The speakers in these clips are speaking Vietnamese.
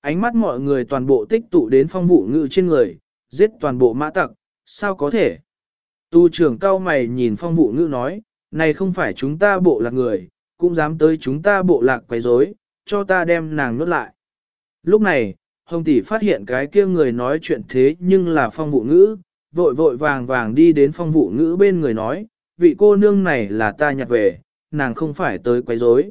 Ánh mắt mọi người toàn bộ tích tụ đến phong vụ ngự trên người, giết toàn bộ mã tặc, sao có thể? Tu trưởng cao mày nhìn phong vụ ngự nói, này không phải chúng ta bộ lạc người, cũng dám tới chúng ta bộ lạc quấy rối, cho ta đem nàng nuốt lại. Lúc này, Hồng Tỷ phát hiện cái kia người nói chuyện thế nhưng là phong vụ ngữ, vội vội vàng vàng đi đến phong vụ ngữ bên người nói, vị cô nương này là ta nhặt về, nàng không phải tới quấy rối.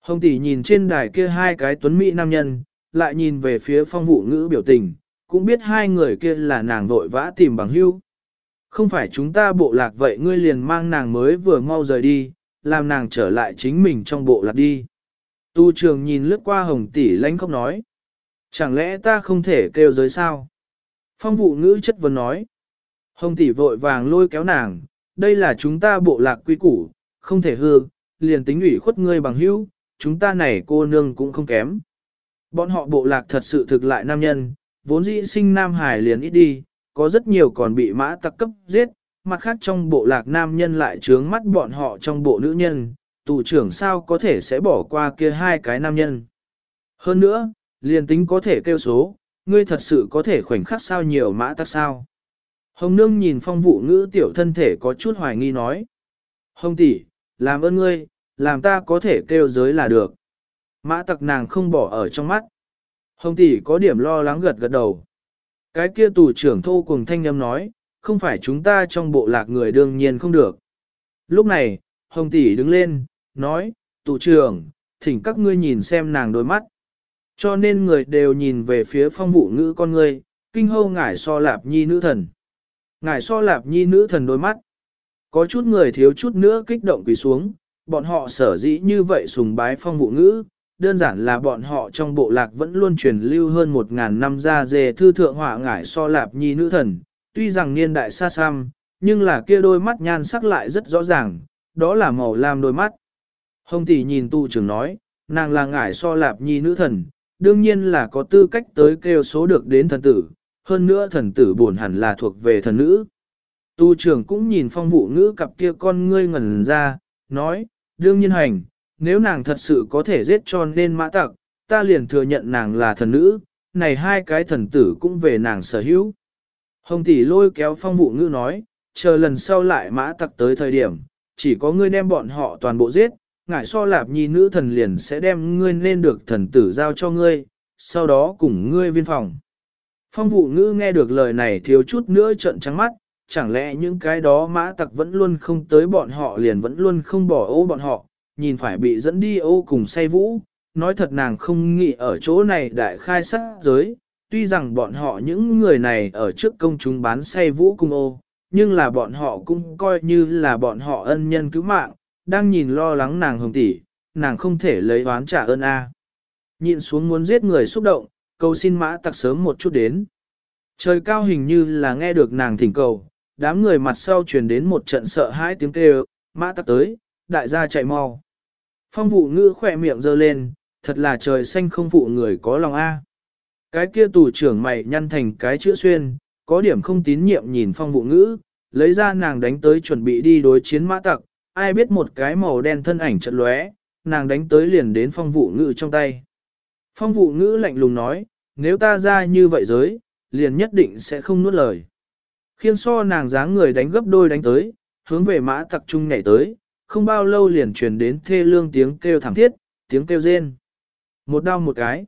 Hồng Tỷ nhìn trên đài kia hai cái tuấn mỹ nam nhân, lại nhìn về phía phong vụ ngữ biểu tình, cũng biết hai người kia là nàng vội vã tìm bằng hưu. Không phải chúng ta bộ lạc vậy ngươi liền mang nàng mới vừa mau rời đi, làm nàng trở lại chính mình trong bộ lạc đi. Tu trường nhìn lướt qua hồng tỷ lãnh không nói. Chẳng lẽ ta không thể kêu giới sao? Phong vụ ngữ chất vấn nói. Hồng tỷ vội vàng lôi kéo nàng, đây là chúng ta bộ lạc quy củ, không thể hư, liền tính ủy khuất ngươi bằng hữu, chúng ta này cô nương cũng không kém. Bọn họ bộ lạc thật sự thực lại nam nhân, vốn dĩ sinh nam hải liền ít đi, có rất nhiều còn bị mã tặc cấp giết, mặt khác trong bộ lạc nam nhân lại trướng mắt bọn họ trong bộ nữ nhân, tù trưởng sao có thể sẽ bỏ qua kia hai cái nam nhân. Hơn nữa, liền tính có thể kêu số, ngươi thật sự có thể khoảnh khắc sao nhiều mã tắc sao. Hồng nương nhìn phong vụ ngữ tiểu thân thể có chút hoài nghi nói. Hồng tỷ, làm ơn ngươi, làm ta có thể kêu giới là được. Mã tặc nàng không bỏ ở trong mắt. Hồng tỷ có điểm lo lắng gật gật đầu. Cái kia tù trưởng thô cùng thanh âm nói, không phải chúng ta trong bộ lạc người đương nhiên không được. Lúc này, Hồng tỷ đứng lên, nói, tù trưởng, thỉnh các ngươi nhìn xem nàng đôi mắt. Cho nên người đều nhìn về phía phong vụ ngữ con ngươi, kinh hâu ngải so lạp nhi nữ thần. Ngải so lạp nhi nữ thần đôi mắt. Có chút người thiếu chút nữa kích động quỳ xuống, bọn họ sở dĩ như vậy sùng bái phong vụ ngữ, đơn giản là bọn họ trong bộ lạc vẫn luôn truyền lưu hơn một ngàn năm ra dề thư thượng họa ngải so lạp nhi nữ thần, tuy rằng niên đại xa xăm, nhưng là kia đôi mắt nhan sắc lại rất rõ ràng, đó là màu lam đôi mắt. Hồng tỷ nhìn tu trưởng nói, nàng là ngải so lạp nhi nữ thần, đương nhiên là có tư cách tới kêu số được đến thần tử, hơn nữa thần tử buồn hẳn là thuộc về thần nữ. Tu trưởng cũng nhìn phong vụ ngữ cặp kia con ngươi ngẩn ra, nói, đương nhiên hành, nếu nàng thật sự có thể giết cho nên mã tặc, ta liền thừa nhận nàng là thần nữ, này hai cái thần tử cũng về nàng sở hữu. Hồng tỷ lôi kéo phong vụ ngữ nói, chờ lần sau lại mã tặc tới thời điểm, chỉ có ngươi đem bọn họ toàn bộ giết, ngải so lạp nhi nữ thần liền sẽ đem ngươi lên được thần tử giao cho ngươi, sau đó cùng ngươi viên phòng. Phong vụ ngữ nghe được lời này thiếu chút nữa trợn trắng mắt, chẳng lẽ những cái đó mã tặc vẫn luôn không tới bọn họ liền vẫn luôn không bỏ ô bọn họ, nhìn phải bị dẫn đi ô cùng say vũ, nói thật nàng không nghĩ ở chỗ này đại khai sát giới, tuy rằng bọn họ những người này ở trước công chúng bán say vũ cùng ô, nhưng là bọn họ cũng coi như là bọn họ ân nhân cứu mạng, đang nhìn lo lắng nàng hồng tỷ, nàng không thể lấy oán trả ơn a. Nhịn xuống muốn giết người xúc động, cầu xin mã tặc sớm một chút đến. Trời cao hình như là nghe được nàng thỉnh cầu, đám người mặt sau truyền đến một trận sợ hãi tiếng kêu, mã tặc tới, đại gia chạy mau. Phong vụ ngữ khỏe miệng giơ lên, thật là trời xanh không phụ người có lòng A. Cái kia tù trưởng mày nhăn thành cái chữ xuyên, có điểm không tín nhiệm nhìn phong vụ ngữ, lấy ra nàng đánh tới chuẩn bị đi đối chiến mã tặc, ai biết một cái màu đen thân ảnh chật lóe, nàng đánh tới liền đến phong vụ ngữ trong tay. Phong vụ ngữ lạnh lùng nói, nếu ta ra như vậy giới, liền nhất định sẽ không nuốt lời. Khiên so nàng dáng người đánh gấp đôi đánh tới, hướng về mã tặc trung nhảy tới, không bao lâu liền truyền đến thê lương tiếng kêu thảm thiết, tiếng kêu rên. Một đau một cái.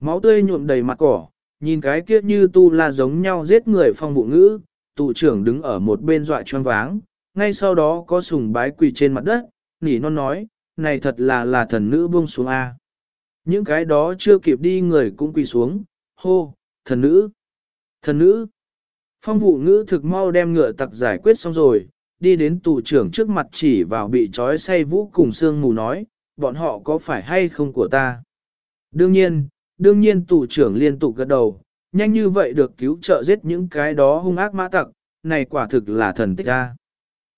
Máu tươi nhuộm đầy mặt cỏ, nhìn cái kia như tu la giống nhau giết người phong vụ ngữ, tụ trưởng đứng ở một bên dọa choáng váng, ngay sau đó có sùng bái quỳ trên mặt đất, nỉ non nói, này thật là là thần nữ buông xuống A. Những cái đó chưa kịp đi người cũng quỳ xuống, hô, thần nữ, thần nữ. Phong vụ ngữ thực mau đem ngựa tặc giải quyết xong rồi, đi đến tù trưởng trước mặt chỉ vào bị trói say vũ cùng sương mù nói, bọn họ có phải hay không của ta? Đương nhiên, đương nhiên tù trưởng liên tục gật đầu, nhanh như vậy được cứu trợ giết những cái đó hung ác mã tặc, này quả thực là thần tích a.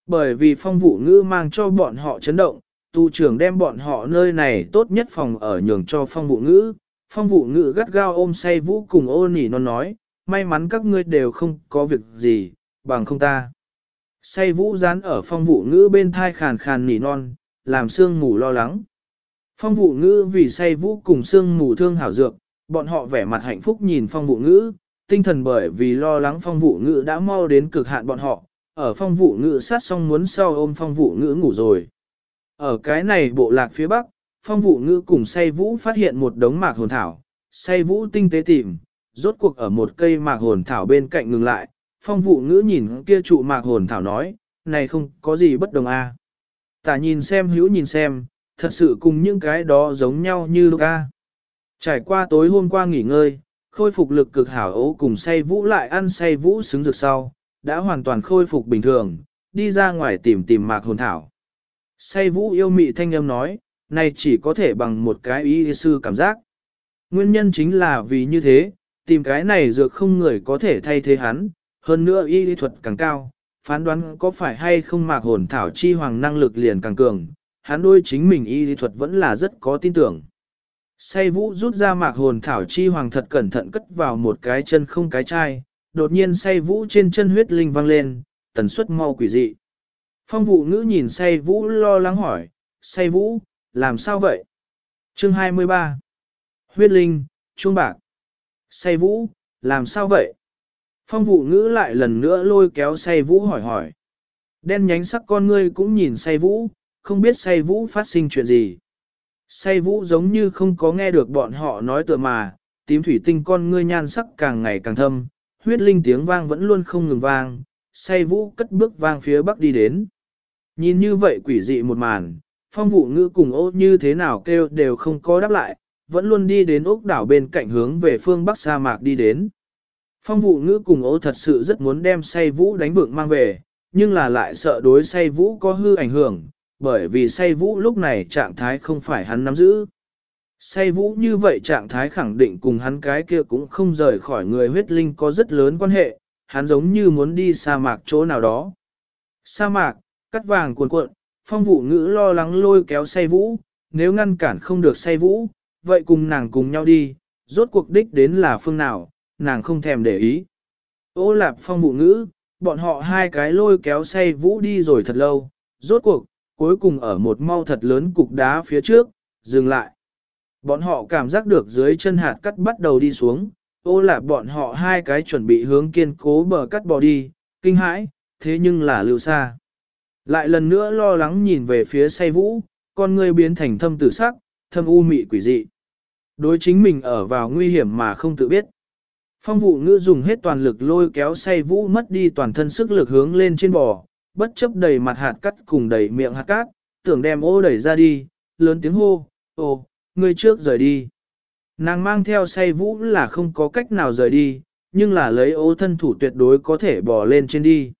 Bởi vì phong vụ ngữ mang cho bọn họ chấn động, tù trưởng đem bọn họ nơi này tốt nhất phòng ở nhường cho phong vụ ngữ, phong vụ ngữ gắt gao ôm say vũ cùng ô nỉ nó nói, may mắn các ngươi đều không có việc gì, bằng không ta. Say vũ dán ở phong vụ ngữ bên thai khàn khàn nỉ non, làm sương mù lo lắng. Phong vụ ngữ vì say vũ cùng sương mù thương hảo dược, bọn họ vẻ mặt hạnh phúc nhìn phong vụ ngữ, tinh thần bởi vì lo lắng phong vụ ngữ đã mau đến cực hạn bọn họ, ở phong vụ ngữ sát xong muốn sau ôm phong vụ ngữ ngủ rồi. Ở cái này bộ lạc phía bắc, phong vụ ngữ cùng say vũ phát hiện một đống mạc hồn thảo, say vũ tinh tế tìm, rốt cuộc ở một cây mạc hồn thảo bên cạnh ngừng lại, phong vụ ngữ nhìn kia trụ mạc hồn thảo nói, này không có gì bất đồng a. À. Tả nhìn xem hữu nhìn xem, thật sự cùng những cái đó giống nhau như lúc a. Trải qua tối hôm qua nghỉ ngơi, khôi phục lực cực hảo ấu cùng say vũ lại ăn say vũ xứng dược sau, đã hoàn toàn khôi phục bình thường, đi ra ngoài tìm tìm mạc hồn thảo. Say vũ yêu mị thanh âm nói, này chỉ có thể bằng một cái ý sư cảm giác. Nguyên nhân chính là vì như thế, tìm cái này dược không người có thể thay thế hắn, hơn nữa y lý thuật càng cao, phán đoán có phải hay không mạc hồn thảo chi hoàng năng lực liền càng cường, hắn đôi chính mình y lý thuật vẫn là rất có tin tưởng. Say vũ rút ra mạc hồn thảo chi hoàng thật cẩn thận cất vào một cái chân không cái chai, đột nhiên say vũ trên chân huyết linh vang lên, tần suất mau quỷ dị. Phong vụ ngữ nhìn say vũ lo lắng hỏi, say vũ, làm sao vậy? Chương 23 Huyết linh, chuông bạc. Say vũ, làm sao vậy? Phong vụ ngữ lại lần nữa lôi kéo say vũ hỏi hỏi. Đen nhánh sắc con ngươi cũng nhìn say vũ, không biết say vũ phát sinh chuyện gì. Say vũ giống như không có nghe được bọn họ nói tựa mà, tím thủy tinh con ngươi nhan sắc càng ngày càng thâm, huyết linh tiếng vang vẫn luôn không ngừng vang, say vũ cất bước vang phía bắc đi đến. Nhìn như vậy quỷ dị một màn, phong vụ ngữ cùng ô như thế nào kêu đều không có đáp lại, vẫn luôn đi đến ốc đảo bên cạnh hướng về phương bắc sa mạc đi đến. Phong vụ ngữ cùng ô thật sự rất muốn đem say vũ đánh vượng mang về, nhưng là lại sợ đối say vũ có hư ảnh hưởng, bởi vì say vũ lúc này trạng thái không phải hắn nắm giữ. Say vũ như vậy trạng thái khẳng định cùng hắn cái kia cũng không rời khỏi người huyết linh có rất lớn quan hệ, hắn giống như muốn đi sa mạc chỗ nào đó. Sa mạc, cắt vàng cuồn cuộn, phong vụ ngữ lo lắng lôi kéo say vũ, nếu ngăn cản không được say vũ, vậy cùng nàng cùng nhau đi, rốt cuộc đích đến là phương nào, nàng không thèm để ý. Ô lạp phong vụ ngữ, bọn họ hai cái lôi kéo say vũ đi rồi thật lâu, rốt cuộc, cuối cùng ở một mau thật lớn cục đá phía trước, dừng lại. Bọn họ cảm giác được dưới chân hạt cắt bắt đầu đi xuống, ô lạp bọn họ hai cái chuẩn bị hướng kiên cố bờ cắt bò đi, kinh hãi, thế nhưng là lưu xa. Lại lần nữa lo lắng nhìn về phía say vũ, con người biến thành thâm tử sắc, thâm u mị quỷ dị. Đối chính mình ở vào nguy hiểm mà không tự biết. Phong vụ ngữ dùng hết toàn lực lôi kéo say vũ mất đi toàn thân sức lực hướng lên trên bò, bất chấp đầy mặt hạt cắt cùng đầy miệng hạt cát, tưởng đem ô đẩy ra đi, lớn tiếng hô, ô, người trước rời đi. Nàng mang theo say vũ là không có cách nào rời đi, nhưng là lấy ô thân thủ tuyệt đối có thể bò lên trên đi.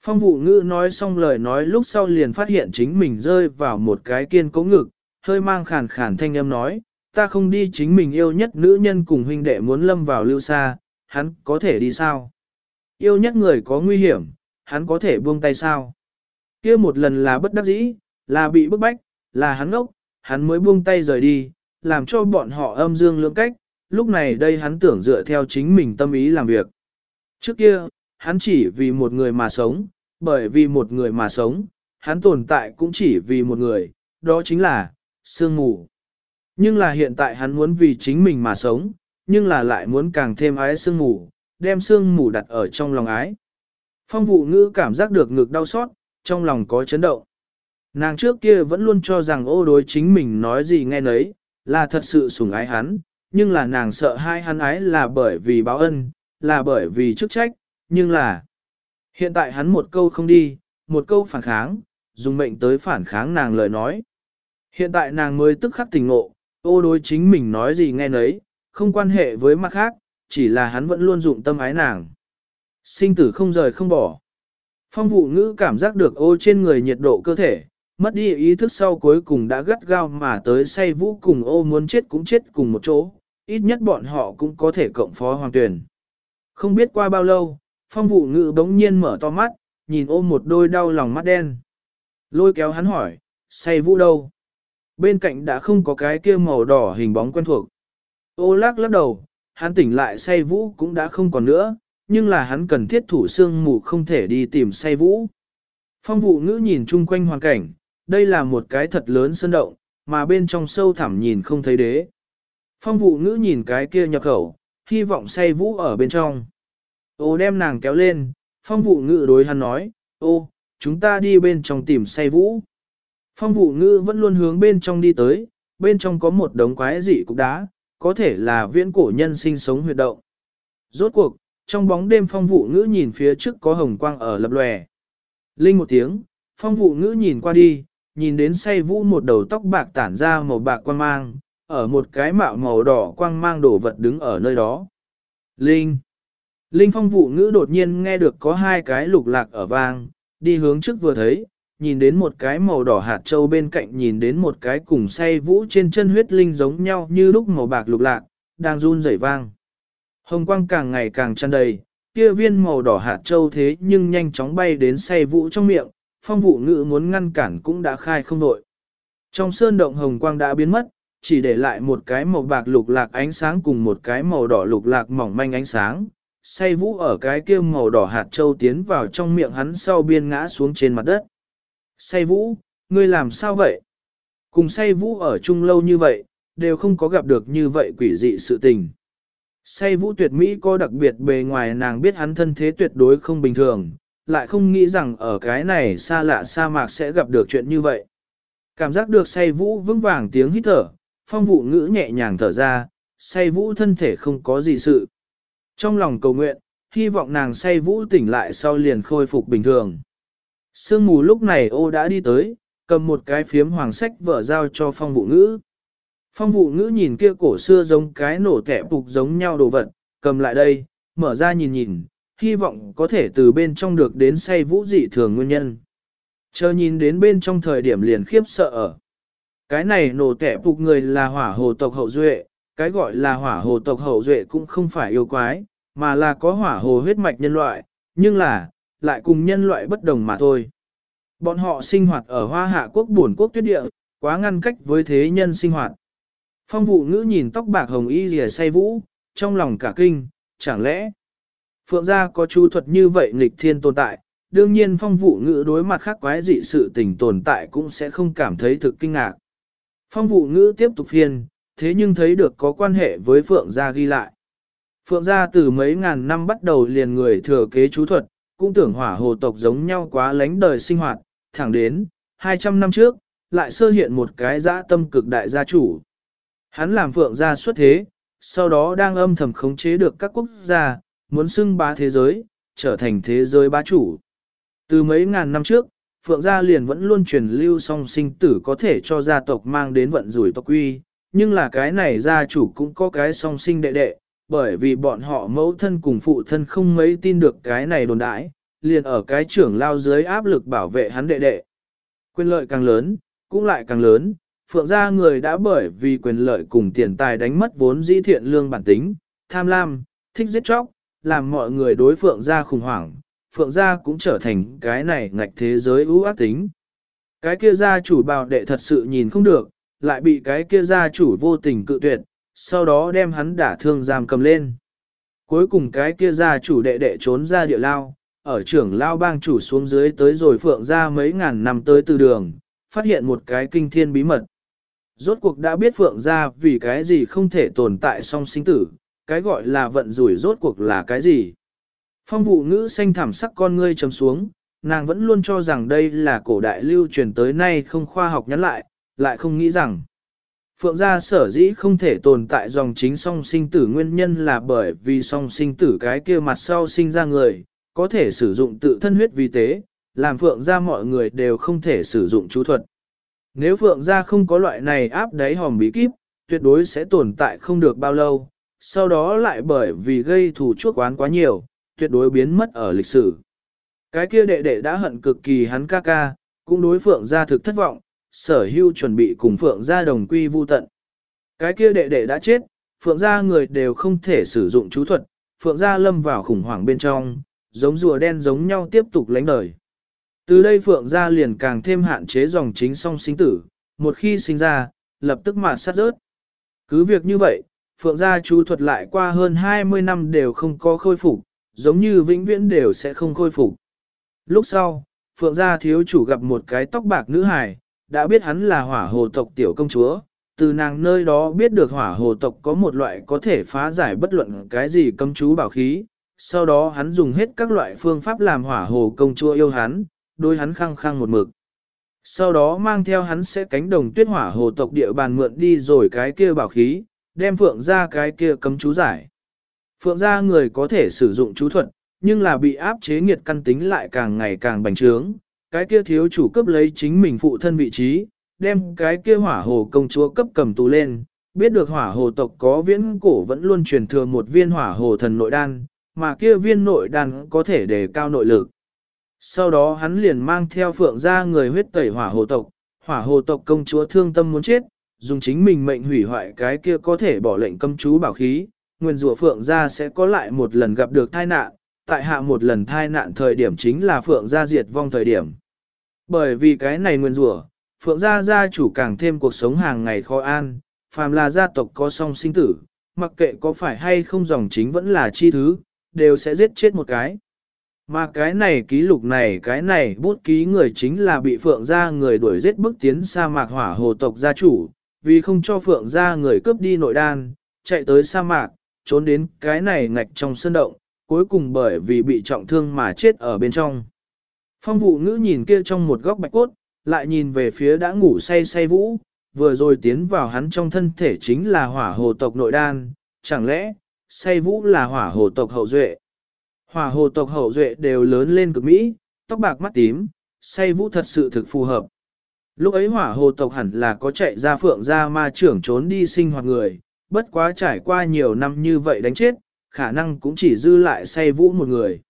Phong vụ ngữ nói xong lời nói lúc sau liền phát hiện chính mình rơi vào một cái kiên cố ngực, hơi mang khàn khàn thanh âm nói, ta không đi chính mình yêu nhất nữ nhân cùng huynh đệ muốn lâm vào lưu xa, hắn có thể đi sao? Yêu nhất người có nguy hiểm, hắn có thể buông tay sao? kia một lần là bất đắc dĩ, là bị bức bách, là hắn ngốc, hắn mới buông tay rời đi, làm cho bọn họ âm dương lưỡng cách, lúc này đây hắn tưởng dựa theo chính mình tâm ý làm việc. Trước kia, hắn chỉ vì một người mà sống, bởi vì một người mà sống, hắn tồn tại cũng chỉ vì một người, đó chính là, sương mù. Nhưng là hiện tại hắn muốn vì chính mình mà sống, nhưng là lại muốn càng thêm ái sương mù, đem sương mù đặt ở trong lòng ái. Phong vụ ngữ cảm giác được ngực đau xót, trong lòng có chấn động. Nàng trước kia vẫn luôn cho rằng ô đối chính mình nói gì nghe nấy, là thật sự sủng ái hắn, nhưng là nàng sợ hai hắn ái là bởi vì báo ân, là bởi vì chức trách, nhưng là hiện tại hắn một câu không đi, một câu phản kháng, dùng mệnh tới phản kháng nàng lời nói. Hiện tại nàng mới tức khắc tình ngộ, ô đối chính mình nói gì nghe nấy, không quan hệ với mặt khác, chỉ là hắn vẫn luôn dụng tâm ái nàng. Sinh tử không rời không bỏ. Phong vụ ngữ cảm giác được ô trên người nhiệt độ cơ thể, mất đi ý thức sau cuối cùng đã gắt gao mà tới say vũ cùng ô muốn chết cũng chết cùng một chỗ, ít nhất bọn họ cũng có thể cộng phó hoàng tuyển. Không biết qua bao lâu, phong vụ ngữ bỗng nhiên mở to mắt, nhìn ô một đôi đau lòng mắt đen. Lôi kéo hắn hỏi, say vũ đâu? Bên cạnh đã không có cái kia màu đỏ hình bóng quen thuộc. Ô lắc lắc đầu, hắn tỉnh lại say vũ cũng đã không còn nữa, nhưng là hắn cần thiết thủ xương mù không thể đi tìm say vũ. Phong vụ ngữ nhìn chung quanh hoàn cảnh, đây là một cái thật lớn sơn động, mà bên trong sâu thẳm nhìn không thấy đế. Phong vụ ngữ nhìn cái kia nhập khẩu, hy vọng say vũ ở bên trong. Ô đem nàng kéo lên, phong vụ ngữ đối hắn nói, ô, chúng ta đi bên trong tìm say vũ. Phong vụ ngữ vẫn luôn hướng bên trong đi tới, bên trong có một đống quái dị cục đá, có thể là viễn cổ nhân sinh sống huyệt động. Rốt cuộc, trong bóng đêm phong vụ ngữ nhìn phía trước có hồng quang ở lập lòe. Linh một tiếng, phong vụ ngữ nhìn qua đi, nhìn đến say vũ một đầu tóc bạc tản ra màu bạc quang mang, ở một cái mạo màu đỏ quang mang đổ vật đứng ở nơi đó. Linh! Linh phong vụ ngữ đột nhiên nghe được có hai cái lục lạc ở vang, đi hướng trước vừa thấy, nhìn đến một cái màu đỏ hạt châu bên cạnh nhìn đến một cái cùng say vũ trên chân huyết linh giống nhau như lúc màu bạc lục lạc, đang run rẩy vang. Hồng quang càng ngày càng tràn đầy, kia viên màu đỏ hạt châu thế nhưng nhanh chóng bay đến say vũ trong miệng, phong vụ ngữ muốn ngăn cản cũng đã khai không nội. Trong sơn động hồng quang đã biến mất, chỉ để lại một cái màu bạc lục lạc ánh sáng cùng một cái màu đỏ lục lạc mỏng manh ánh sáng. Say vũ ở cái kia màu đỏ hạt châu tiến vào trong miệng hắn sau biên ngã xuống trên mặt đất. Say vũ, ngươi làm sao vậy? Cùng say vũ ở chung lâu như vậy, đều không có gặp được như vậy quỷ dị sự tình. Say vũ tuyệt mỹ có đặc biệt bề ngoài nàng biết hắn thân thế tuyệt đối không bình thường, lại không nghĩ rằng ở cái này xa lạ sa mạc sẽ gặp được chuyện như vậy. Cảm giác được say vũ vững vàng tiếng hít thở, phong vụ ngữ nhẹ nhàng thở ra, say vũ thân thể không có gì sự. Trong lòng cầu nguyện, hy vọng nàng say vũ tỉnh lại sau liền khôi phục bình thường. Sương mù lúc này ô đã đi tới, cầm một cái phiếm hoàng sách vở giao cho phong vụ ngữ. Phong vụ ngữ nhìn kia cổ xưa giống cái nổ kẻ phục giống nhau đồ vật, cầm lại đây, mở ra nhìn nhìn, hy vọng có thể từ bên trong được đến say vũ dị thường nguyên nhân. Chờ nhìn đến bên trong thời điểm liền khiếp sợ ở. Cái này nổ kẻ phục người là hỏa hồ tộc hậu duệ, cái gọi là hỏa hồ tộc hậu duệ cũng không phải yêu quái, mà là có hỏa hồ huyết mạch nhân loại, nhưng là, lại cùng nhân loại bất đồng mà thôi. Bọn họ sinh hoạt ở hoa hạ quốc buồn quốc tuyết địa, quá ngăn cách với thế nhân sinh hoạt. Phong vụ ngữ nhìn tóc bạc hồng y rìa say vũ, trong lòng cả kinh, chẳng lẽ Phượng gia có chú thuật như vậy nghịch thiên tồn tại, đương nhiên phong vụ ngữ đối mặt khác quái dị sự tình tồn tại cũng sẽ không cảm thấy thực kinh ngạc. Phong vụ ngữ tiếp tục phiên, thế nhưng thấy được có quan hệ với Phượng gia ghi lại. Phượng gia từ mấy ngàn năm bắt đầu liền người thừa kế chú thuật, cũng tưởng hỏa hồ tộc giống nhau quá lánh đời sinh hoạt, thẳng đến, 200 năm trước, lại sơ hiện một cái dã tâm cực đại gia chủ. Hắn làm Phượng gia xuất thế, sau đó đang âm thầm khống chế được các quốc gia, muốn xưng bá thế giới, trở thành thế giới bá chủ. Từ mấy ngàn năm trước, Phượng gia liền vẫn luôn truyền lưu song sinh tử có thể cho gia tộc mang đến vận rủi tộc quy, nhưng là cái này gia chủ cũng có cái song sinh đệ đệ, bởi vì bọn họ mẫu thân cùng phụ thân không mấy tin được cái này đồn đãi, liền ở cái trưởng lao dưới áp lực bảo vệ hắn đệ đệ. Quyền lợi càng lớn, cũng lại càng lớn, Phượng gia người đã bởi vì quyền lợi cùng tiền tài đánh mất vốn dĩ thiện lương bản tính, tham lam, thích giết chóc, làm mọi người đối Phượng gia khủng hoảng, Phượng gia cũng trở thành cái này ngạch thế giới ưu ác tính. Cái kia gia chủ bào đệ thật sự nhìn không được, lại bị cái kia gia chủ vô tình cự tuyệt, sau đó đem hắn đả thương giam cầm lên. Cuối cùng cái kia gia chủ đệ đệ trốn ra địa lao, ở trưởng lao bang chủ xuống dưới tới rồi Phượng ra mấy ngàn năm tới từ đường, phát hiện một cái kinh thiên bí mật. Rốt cuộc đã biết Phượng ra vì cái gì không thể tồn tại song sinh tử, cái gọi là vận rủi rốt cuộc là cái gì. Phong vụ ngữ xanh thảm sắc con ngươi trầm xuống, nàng vẫn luôn cho rằng đây là cổ đại lưu truyền tới nay không khoa học nhắn lại, lại không nghĩ rằng. Phượng gia sở dĩ không thể tồn tại dòng chính song sinh tử nguyên nhân là bởi vì song sinh tử cái kia mặt sau sinh ra người, có thể sử dụng tự thân huyết vi tế, làm Phượng gia mọi người đều không thể sử dụng chú thuật. Nếu Phượng gia không có loại này áp đáy hòm bí kíp, tuyệt đối sẽ tồn tại không được bao lâu, sau đó lại bởi vì gây thù chuốc oán quá nhiều, tuyệt đối biến mất ở lịch sử. Cái kia đệ đệ đã hận cực kỳ hắn ca ca, cũng đối Phượng gia thực thất vọng, sở hưu chuẩn bị cùng Phượng gia đồng quy vu tận. Cái kia đệ đệ đã chết, Phượng gia người đều không thể sử dụng chú thuật, Phượng gia lâm vào khủng hoảng bên trong, giống rùa đen giống nhau tiếp tục lánh đời. Từ đây Phượng gia liền càng thêm hạn chế dòng chính song sinh tử, một khi sinh ra, lập tức mà sát rớt. Cứ việc như vậy, Phượng gia chú thuật lại qua hơn 20 năm đều không có khôi phục, giống như vĩnh viễn đều sẽ không khôi phục. Lúc sau, Phượng gia thiếu chủ gặp một cái tóc bạc nữ hài, đã biết hắn là hỏa hồ tộc tiểu công chúa, từ nàng nơi đó biết được hỏa hồ tộc có một loại có thể phá giải bất luận cái gì cấm chú bảo khí, sau đó hắn dùng hết các loại phương pháp làm hỏa hồ công chúa yêu hắn, đôi hắn khăng khăng một mực. Sau đó mang theo hắn sẽ cánh đồng tuyết hỏa hồ tộc địa bàn mượn đi rồi cái kia bảo khí, đem phượng ra cái kia cấm chú giải. Phượng ra người có thể sử dụng chú thuật, nhưng là bị áp chế nghiệt căn tính lại càng ngày càng bành trướng. Cái kia thiếu chủ cấp lấy chính mình phụ thân vị trí, đem cái kia hỏa hồ công chúa cấp cầm tù lên, biết được hỏa hồ tộc có viễn cổ vẫn luôn truyền thừa một viên hỏa hồ thần nội đan, mà kia viên nội đan có thể đề cao nội lực. Sau đó hắn liền mang theo phượng ra người huyết tẩy hỏa hồ tộc, hỏa hồ tộc công chúa thương tâm muốn chết, dùng chính mình mệnh hủy hoại cái kia có thể bỏ lệnh cấm chú bảo khí, nguyên rủa phượng ra sẽ có lại một lần gặp được tai nạn, tại hạ một lần tai nạn thời điểm chính là phượng gia diệt vong thời điểm. Bởi vì cái này nguyên rủa, phượng gia gia chủ càng thêm cuộc sống hàng ngày khó an, phàm là gia tộc có song sinh tử, mặc kệ có phải hay không dòng chính vẫn là chi thứ, đều sẽ giết chết một cái. Mà cái này ký lục này cái này bút ký người chính là bị phượng gia người đuổi giết bức tiến sa mạc hỏa hồ tộc gia chủ, vì không cho phượng gia người cướp đi nội đan, chạy tới sa mạc, trốn đến cái này ngạch trong sơn động, cuối cùng bởi vì bị trọng thương mà chết ở bên trong. Phong vụ ngữ nhìn kia trong một góc bạch cốt, lại nhìn về phía đã ngủ say say vũ, vừa rồi tiến vào hắn trong thân thể chính là hỏa hồ tộc nội đan, chẳng lẽ, say vũ là hỏa hồ tộc hậu duệ. Hỏa hồ tộc hậu duệ đều lớn lên cực mỹ, tóc bạc mắt tím, say vũ thật sự thực phù hợp. Lúc ấy hỏa hồ tộc hẳn là có chạy ra phượng ra ma trưởng trốn đi sinh hoạt người, bất quá trải qua nhiều năm như vậy đánh chết, khả năng cũng chỉ dư lại say vũ một người.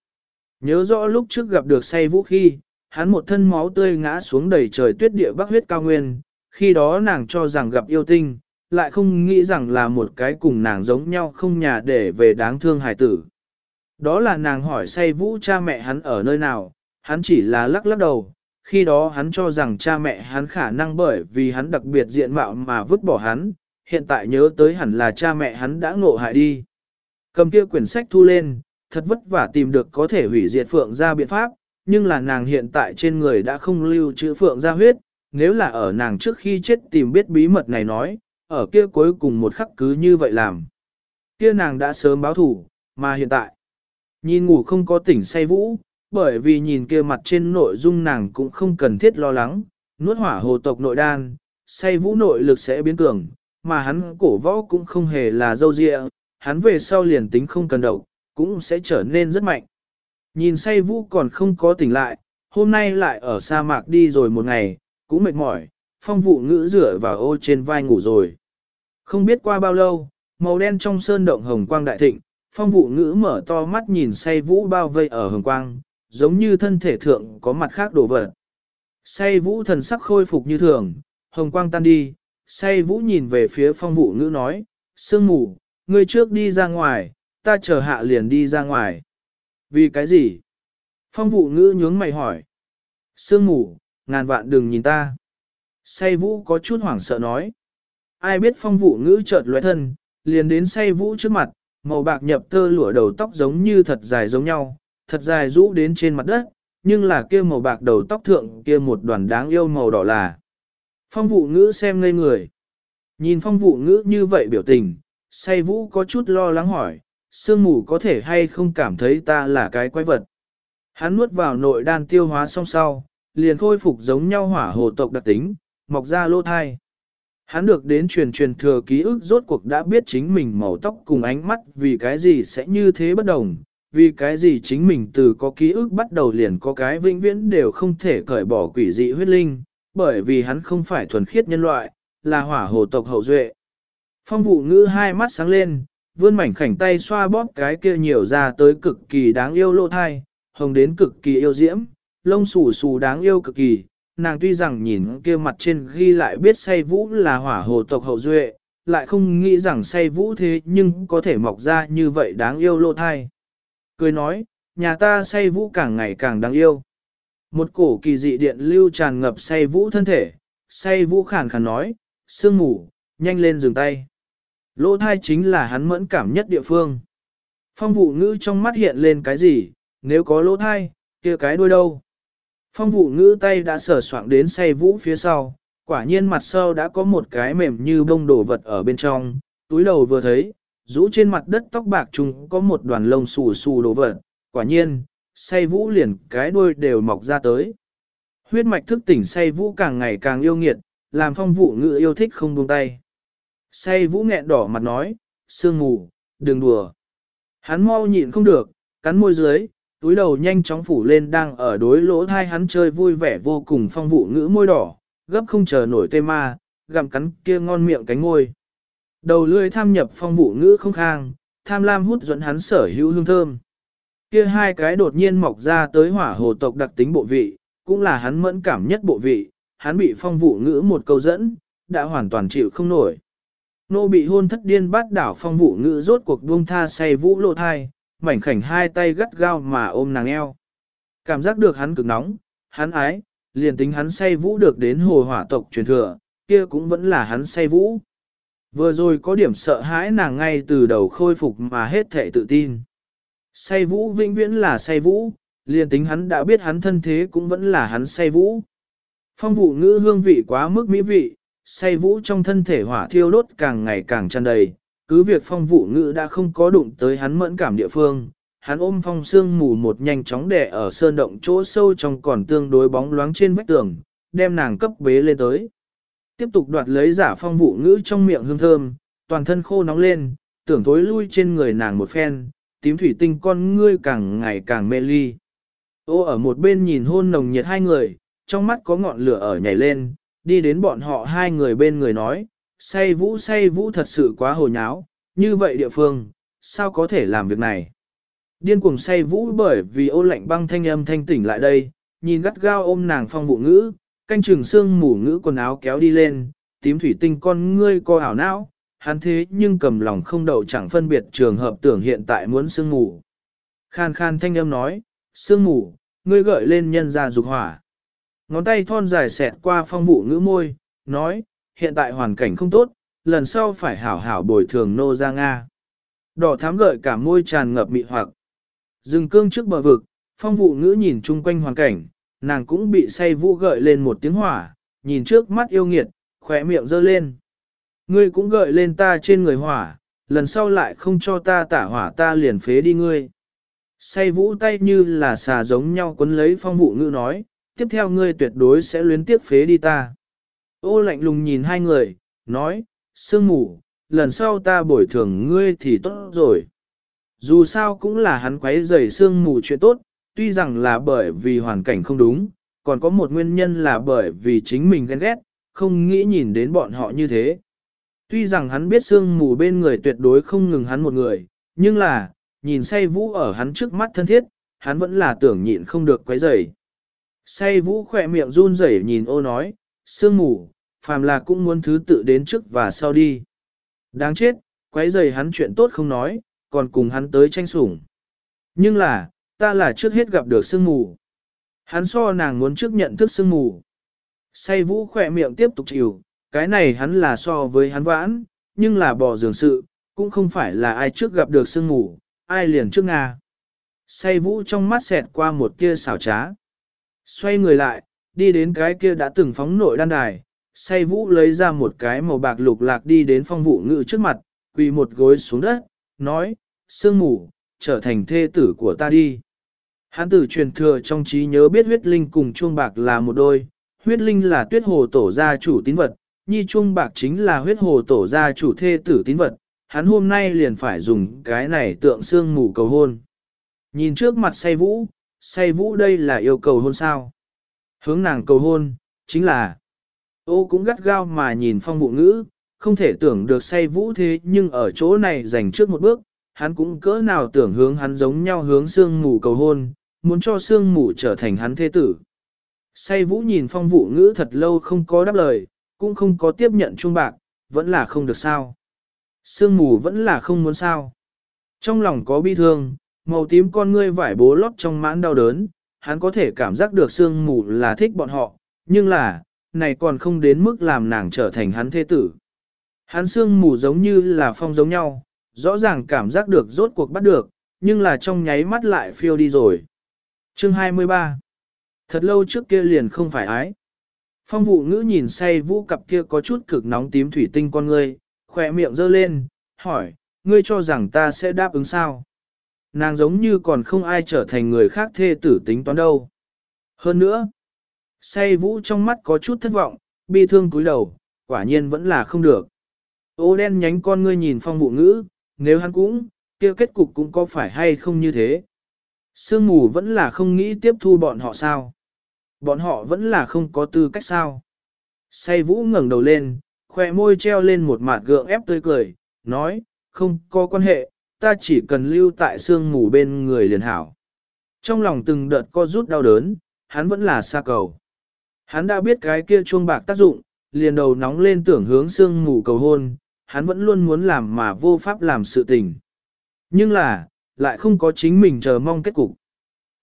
Nhớ rõ lúc trước gặp được say vũ khi, hắn một thân máu tươi ngã xuống đầy trời tuyết địa bắc huyết cao nguyên, khi đó nàng cho rằng gặp yêu tinh, lại không nghĩ rằng là một cái cùng nàng giống nhau không nhà để về đáng thương hài tử. Đó là nàng hỏi say vũ cha mẹ hắn ở nơi nào, hắn chỉ là lắc lắc đầu, khi đó hắn cho rằng cha mẹ hắn khả năng bởi vì hắn đặc biệt diện mạo mà vứt bỏ hắn, hiện tại nhớ tới hẳn là cha mẹ hắn đã ngộ hại đi. Cầm kia quyển sách thu lên, thật vất vả tìm được có thể hủy diệt phượng ra biện pháp, nhưng là nàng hiện tại trên người đã không lưu trữ phượng ra huyết, nếu là ở nàng trước khi chết tìm biết bí mật này nói, ở kia cuối cùng một khắc cứ như vậy làm. Kia nàng đã sớm báo thủ, mà hiện tại, nhìn ngủ không có tỉnh say vũ, bởi vì nhìn kia mặt trên nội dung nàng cũng không cần thiết lo lắng, nuốt hỏa hồ tộc nội đan, say vũ nội lực sẽ biến cường, mà hắn cổ võ cũng không hề là dâu dịa, hắn về sau liền tính không cần đậu, cũng sẽ trở nên rất mạnh. Nhìn say vũ còn không có tỉnh lại, hôm nay lại ở sa mạc đi rồi một ngày, cũng mệt mỏi, phong vụ ngữ rửa vào ô trên vai ngủ rồi. Không biết qua bao lâu, màu đen trong sơn động hồng quang đại thịnh, phong vụ ngữ mở to mắt nhìn say vũ bao vây ở hồng quang, giống như thân thể thượng có mặt khác đổ vật. Say vũ thần sắc khôi phục như thường, hồng quang tan đi, say vũ nhìn về phía phong vụ ngữ nói, sương mù, ngươi trước đi ra ngoài, ta chờ hạ liền đi ra ngoài. Vì cái gì? Phong vụ ngữ nhướng mày hỏi. Sương mù, ngàn vạn đừng nhìn ta. Say vũ có chút hoảng sợ nói. Ai biết phong vụ ngữ chợt lóe thân, liền đến say vũ trước mặt, màu bạc nhập tơ lụa đầu tóc giống như thật dài giống nhau, thật dài rũ đến trên mặt đất, nhưng là kia màu bạc đầu tóc thượng kia một đoàn đáng yêu màu đỏ là. Phong vụ ngữ xem ngây người. Nhìn phong vụ ngữ như vậy biểu tình, say vũ có chút lo lắng hỏi, sương mù có thể hay không cảm thấy ta là cái quái vật. Hắn nuốt vào nội đan tiêu hóa xong sau, liền khôi phục giống nhau hỏa hồ tộc đặc tính, mọc ra lô thai. Hắn được đến truyền truyền thừa ký ức rốt cuộc đã biết chính mình màu tóc cùng ánh mắt vì cái gì sẽ như thế bất đồng, vì cái gì chính mình từ có ký ức bắt đầu liền có cái vĩnh viễn đều không thể cởi bỏ quỷ dị huyết linh, bởi vì hắn không phải thuần khiết nhân loại, là hỏa hồ tộc hậu duệ. Phong vụ ngữ hai mắt sáng lên, vươn mảnh khảnh tay xoa bóp cái kia nhiều ra tới cực kỳ đáng yêu lô thai, hồng đến cực kỳ yêu diễm, lông xù xù đáng yêu cực kỳ. Nàng tuy rằng nhìn kia mặt trên ghi lại biết say vũ là hỏa hồ tộc hậu duệ, lại không nghĩ rằng say vũ thế nhưng có thể mọc ra như vậy đáng yêu lô thai. Cười nói, nhà ta say vũ càng ngày càng đáng yêu. Một cổ kỳ dị điện lưu tràn ngập say vũ thân thể, say vũ khàn khàn nói, sương ngủ, nhanh lên dừng tay. Lỗ thai chính là hắn mẫn cảm nhất địa phương. Phong vụ ngữ trong mắt hiện lên cái gì, nếu có lỗ thai, kia cái đuôi đâu. Phong vụ ngữ tay đã sở soạn đến say vũ phía sau, quả nhiên mặt sau đã có một cái mềm như bông đổ vật ở bên trong, túi đầu vừa thấy, rũ trên mặt đất tóc bạc trùng có một đoàn lông xù xù đổ vật, quả nhiên, say vũ liền cái đuôi đều mọc ra tới. Huyết mạch thức tỉnh say vũ càng ngày càng yêu nghiệt, làm phong vụ ngữ yêu thích không buông tay. Say vũ nghẹn đỏ mặt nói, sương mù, đừng đùa. Hắn mau nhịn không được, cắn môi dưới, túi đầu nhanh chóng phủ lên đang ở đối lỗ thai hắn chơi vui vẻ vô cùng phong vụ ngữ môi đỏ, gấp không chờ nổi tê ma, gặm cắn kia ngon miệng cánh ngôi. Đầu lươi tham nhập phong vụ ngữ không khang, tham lam hút dẫn hắn sở hữu hương thơm. Kia hai cái đột nhiên mọc ra tới hỏa hồ tộc đặc tính bộ vị, cũng là hắn mẫn cảm nhất bộ vị, hắn bị phong vụ ngữ một câu dẫn, đã hoàn toàn chịu không nổi. Nô bị hôn thất điên bắt đảo phong vụ ngữ rốt cuộc buông tha say vũ lộ thai, mảnh khảnh hai tay gắt gao mà ôm nàng eo. Cảm giác được hắn cực nóng, hắn ái, liền tính hắn say vũ được đến hồ hỏa tộc truyền thừa, kia cũng vẫn là hắn say vũ. Vừa rồi có điểm sợ hãi nàng ngay từ đầu khôi phục mà hết thể tự tin. Say vũ vĩnh viễn là say vũ, liền tính hắn đã biết hắn thân thế cũng vẫn là hắn say vũ. Phong vụ ngữ hương vị quá mức mỹ vị, say vũ trong thân thể hỏa thiêu đốt càng ngày càng tràn đầy, cứ việc phong vụ ngữ đã không có đụng tới hắn mẫn cảm địa phương, hắn ôm phong xương mù một nhanh chóng đè ở sơn động chỗ sâu trong còn tương đối bóng loáng trên vách tường, đem nàng cấp bế lên tới. Tiếp tục đoạt lấy giả phong vụ ngữ trong miệng hương thơm, toàn thân khô nóng lên, tưởng thối lui trên người nàng một phen, tím thủy tinh con ngươi càng ngày càng mê ly. Ô ở một bên nhìn hôn nồng nhiệt hai người, trong mắt có ngọn lửa ở nhảy lên, đi đến bọn họ hai người bên người nói, say vũ say vũ thật sự quá hồ nháo, như vậy địa phương, sao có thể làm việc này. Điên cuồng say vũ bởi vì ô lạnh băng thanh âm thanh tỉnh lại đây, nhìn gắt gao ôm nàng phong vụ ngữ, canh trường xương mủ ngữ quần áo kéo đi lên, tím thủy tinh con ngươi co ảo não, hắn thế nhưng cầm lòng không đậu chẳng phân biệt trường hợp tưởng hiện tại muốn sương mù. Khan khan thanh âm nói, sương mù, ngươi gợi lên nhân ra dục hỏa. Ngón tay thon dài xẹt qua phong vụ ngữ môi, nói, hiện tại hoàn cảnh không tốt, lần sau phải hảo hảo bồi thường nô ra Nga. Đỏ thám gợi cả môi tràn ngập mị hoặc. Dừng cương trước bờ vực, phong vụ ngữ nhìn chung quanh hoàn cảnh, nàng cũng bị say vũ gợi lên một tiếng hỏa, nhìn trước mắt yêu nghiệt, khỏe miệng giơ lên. Ngươi cũng gợi lên ta trên người hỏa, lần sau lại không cho ta tả hỏa ta liền phế đi ngươi. Say vũ tay như là xà giống nhau quấn lấy phong vụ ngữ nói, tiếp theo ngươi tuyệt đối sẽ luyến tiếc phế đi ta. Ô lạnh lùng nhìn hai người, nói, sương mù, lần sau ta bồi thường ngươi thì tốt rồi. Dù sao cũng là hắn quấy rầy sương mù chuyện tốt, tuy rằng là bởi vì hoàn cảnh không đúng, còn có một nguyên nhân là bởi vì chính mình ghen ghét, không nghĩ nhìn đến bọn họ như thế. Tuy rằng hắn biết sương mù bên người tuyệt đối không ngừng hắn một người, nhưng là, nhìn say vũ ở hắn trước mắt thân thiết, hắn vẫn là tưởng nhịn không được quấy rầy. Say vũ khỏe miệng run rẩy nhìn ô nói, sương mù, phàm là cũng muốn thứ tự đến trước và sau đi. Đáng chết, quấy rầy hắn chuyện tốt không nói, còn cùng hắn tới tranh sủng. Nhưng là, ta là trước hết gặp được sương mù. Hắn so nàng muốn trước nhận thức sương mù. Say vũ khỏe miệng tiếp tục chịu, cái này hắn là so với hắn vãn, nhưng là bỏ dường sự, cũng không phải là ai trước gặp được sương mù, ai liền trước Nga. Say vũ trong mắt xẹt qua một tia xảo trá. Xoay người lại, đi đến cái kia đã từng phóng nội đan đài, say vũ lấy ra một cái màu bạc lục lạc đi đến phong vụ ngự trước mặt, quỳ một gối xuống đất, nói, sương mù, trở thành thê tử của ta đi. Hán tử truyền thừa trong trí nhớ biết huyết linh cùng chuông bạc là một đôi, huyết linh là tuyết hồ tổ gia chủ tín vật, nhi chuông bạc chính là huyết hồ tổ gia chủ thê tử tín vật, hắn hôm nay liền phải dùng cái này tượng sương mù cầu hôn. Nhìn trước mặt say vũ, say vũ đây là yêu cầu hôn sao. Hướng nàng cầu hôn, chính là Ô cũng gắt gao mà nhìn phong vụ ngữ, không thể tưởng được say vũ thế nhưng ở chỗ này dành trước một bước, hắn cũng cỡ nào tưởng hướng hắn giống nhau hướng sương mù cầu hôn, muốn cho sương mù trở thành hắn thế tử. Say vũ nhìn phong vụ ngữ thật lâu không có đáp lời, cũng không có tiếp nhận chuông bạc, vẫn là không được sao. Sương mù vẫn là không muốn sao. Trong lòng có bi thương, màu tím con ngươi vải bố lót trong mãn đau đớn, hắn có thể cảm giác được sương mù là thích bọn họ, nhưng là, này còn không đến mức làm nàng trở thành hắn thế tử. Hắn sương mù giống như là phong giống nhau, rõ ràng cảm giác được rốt cuộc bắt được, nhưng là trong nháy mắt lại phiêu đi rồi. Chương 23 Thật lâu trước kia liền không phải ái. Phong vụ ngữ nhìn say vũ cặp kia có chút cực nóng tím thủy tinh con ngươi, khỏe miệng giơ lên, hỏi, ngươi cho rằng ta sẽ đáp ứng sao? Nàng giống như còn không ai trở thành người khác thê tử tính toán đâu. Hơn nữa, say vũ trong mắt có chút thất vọng, bi thương cúi đầu, quả nhiên vẫn là không được. Ô đen nhánh con ngươi nhìn phong vụ ngữ, nếu hắn cũng, kia kết cục cũng có phải hay không như thế. Sương mù vẫn là không nghĩ tiếp thu bọn họ sao. Bọn họ vẫn là không có tư cách sao. Say vũ ngẩng đầu lên, khoe môi treo lên một mạt gượng ép tươi cười, nói, không có quan hệ, ta chỉ cần lưu tại sương mù bên người liền hảo. Trong lòng từng đợt co rút đau đớn, hắn vẫn là xa cầu. Hắn đã biết cái kia chuông bạc tác dụng, liền đầu nóng lên tưởng hướng sương mù cầu hôn, hắn vẫn luôn muốn làm mà vô pháp làm sự tình. Nhưng là, lại không có chính mình chờ mong kết cục.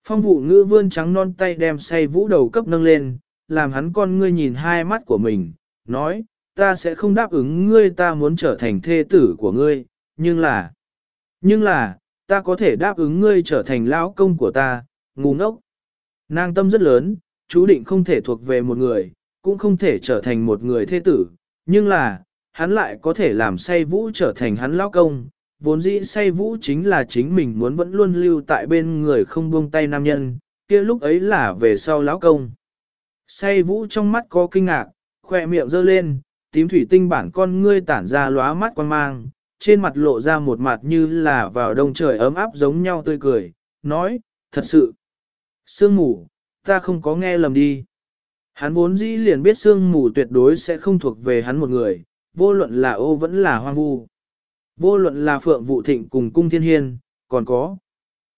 Phong vụ ngữ vươn trắng non tay đem say vũ đầu cấp nâng lên, làm hắn con ngươi nhìn hai mắt của mình, nói, ta sẽ không đáp ứng ngươi ta muốn trở thành thê tử của ngươi, nhưng là, nhưng là, ta có thể đáp ứng ngươi trở thành lão công của ta, ngu ngốc. Nàng tâm rất lớn, chú định không thể thuộc về một người, cũng không thể trở thành một người thê tử, nhưng là, hắn lại có thể làm say vũ trở thành hắn lão công. Vốn dĩ say vũ chính là chính mình muốn vẫn luôn lưu tại bên người không buông tay nam nhân, kia lúc ấy là về sau lão công. Say vũ trong mắt có kinh ngạc, khỏe miệng giơ lên, tím thủy tinh bản con ngươi tản ra lóa mắt quan mang, trên mặt lộ ra một mặt như là vào đông trời ấm áp giống nhau tươi cười, nói, thật sự, sương mù, ta không có nghe lầm đi. Hắn vốn dĩ liền biết sương mù tuyệt đối sẽ không thuộc về hắn một người, vô luận là ô vẫn là hoang vu. Vô luận là phượng vụ thịnh cùng cung thiên hiên, còn có.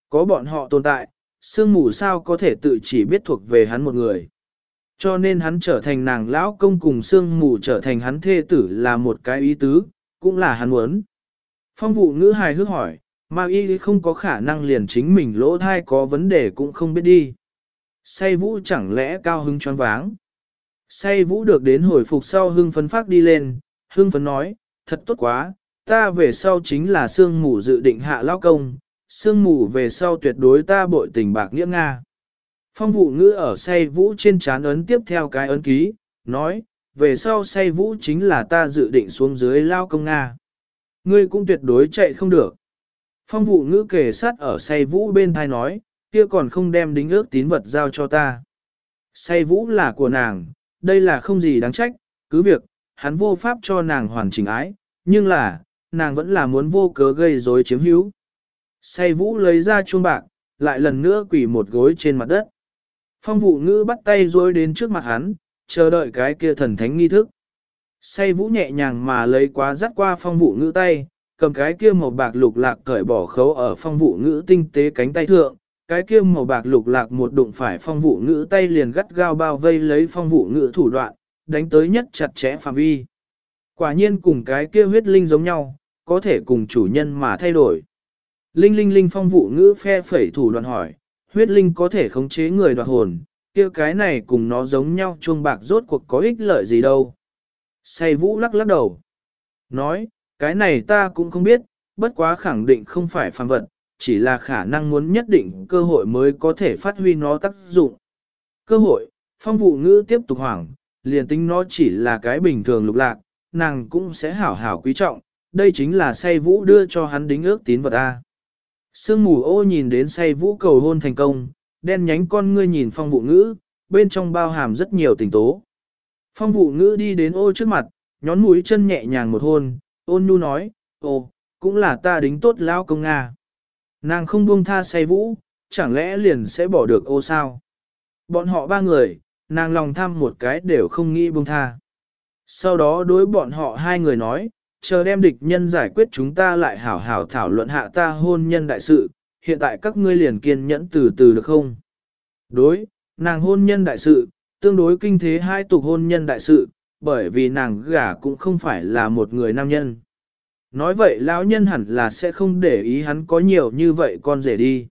Có bọn họ tồn tại, sương mù sao có thể tự chỉ biết thuộc về hắn một người. Cho nên hắn trở thành nàng lão công cùng sương mù trở thành hắn thê tử là một cái ý tứ, cũng là hắn muốn. Phong vụ ngữ hài hước hỏi, mà y không có khả năng liền chính mình lỗ thai có vấn đề cũng không biết đi. Say vũ chẳng lẽ cao hứng choáng váng. Say vũ được đến hồi phục sau hưng phấn phát đi lên, hưng phấn nói, thật tốt quá, ta về sau chính là sương mù dự định hạ lao công, sương mù về sau tuyệt đối ta bội tình bạc nghĩa Nga. Phong vụ ngữ ở say vũ trên chán ấn tiếp theo cái ấn ký, nói, về sau say vũ chính là ta dự định xuống dưới lao công Nga. Ngươi cũng tuyệt đối chạy không được. Phong vụ ngữ kề sát ở say vũ bên thai nói, kia còn không đem đính ước tín vật giao cho ta. Say vũ là của nàng, đây là không gì đáng trách, cứ việc, hắn vô pháp cho nàng hoàn chỉnh ái, nhưng là, nàng vẫn là muốn vô cớ gây rối chiếm hữu. Say vũ lấy ra chuông bạc, lại lần nữa quỳ một gối trên mặt đất. Phong vụ ngữ bắt tay rối đến trước mặt hắn, chờ đợi cái kia thần thánh nghi thức. Say vũ nhẹ nhàng mà lấy quá dắt qua phong vụ ngữ tay, cầm cái kia màu bạc lục lạc cởi bỏ khấu ở phong vụ ngữ tinh tế cánh tay thượng, cái kia màu bạc lục lạc một đụng phải phong vụ ngữ tay liền gắt gao bao vây lấy phong vụ ngữ thủ đoạn, đánh tới nhất chặt chẽ phạm vi. Quả nhiên cùng cái kia huyết linh giống nhau, có thể cùng chủ nhân mà thay đổi. Linh linh linh phong vụ ngữ phe phẩy thủ đoạn hỏi, huyết linh có thể khống chế người đoạt hồn, kia cái này cùng nó giống nhau chuông bạc rốt cuộc có ích lợi gì đâu. Say vũ lắc lắc đầu. Nói, cái này ta cũng không biết, bất quá khẳng định không phải phàm vật, chỉ là khả năng muốn nhất định cơ hội mới có thể phát huy nó tác dụng. Cơ hội, phong vụ ngữ tiếp tục hoảng, liền tính nó chỉ là cái bình thường lục lạc, nàng cũng sẽ hảo hảo quý trọng, đây chính là say vũ đưa cho hắn đính ước tín vật A. Sương mù ô nhìn đến say vũ cầu hôn thành công, đen nhánh con ngươi nhìn phong vụ ngữ, bên trong bao hàm rất nhiều tình tố. Phong vụ ngữ đi đến ô trước mặt, nhón mũi chân nhẹ nhàng một hôn, ôn nhu nói, ô, cũng là ta đính tốt lao công Nga. Nàng không buông tha say vũ, chẳng lẽ liền sẽ bỏ được ô sao? Bọn họ ba người, nàng lòng tham một cái đều không nghĩ buông tha. Sau đó đối bọn họ hai người nói, chờ đem địch nhân giải quyết chúng ta lại hảo hảo thảo luận hạ ta hôn nhân đại sự, hiện tại các ngươi liền kiên nhẫn từ từ được không? Đối, nàng hôn nhân đại sự, tương đối kinh thế hai tục hôn nhân đại sự, bởi vì nàng gả cũng không phải là một người nam nhân. Nói vậy lão nhân hẳn là sẽ không để ý hắn có nhiều như vậy con rể đi.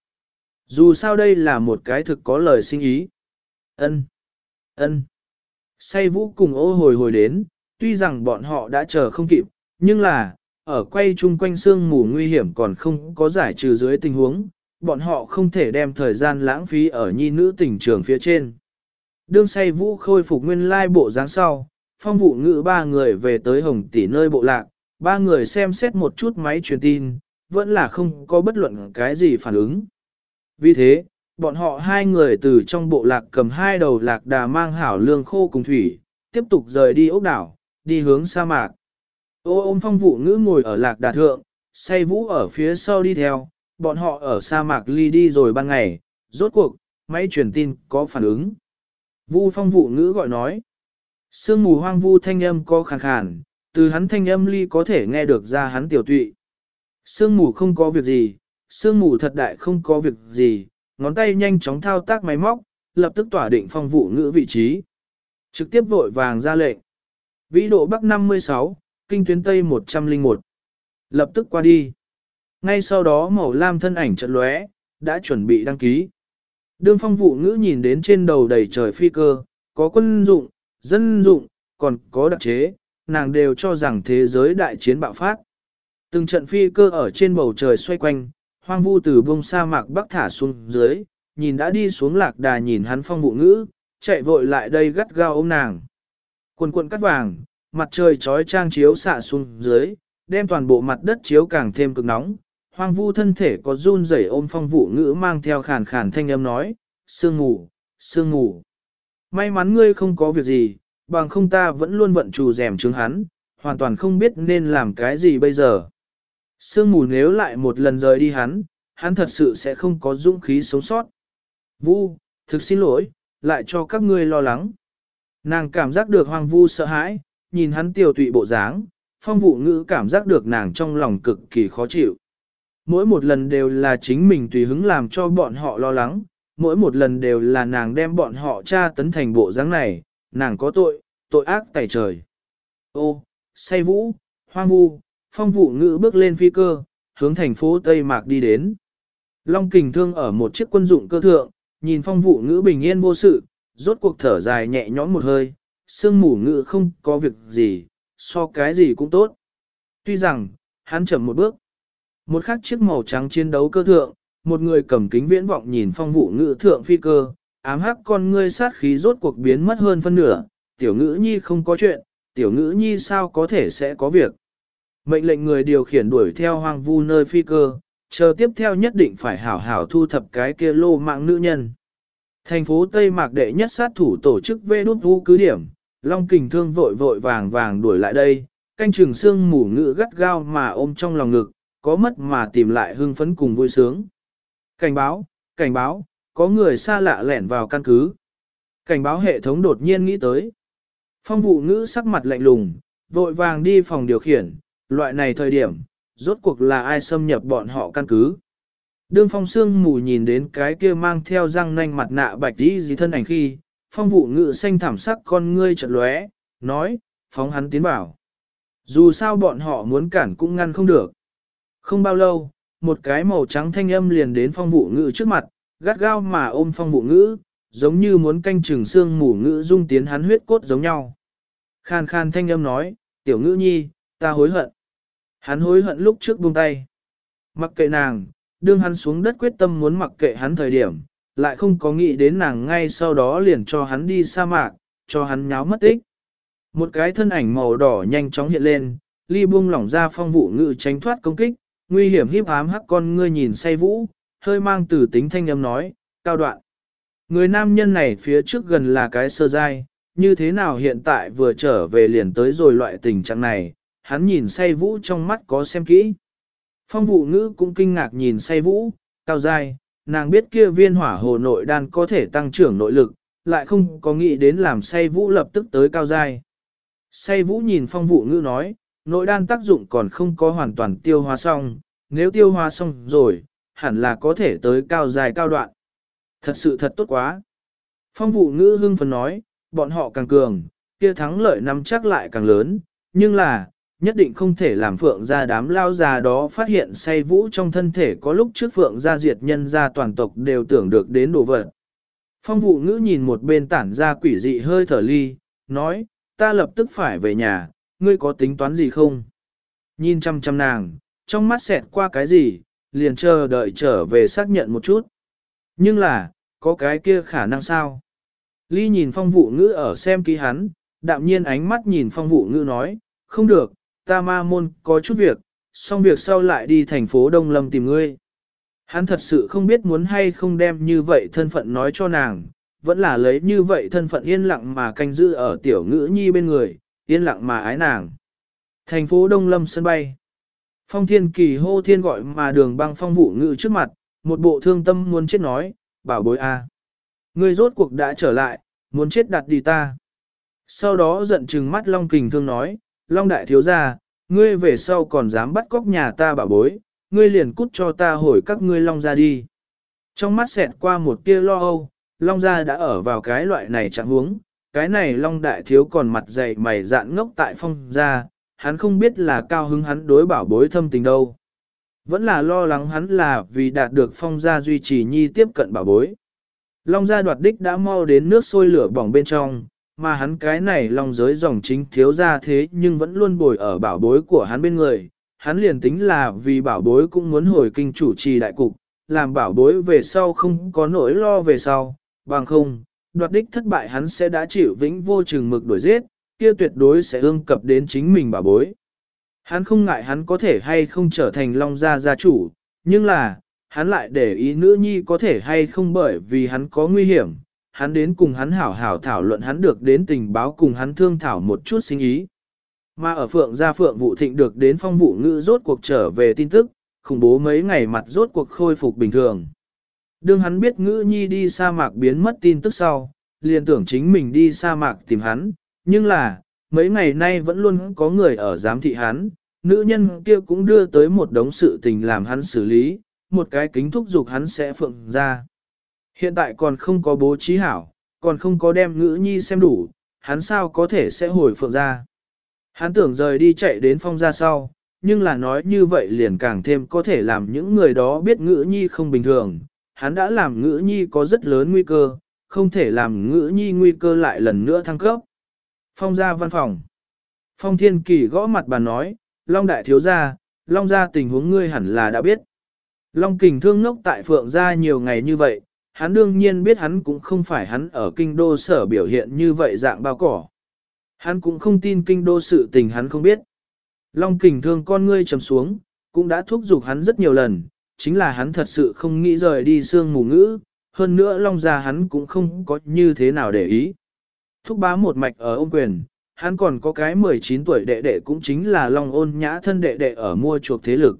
Dù sao đây là một cái thực có lời sinh ý. Ân, ân. Say vũ cùng ô hồi hồi đến, tuy rằng bọn họ đã chờ không kịp, nhưng là, ở quay chung quanh sương mù nguy hiểm còn không có giải trừ dưới tình huống, bọn họ không thể đem thời gian lãng phí ở nhi nữ tình trường phía trên. Đương say vũ khôi phục nguyên lai bộ dáng sau, phong vụ ngự ba người về tới hồng tỷ nơi bộ lạc, ba người xem xét một chút máy truyền tin, vẫn là không có bất luận cái gì phản ứng. Vì thế, bọn họ hai người từ trong bộ lạc cầm hai đầu lạc đà mang hảo lương khô cùng thủy, tiếp tục rời đi ốc đảo, đi hướng sa mạc. Ô ôm phong vụ ngữ ngồi ở lạc đà thượng, say vũ ở phía sau đi theo, bọn họ ở sa mạc ly đi rồi ban ngày, rốt cuộc, máy truyền tin có phản ứng. Vu phong vụ ngữ gọi nói, sương mù hoang vu thanh âm có khàn khàn, từ hắn thanh âm ly có thể nghe được ra hắn tiểu tụy. Sương mù không có việc gì, sương mù thật đại không có việc gì, ngón tay nhanh chóng thao tác máy móc, lập tức tỏa định phong vụ ngữ vị trí. Trực tiếp vội vàng ra lệnh. Vĩ độ Bắc 56, kinh tuyến Tây 101. Lập tức qua đi. Ngay sau đó màu lam thân ảnh trận lóe, đã chuẩn bị đăng ký. Đương phong vụ ngữ nhìn đến trên đầu đầy trời phi cơ, có quân dụng, dân dụng, còn có đặc chế, nàng đều cho rằng thế giới đại chiến bạo phát. Từng trận phi cơ ở trên bầu trời xoay quanh, hoang vu từ bông sa mạc bắc thả xuống dưới, nhìn đã đi xuống lạc đà nhìn hắn phong vụ ngữ, chạy vội lại đây gắt gao ôm nàng. Quần quần cắt vàng, mặt trời trói trang chiếu xạ xuống dưới, đem toàn bộ mặt đất chiếu càng thêm cực nóng. Hoang vu thân thể có run rẩy ôm phong vụ ngữ mang theo khàn khàn thanh âm nói, sương ngủ, sương ngủ. May mắn ngươi không có việc gì, bằng không ta vẫn luôn vận trù rèm chứng hắn, hoàn toàn không biết nên làm cái gì bây giờ. Sương mù nếu lại một lần rời đi hắn, hắn thật sự sẽ không có dũng khí sống sót. Vu, thực xin lỗi, lại cho các ngươi lo lắng. Nàng cảm giác được hoang vu sợ hãi, nhìn hắn tiểu tụy bộ dáng, phong vụ ngữ cảm giác được nàng trong lòng cực kỳ khó chịu. Mỗi một lần đều là chính mình tùy hứng làm cho bọn họ lo lắng, mỗi một lần đều là nàng đem bọn họ tra tấn thành bộ dáng này, nàng có tội, tội ác tẩy trời. Ô, say vũ, hoang vu, phong vụ ngữ bước lên phi cơ, hướng thành phố Tây Mạc đi đến. Long kình thương ở một chiếc quân dụng cơ thượng, nhìn phong vụ ngữ bình yên vô sự, rốt cuộc thở dài nhẹ nhõm một hơi, sương mù ngữ không có việc gì, so cái gì cũng tốt. Tuy rằng, hắn chậm một bước. Một khắc chiếc màu trắng chiến đấu cơ thượng, một người cầm kính viễn vọng nhìn phong vụ ngữ thượng phi cơ, ám hắc con ngươi sát khí rốt cuộc biến mất hơn phân nửa, tiểu ngữ nhi không có chuyện, tiểu ngữ nhi sao có thể sẽ có việc. Mệnh lệnh người điều khiển đuổi theo hoang vu nơi phi cơ, chờ tiếp theo nhất định phải hảo hảo thu thập cái kia lô mạng nữ nhân. Thành phố Tây Mạc đệ nhất sát thủ tổ chức vê đút vũ cứ điểm, Long Kình Thương vội vội vàng vàng đuổi lại đây, canh trường xương mù ngự gắt gao mà ôm trong lòng ngực, có mất mà tìm lại hưng phấn cùng vui sướng. Cảnh báo, cảnh báo, có người xa lạ lẻn vào căn cứ. Cảnh báo hệ thống đột nhiên nghĩ tới. Phong vụ ngữ sắc mặt lạnh lùng, vội vàng đi phòng điều khiển, loại này thời điểm, rốt cuộc là ai xâm nhập bọn họ căn cứ. Đương phong sương mù nhìn đến cái kia mang theo răng nanh mặt nạ bạch đi gì thân ảnh khi, phong vụ ngự xanh thảm sắc con ngươi chợt lóe, nói, phóng hắn tiến bảo. Dù sao bọn họ muốn cản cũng ngăn không được. Không bao lâu, một cái màu trắng thanh âm liền đến phong vụ ngữ trước mặt, gắt gao mà ôm phong vụ ngữ, giống như muốn canh chừng xương mù ngữ dung tiến hắn huyết cốt giống nhau. Khan khan thanh âm nói, tiểu ngữ nhi, ta hối hận. Hắn hối hận lúc trước buông tay. Mặc kệ nàng, đương hắn xuống đất quyết tâm muốn mặc kệ hắn thời điểm, lại không có nghĩ đến nàng ngay sau đó liền cho hắn đi sa mạc, cho hắn nháo mất tích. Một cái thân ảnh màu đỏ nhanh chóng hiện lên, ly buông lỏng ra phong vụ ngự tránh thoát công kích, nguy hiểm híp ám hắc con ngươi nhìn say vũ, hơi mang từ tính thanh âm nói, cao đoạn. Người nam nhân này phía trước gần là cái sơ dai, như thế nào hiện tại vừa trở về liền tới rồi loại tình trạng này, hắn nhìn say vũ trong mắt có xem kỹ. Phong vụ ngữ cũng kinh ngạc nhìn say vũ, cao dai, nàng biết kia viên hỏa hồ nội đan có thể tăng trưởng nội lực, lại không có nghĩ đến làm say vũ lập tức tới cao dai. Say vũ nhìn phong vụ ngữ nói, nội đan tác dụng còn không có hoàn toàn tiêu hóa xong, nếu tiêu hóa xong rồi, hẳn là có thể tới cao dài cao đoạn. Thật sự thật tốt quá. Phong vụ ngữ hưng phấn nói, bọn họ càng cường, kia thắng lợi nắm chắc lại càng lớn, nhưng là, nhất định không thể làm phượng gia đám lao già đó phát hiện say vũ trong thân thể có lúc trước phượng gia diệt nhân gia toàn tộc đều tưởng được đến đồ vật. Phong vụ ngữ nhìn một bên tản ra quỷ dị hơi thở ly, nói, ta lập tức phải về nhà, ngươi có tính toán gì không? Nhìn chăm chăm nàng, trong mắt xẹt qua cái gì, liền chờ đợi trở về xác nhận một chút. Nhưng là, có cái kia khả năng sao? Ly nhìn phong vụ ngữ ở xem ký hắn, đạm nhiên ánh mắt nhìn phong vụ ngữ nói, không được, ta ma môn có chút việc, xong việc sau lại đi thành phố Đông Lâm tìm ngươi. Hắn thật sự không biết muốn hay không đem như vậy thân phận nói cho nàng, vẫn là lấy như vậy thân phận yên lặng mà canh giữ ở tiểu ngữ nhi bên người, yên lặng mà ái nàng. Thành phố Đông Lâm sân bay. Phong thiên kỳ hô thiên gọi mà đường băng phong vụ ngự trước mặt, một bộ thương tâm muốn chết nói, bảo bối a, Ngươi rốt cuộc đã trở lại, muốn chết đặt đi ta. Sau đó giận trừng mắt Long Kình Thương nói, Long Đại Thiếu Gia, ngươi về sau còn dám bắt cóc nhà ta bảo bối, ngươi liền cút cho ta hồi các ngươi Long ra đi. Trong mắt xẹt qua một tia lo âu, Long gia đã ở vào cái loại này chẳng huống, cái này Long Đại Thiếu còn mặt dày mày dạn ngốc tại phong gia, hắn không biết là cao hứng hắn đối bảo bối thâm tình đâu. Vẫn là lo lắng hắn là vì đạt được phong gia duy trì nhi tiếp cận bảo bối. Long gia đoạt đích đã mau đến nước sôi lửa bỏng bên trong, mà hắn cái này long giới dòng chính thiếu ra thế nhưng vẫn luôn bồi ở bảo bối của hắn bên người. Hắn liền tính là vì bảo bối cũng muốn hồi kinh chủ trì đại cục, làm bảo bối về sau không có nỗi lo về sau, bằng không, đoạt đích thất bại hắn sẽ đã chịu vĩnh vô chừng mực đuổi giết, kia tuyệt đối sẽ ương cập đến chính mình bà bối. Hắn không ngại hắn có thể hay không trở thành long gia gia chủ, nhưng là, hắn lại để ý nữ nhi có thể hay không bởi vì hắn có nguy hiểm, hắn đến cùng hắn hảo hảo thảo luận hắn được đến tình báo cùng hắn thương thảo một chút sinh ý. Mà ở phượng gia phượng vụ thịnh được đến phong vụ ngữ rốt cuộc trở về tin tức, khủng bố mấy ngày mặt rốt cuộc khôi phục bình thường. Đương hắn biết ngữ nhi đi sa mạc biến mất tin tức sau, liền tưởng chính mình đi sa mạc tìm hắn, nhưng là, mấy ngày nay vẫn luôn có người ở giám thị hắn, nữ nhân kia cũng đưa tới một đống sự tình làm hắn xử lý, một cái kính thúc dục hắn sẽ phượng ra. Hiện tại còn không có bố trí hảo, còn không có đem ngữ nhi xem đủ, hắn sao có thể sẽ hồi phượng ra. Hắn tưởng rời đi chạy đến phong ra sau, nhưng là nói như vậy liền càng thêm có thể làm những người đó biết ngữ nhi không bình thường. Hắn đã làm ngữ nhi có rất lớn nguy cơ, không thể làm ngữ nhi nguy cơ lại lần nữa thăng cấp. Phong ra văn phòng. Phong thiên kỳ gõ mặt bàn nói, Long đại thiếu gia, Long gia tình huống ngươi hẳn là đã biết. Long kình thương ngốc tại phượng gia nhiều ngày như vậy, hắn đương nhiên biết hắn cũng không phải hắn ở kinh đô sở biểu hiện như vậy dạng bao cỏ. Hắn cũng không tin kinh đô sự tình hắn không biết. Long kình thương con ngươi trầm xuống, cũng đã thúc giục hắn rất nhiều lần, chính là hắn thật sự không nghĩ rời đi sương mù ngữ, hơn nữa long gia hắn cũng không có như thế nào để ý. Thúc bá một mạch ở ôm quyền, hắn còn có cái 19 tuổi đệ đệ cũng chính là long ôn nhã thân đệ đệ ở mua chuộc thế lực.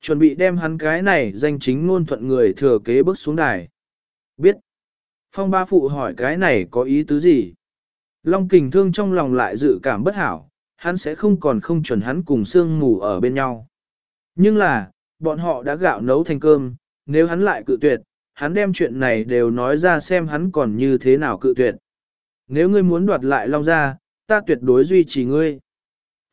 Chuẩn bị đem hắn cái này danh chính ngôn thuận người thừa kế bước xuống đài. Biết. Phong ba phụ hỏi cái này có ý tứ gì? Long kình thương trong lòng lại dự cảm bất hảo, hắn sẽ không còn không chuẩn hắn cùng sương mù ở bên nhau. Nhưng là, bọn họ đã gạo nấu thành cơm, nếu hắn lại cự tuyệt, hắn đem chuyện này đều nói ra xem hắn còn như thế nào cự tuyệt. Nếu ngươi muốn đoạt lại Long gia, ta tuyệt đối duy trì ngươi.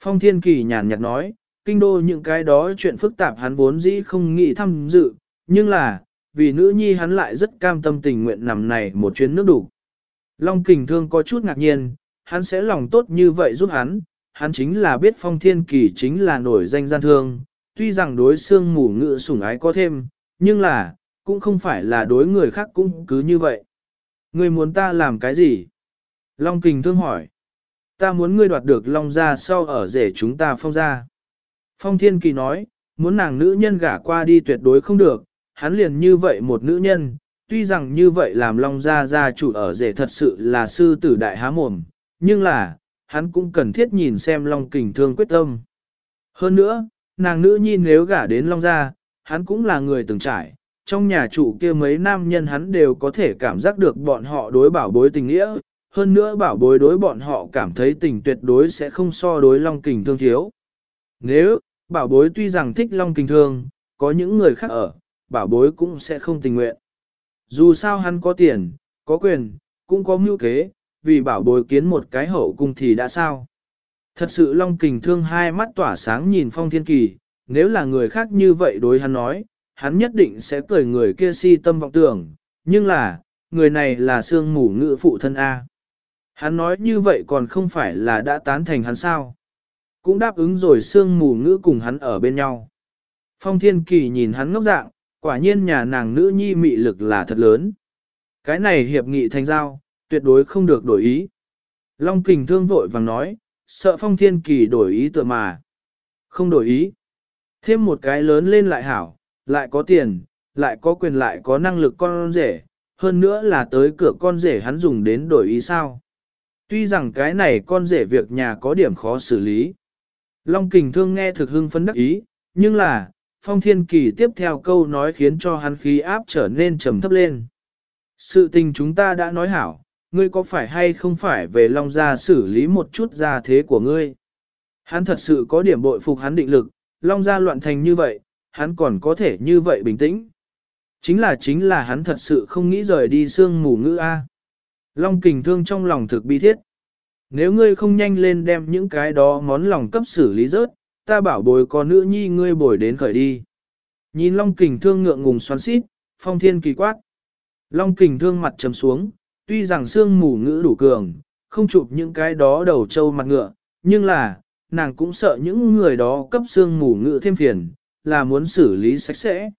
Phong Thiên Kỳ nhàn nhạt nói, kinh đô những cái đó chuyện phức tạp hắn vốn dĩ không nghĩ tham dự, nhưng là, vì nữ nhi hắn lại rất cam tâm tình nguyện nằm này một chuyến nước đủ. Long kình thương có chút ngạc nhiên, hắn sẽ lòng tốt như vậy giúp hắn, hắn chính là biết phong thiên kỳ chính là nổi danh gian thương, tuy rằng đối xương mù ngự sủng ái có thêm, nhưng là, cũng không phải là đối người khác cũng cứ như vậy. người muốn ta làm cái gì? Long kình thương hỏi. Ta muốn ngươi đoạt được Long ra sau ở rể chúng ta phong ra. Phong thiên kỳ nói, muốn nàng nữ nhân gả qua đi tuyệt đối không được, hắn liền như vậy một nữ nhân, tuy rằng như vậy làm Long Gia Gia chủ ở rể thật sự là sư tử đại há mồm, nhưng là, hắn cũng cần thiết nhìn xem Long Kình Thương quyết tâm. Hơn nữa, nàng nữ nhìn nếu gả đến Long Gia, hắn cũng là người từng trải, trong nhà chủ kia mấy nam nhân hắn đều có thể cảm giác được bọn họ đối bảo bối tình nghĩa, hơn nữa bảo bối đối bọn họ cảm thấy tình tuyệt đối sẽ không so đối Long Kình Thương thiếu. Nếu, bảo bối tuy rằng thích Long Kình Thương, có những người khác ở, bảo bối cũng sẽ không tình nguyện. Dù sao hắn có tiền, có quyền, cũng có mưu kế, vì bảo bối kiến một cái hậu cung thì đã sao. Thật sự Long Kình thương hai mắt tỏa sáng nhìn Phong Thiên Kỳ, nếu là người khác như vậy đối hắn nói, hắn nhất định sẽ cười người kia si tâm vọng tưởng, nhưng là, người này là xương mù ngự phụ thân A. Hắn nói như vậy còn không phải là đã tán thành hắn sao. Cũng đáp ứng rồi xương mù ngữ cùng hắn ở bên nhau. Phong Thiên Kỳ nhìn hắn ngốc dạng, quả nhiên nhà nàng nữ nhi mị lực là thật lớn. Cái này hiệp nghị thành giao, Tuyệt đối không được đổi ý. Long kình thương vội vàng nói, sợ phong thiên kỳ đổi ý tựa mà. Không đổi ý. Thêm một cái lớn lên lại hảo, lại có tiền, lại có quyền lại có năng lực con rể, hơn nữa là tới cửa con rể hắn dùng đến đổi ý sao. Tuy rằng cái này con rể việc nhà có điểm khó xử lý. Long kình thương nghe thực hưng phấn đắc ý, nhưng là, phong thiên kỳ tiếp theo câu nói khiến cho hắn khí áp trở nên trầm thấp lên. Sự tình chúng ta đã nói hảo, ngươi có phải hay không phải về Long Gia xử lý một chút gia thế của ngươi? Hắn thật sự có điểm bội phục hắn định lực, Long Gia loạn thành như vậy, hắn còn có thể như vậy bình tĩnh. Chính là chính là hắn thật sự không nghĩ rời đi sương mù ngữ A. Long kình thương trong lòng thực bi thiết. Nếu ngươi không nhanh lên đem những cái đó món lòng cấp xử lý rớt, ta bảo bồi có nữ nhi ngươi bồi đến khởi đi. Nhìn Long kình thương ngượng ngùng xoắn xít, phong thiên kỳ quát. Long kình thương mặt trầm xuống, tuy rằng xương mù ngữ đủ cường, không chụp những cái đó đầu trâu mặt ngựa, nhưng là, nàng cũng sợ những người đó cấp xương mù ngữ thêm phiền, là muốn xử lý sạch sẽ.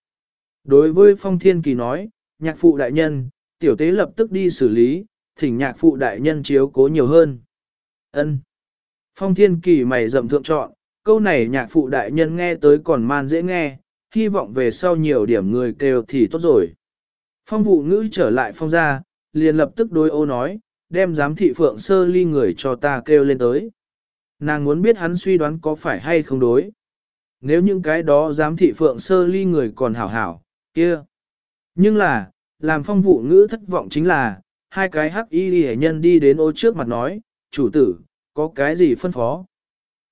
Đối với phong thiên kỳ nói, nhạc phụ đại nhân, tiểu tế lập tức đi xử lý, thỉnh nhạc phụ đại nhân chiếu cố nhiều hơn. ân Phong thiên kỳ mày rậm thượng chọn, câu này nhạc phụ đại nhân nghe tới còn man dễ nghe, hy vọng về sau nhiều điểm người kêu thì tốt rồi. Phong vụ ngữ trở lại phong ra, liền lập tức đối ô nói, đem giám thị phượng sơ ly người cho ta kêu lên tới. Nàng muốn biết hắn suy đoán có phải hay không đối. Nếu những cái đó giám thị phượng sơ ly người còn hảo hảo, kia. Nhưng là, làm phong vụ ngữ thất vọng chính là, hai cái hắc y hệ nhân đi đến ô trước mặt nói, chủ tử, có cái gì phân phó.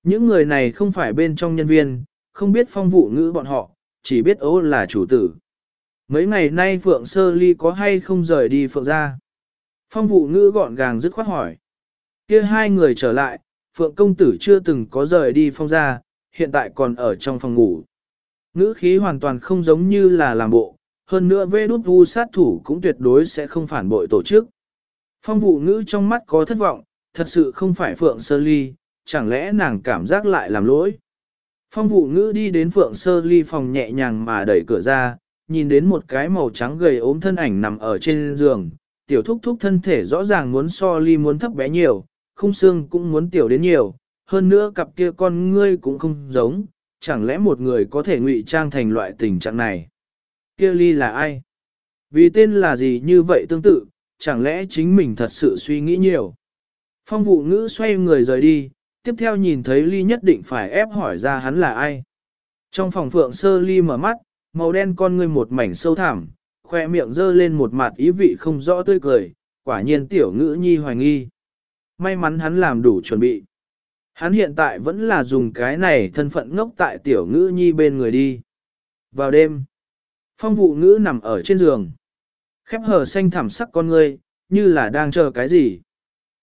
Những người này không phải bên trong nhân viên, không biết phong vụ ngữ bọn họ, chỉ biết ô là chủ tử. Mấy ngày nay Phượng Sơ Ly có hay không rời đi Phượng ra? Phong vụ ngữ gọn gàng dứt khoát hỏi. kia hai người trở lại, Phượng công tử chưa từng có rời đi phong ra, hiện tại còn ở trong phòng ngủ. Ngữ khí hoàn toàn không giống như là làm bộ, hơn nữa vê đút vu sát thủ cũng tuyệt đối sẽ không phản bội tổ chức. Phong vụ ngữ trong mắt có thất vọng, thật sự không phải Phượng Sơ Ly, chẳng lẽ nàng cảm giác lại làm lỗi. Phong vụ ngữ đi đến Phượng Sơ Ly phòng nhẹ nhàng mà đẩy cửa ra, nhìn đến một cái màu trắng gầy ốm thân ảnh nằm ở trên giường, tiểu thúc thúc thân thể rõ ràng muốn so ly muốn thấp bé nhiều, khung xương cũng muốn tiểu đến nhiều, hơn nữa cặp kia con ngươi cũng không giống, chẳng lẽ một người có thể ngụy trang thành loại tình trạng này. Kia ly là ai? Vì tên là gì như vậy tương tự, chẳng lẽ chính mình thật sự suy nghĩ nhiều. Phong vụ ngữ xoay người rời đi, tiếp theo nhìn thấy ly nhất định phải ép hỏi ra hắn là ai. Trong phòng phượng sơ ly mở mắt, màu đen con ngươi một mảnh sâu thẳm, khoe miệng dơ lên một mặt ý vị không rõ tươi cười, quả nhiên tiểu ngữ nhi hoài nghi. May mắn hắn làm đủ chuẩn bị. Hắn hiện tại vẫn là dùng cái này thân phận ngốc tại tiểu ngữ nhi bên người đi. Vào đêm, phong vụ ngữ nằm ở trên giường. Khép hờ xanh thẳm sắc con ngươi, như là đang chờ cái gì.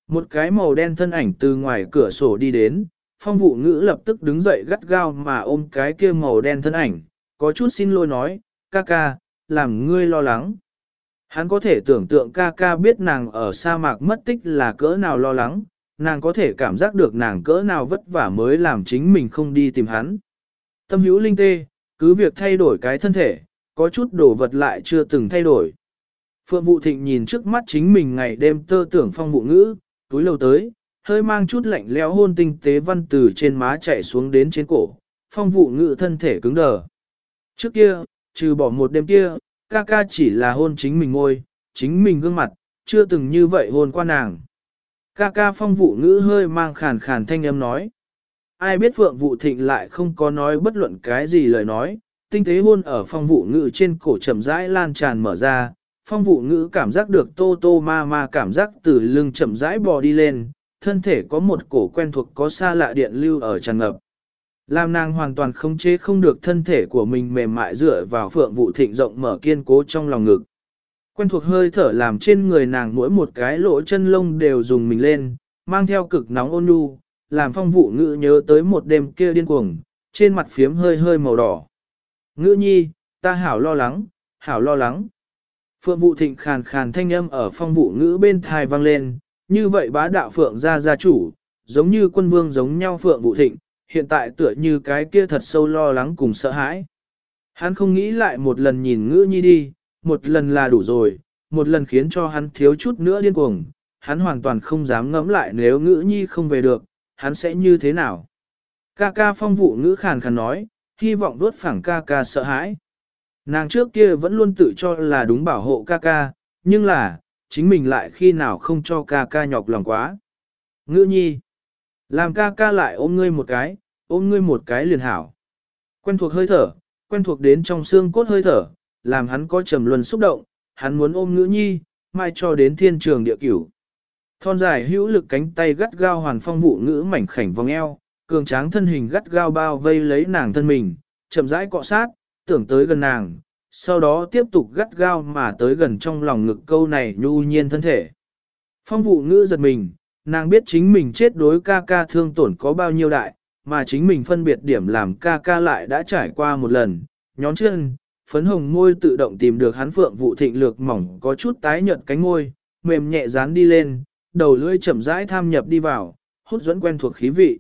Một cái màu đen thân ảnh từ ngoài cửa sổ đi đến, phong vụ ngữ lập tức đứng dậy gắt gao mà ôm cái kia màu đen thân ảnh, có chút xin lỗi nói, ca ca, làm ngươi lo lắng. Hắn có thể tưởng tượng ca ca biết nàng ở sa mạc mất tích là cỡ nào lo lắng, nàng có thể cảm giác được nàng cỡ nào vất vả mới làm chính mình không đi tìm hắn. Tâm hữu linh tê, cứ việc thay đổi cái thân thể, có chút đồ vật lại chưa từng thay đổi. Phượng Vũ Thịnh nhìn trước mắt chính mình ngày đêm tơ tưởng phong vụ ngữ, túi lâu tới, hơi mang chút lạnh lẽo hôn tinh tế văn từ trên má chạy xuống đến trên cổ, phong vụ ngữ thân thể cứng đờ. Trước kia, trừ bỏ một đêm kia, ca ca chỉ là hôn chính mình ngôi, chính mình gương mặt, chưa từng như vậy hôn qua nàng. Ca ca phong vụ ngữ hơi mang khàn khàn thanh âm nói. Ai biết phượng Vũ thịnh lại không có nói bất luận cái gì lời nói, tinh tế hôn ở phong vụ ngữ trên cổ chậm rãi lan tràn mở ra, phong vụ ngữ cảm giác được tô tô ma ma cảm giác từ lưng chậm rãi bò đi lên, thân thể có một cổ quen thuộc có xa lạ điện lưu ở tràn ngập. Làm nàng hoàn toàn không chế không được thân thể của mình mềm mại dựa vào phượng vụ thịnh rộng mở kiên cố trong lòng ngực. Quen thuộc hơi thở làm trên người nàng mỗi một cái lỗ chân lông đều dùng mình lên, mang theo cực nóng ôn nhu, làm phong vụ ngữ nhớ tới một đêm kia điên cuồng, trên mặt phiếm hơi hơi màu đỏ. Ngữ nhi, ta hảo lo lắng, hảo lo lắng. Phượng vụ thịnh khàn khàn thanh âm ở phong vụ ngữ bên thai vang lên, như vậy bá đạo phượng gia gia chủ, giống như quân vương giống nhau phượng vụ thịnh, hiện tại tựa như cái kia thật sâu lo lắng cùng sợ hãi. Hắn không nghĩ lại một lần nhìn ngữ nhi đi, một lần là đủ rồi, một lần khiến cho hắn thiếu chút nữa điên cuồng, hắn hoàn toàn không dám ngẫm lại nếu ngữ nhi không về được, hắn sẽ như thế nào. Ca ca phong vụ ngữ khàn khàn nói, hy vọng đuốt phẳng ca ca sợ hãi. Nàng trước kia vẫn luôn tự cho là đúng bảo hộ ca ca, nhưng là, chính mình lại khi nào không cho ca ca nhọc lòng quá. Ngữ nhi, làm ca ca lại ôm ngươi một cái, ôm ngươi một cái liền hảo. Quen thuộc hơi thở, quen thuộc đến trong xương cốt hơi thở, làm hắn có trầm luân xúc động, hắn muốn ôm ngữ nhi, mai cho đến thiên trường địa cửu. Thon dài hữu lực cánh tay gắt gao hoàn phong vụ ngữ mảnh khảnh vòng eo, cường tráng thân hình gắt gao bao vây lấy nàng thân mình, chậm rãi cọ sát, tưởng tới gần nàng, sau đó tiếp tục gắt gao mà tới gần trong lòng ngực câu này nhu nhiên thân thể. Phong vụ ngữ giật mình, nàng biết chính mình chết đối ca ca thương tổn có bao nhiêu đại, mà chính mình phân biệt điểm làm ca ca lại đã trải qua một lần, nhón chân, phấn hồng môi tự động tìm được hắn phượng vụ thịnh lược mỏng có chút tái nhợt cánh môi, mềm nhẹ dán đi lên, đầu lưỡi chậm rãi tham nhập đi vào, hút dẫn quen thuộc khí vị.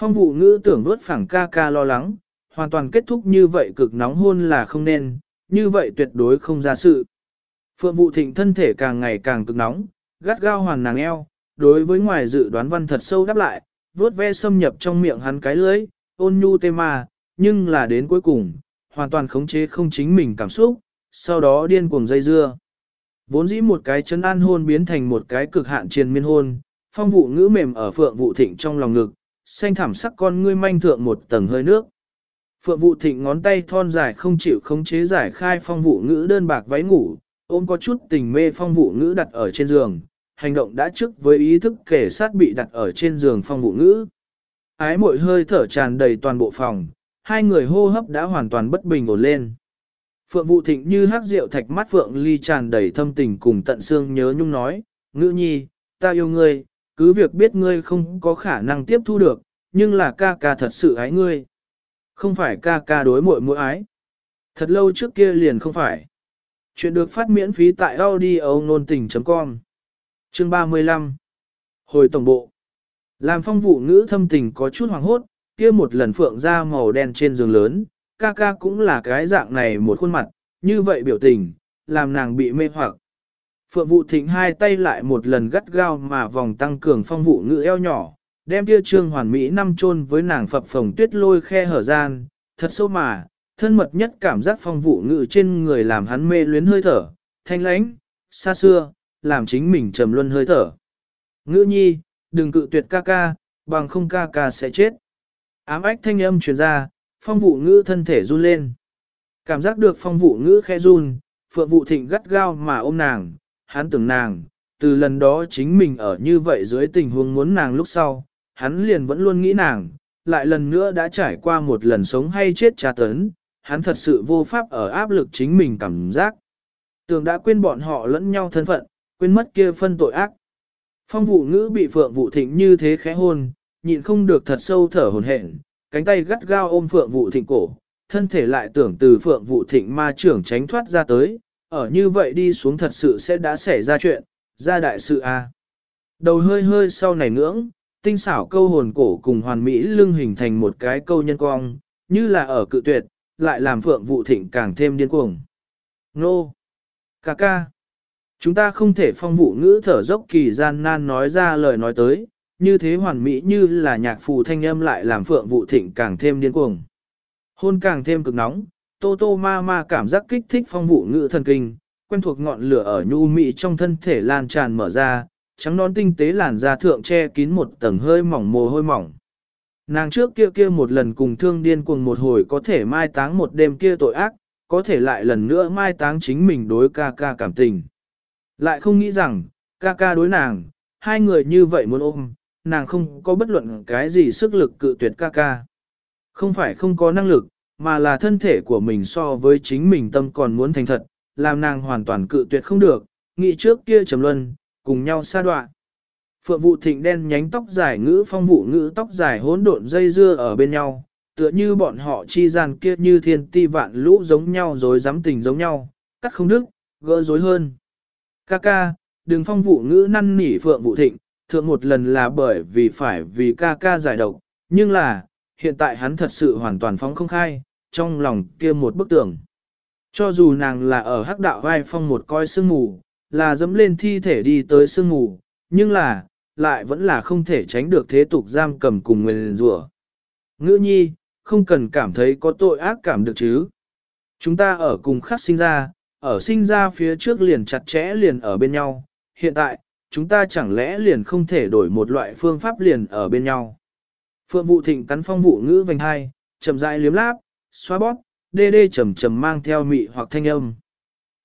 Phong vụ ngữ tưởng vớt phẳng ca ca lo lắng, hoàn toàn kết thúc như vậy cực nóng hôn là không nên, như vậy tuyệt đối không ra sự. Phượng vụ thịnh thân thể càng ngày càng cực nóng, gắt gao hoàn nàng eo, đối với ngoài dự đoán văn thật sâu đáp lại, vớt ve xâm nhập trong miệng hắn cái lưới, ôn nhu tê ma, nhưng là đến cuối cùng, hoàn toàn khống chế không chính mình cảm xúc, sau đó điên cuồng dây dưa. Vốn dĩ một cái chân an hôn biến thành một cái cực hạn triền miên hôn, phong vụ ngữ mềm ở phượng vụ thịnh trong lòng ngực, xanh thảm sắc con ngươi manh thượng một tầng hơi nước. Phượng vụ thịnh ngón tay thon dài không chịu khống chế giải khai phong vụ ngữ đơn bạc váy ngủ, ôm có chút tình mê phong vụ ngữ đặt ở trên giường, hành động đã trước với ý thức kể sát bị đặt ở trên giường phong vụ ngữ. Ái mội hơi thở tràn đầy toàn bộ phòng, hai người hô hấp đã hoàn toàn bất bình ổn lên. Phượng vụ thịnh như hát rượu thạch mắt Phượng ly tràn đầy thâm tình cùng tận xương nhớ nhung nói, ngữ nhi, ta yêu ngươi, cứ việc biết ngươi không có khả năng tiếp thu được, nhưng là ca ca thật sự ái ngươi. Không phải ca ca đối muội mỗi ái. Thật lâu trước kia liền không phải. Chuyện được phát miễn phí tại audio nôn tình.com Chương 35 Hồi tổng bộ Làm phong vụ ngữ thâm tình có chút hoàng hốt, kia một lần phượng ra màu đen trên giường lớn, ca ca cũng là cái dạng này một khuôn mặt, như vậy biểu tình, làm nàng bị mê hoặc. Phượng vụ thịnh hai tay lại một lần gắt gao mà vòng tăng cường phong vụ ngữ eo nhỏ, đem kia trương hoàn mỹ năm chôn với nàng phập phồng tuyết lôi khe hở gian, thật sâu mà, thân mật nhất cảm giác phong vụ ngữ trên người làm hắn mê luyến hơi thở, thanh lãnh, xa xưa, làm chính mình trầm luân hơi thở. Ngữ nhi, đừng cự tuyệt ca ca, bằng không ca ca sẽ chết. Ám ách thanh âm truyền ra, phong vụ ngữ thân thể run lên. Cảm giác được phong vụ ngữ khe run, phượng vụ thịnh gắt gao mà ôm nàng, hắn tưởng nàng, từ lần đó chính mình ở như vậy dưới tình huống muốn nàng lúc sau, hắn liền vẫn luôn nghĩ nàng, lại lần nữa đã trải qua một lần sống hay chết tra tấn, hắn thật sự vô pháp ở áp lực chính mình cảm giác. Tường đã quên bọn họ lẫn nhau thân phận, quên mất kia phân tội ác. Phong vụ ngữ bị phượng vụ thịnh như thế khẽ hôn, nhịn không được thật sâu thở hồn hển, cánh tay gắt gao ôm phượng vụ thịnh cổ, thân thể lại tưởng từ phượng vụ thịnh ma trưởng tránh thoát ra tới, ở như vậy đi xuống thật sự sẽ đã xảy ra chuyện, ra đại sự a. Đầu hơi hơi sau này ngưỡng, tinh xảo câu hồn cổ cùng hoàn mỹ lưng hình thành một cái câu nhân cong, như là ở cự tuyệt, lại làm phượng vụ thịnh càng thêm điên cuồng. Nô! Cà ca! Chúng ta không thể phong vụ ngữ thở dốc kỳ gian nan nói ra lời nói tới, như thế hoàn mỹ như là nhạc phù thanh âm lại làm phượng vụ thịnh càng thêm điên cuồng. Hôn càng thêm cực nóng, tô tô ma ma cảm giác kích thích phong vụ ngữ thần kinh, quen thuộc ngọn lửa ở nhu mị trong thân thể lan tràn mở ra, trắng non tinh tế làn da thượng che kín một tầng hơi mỏng mồ hôi mỏng. Nàng trước kia kia một lần cùng thương điên cuồng một hồi có thể mai táng một đêm kia tội ác, có thể lại lần nữa mai táng chính mình đối ca ca cảm tình. Lại không nghĩ rằng, ca ca đối nàng, hai người như vậy muốn ôm, nàng không có bất luận cái gì sức lực cự tuyệt ca ca. Không phải không có năng lực, mà là thân thể của mình so với chính mình tâm còn muốn thành thật, làm nàng hoàn toàn cự tuyệt không được, nghĩ trước kia trầm luân, cùng nhau xa đoạn. Phượng vụ thịnh đen nhánh tóc dài ngữ phong vụ ngữ tóc dài hỗn độn dây dưa ở bên nhau, tựa như bọn họ chi gian kia như thiên ti vạn lũ giống nhau rồi dám tình giống nhau, cắt không đứt, gỡ rối hơn. Ca ca, đừng phong vụ ngữ năn nỉ phượng vụ thịnh, thượng một lần là bởi vì phải vì ca ca giải độc, nhưng là, hiện tại hắn thật sự hoàn toàn phóng không khai, trong lòng kia một bức tường. Cho dù nàng là ở hắc đạo vai phong một coi sương mù, là dẫm lên thi thể đi tới sương mù, nhưng là, lại vẫn là không thể tránh được thế tục giam cầm cùng nguyền rủa. Ngữ nhi, không cần cảm thấy có tội ác cảm được chứ. Chúng ta ở cùng khắc sinh ra, ở sinh ra phía trước liền chặt chẽ liền ở bên nhau, hiện tại, chúng ta chẳng lẽ liền không thể đổi một loại phương pháp liền ở bên nhau. Phượng vụ thịnh cắn phong vụ ngữ vành hai, chậm rãi liếm láp, xoa bóp, đê đê chầm chầm mang theo mị hoặc thanh âm.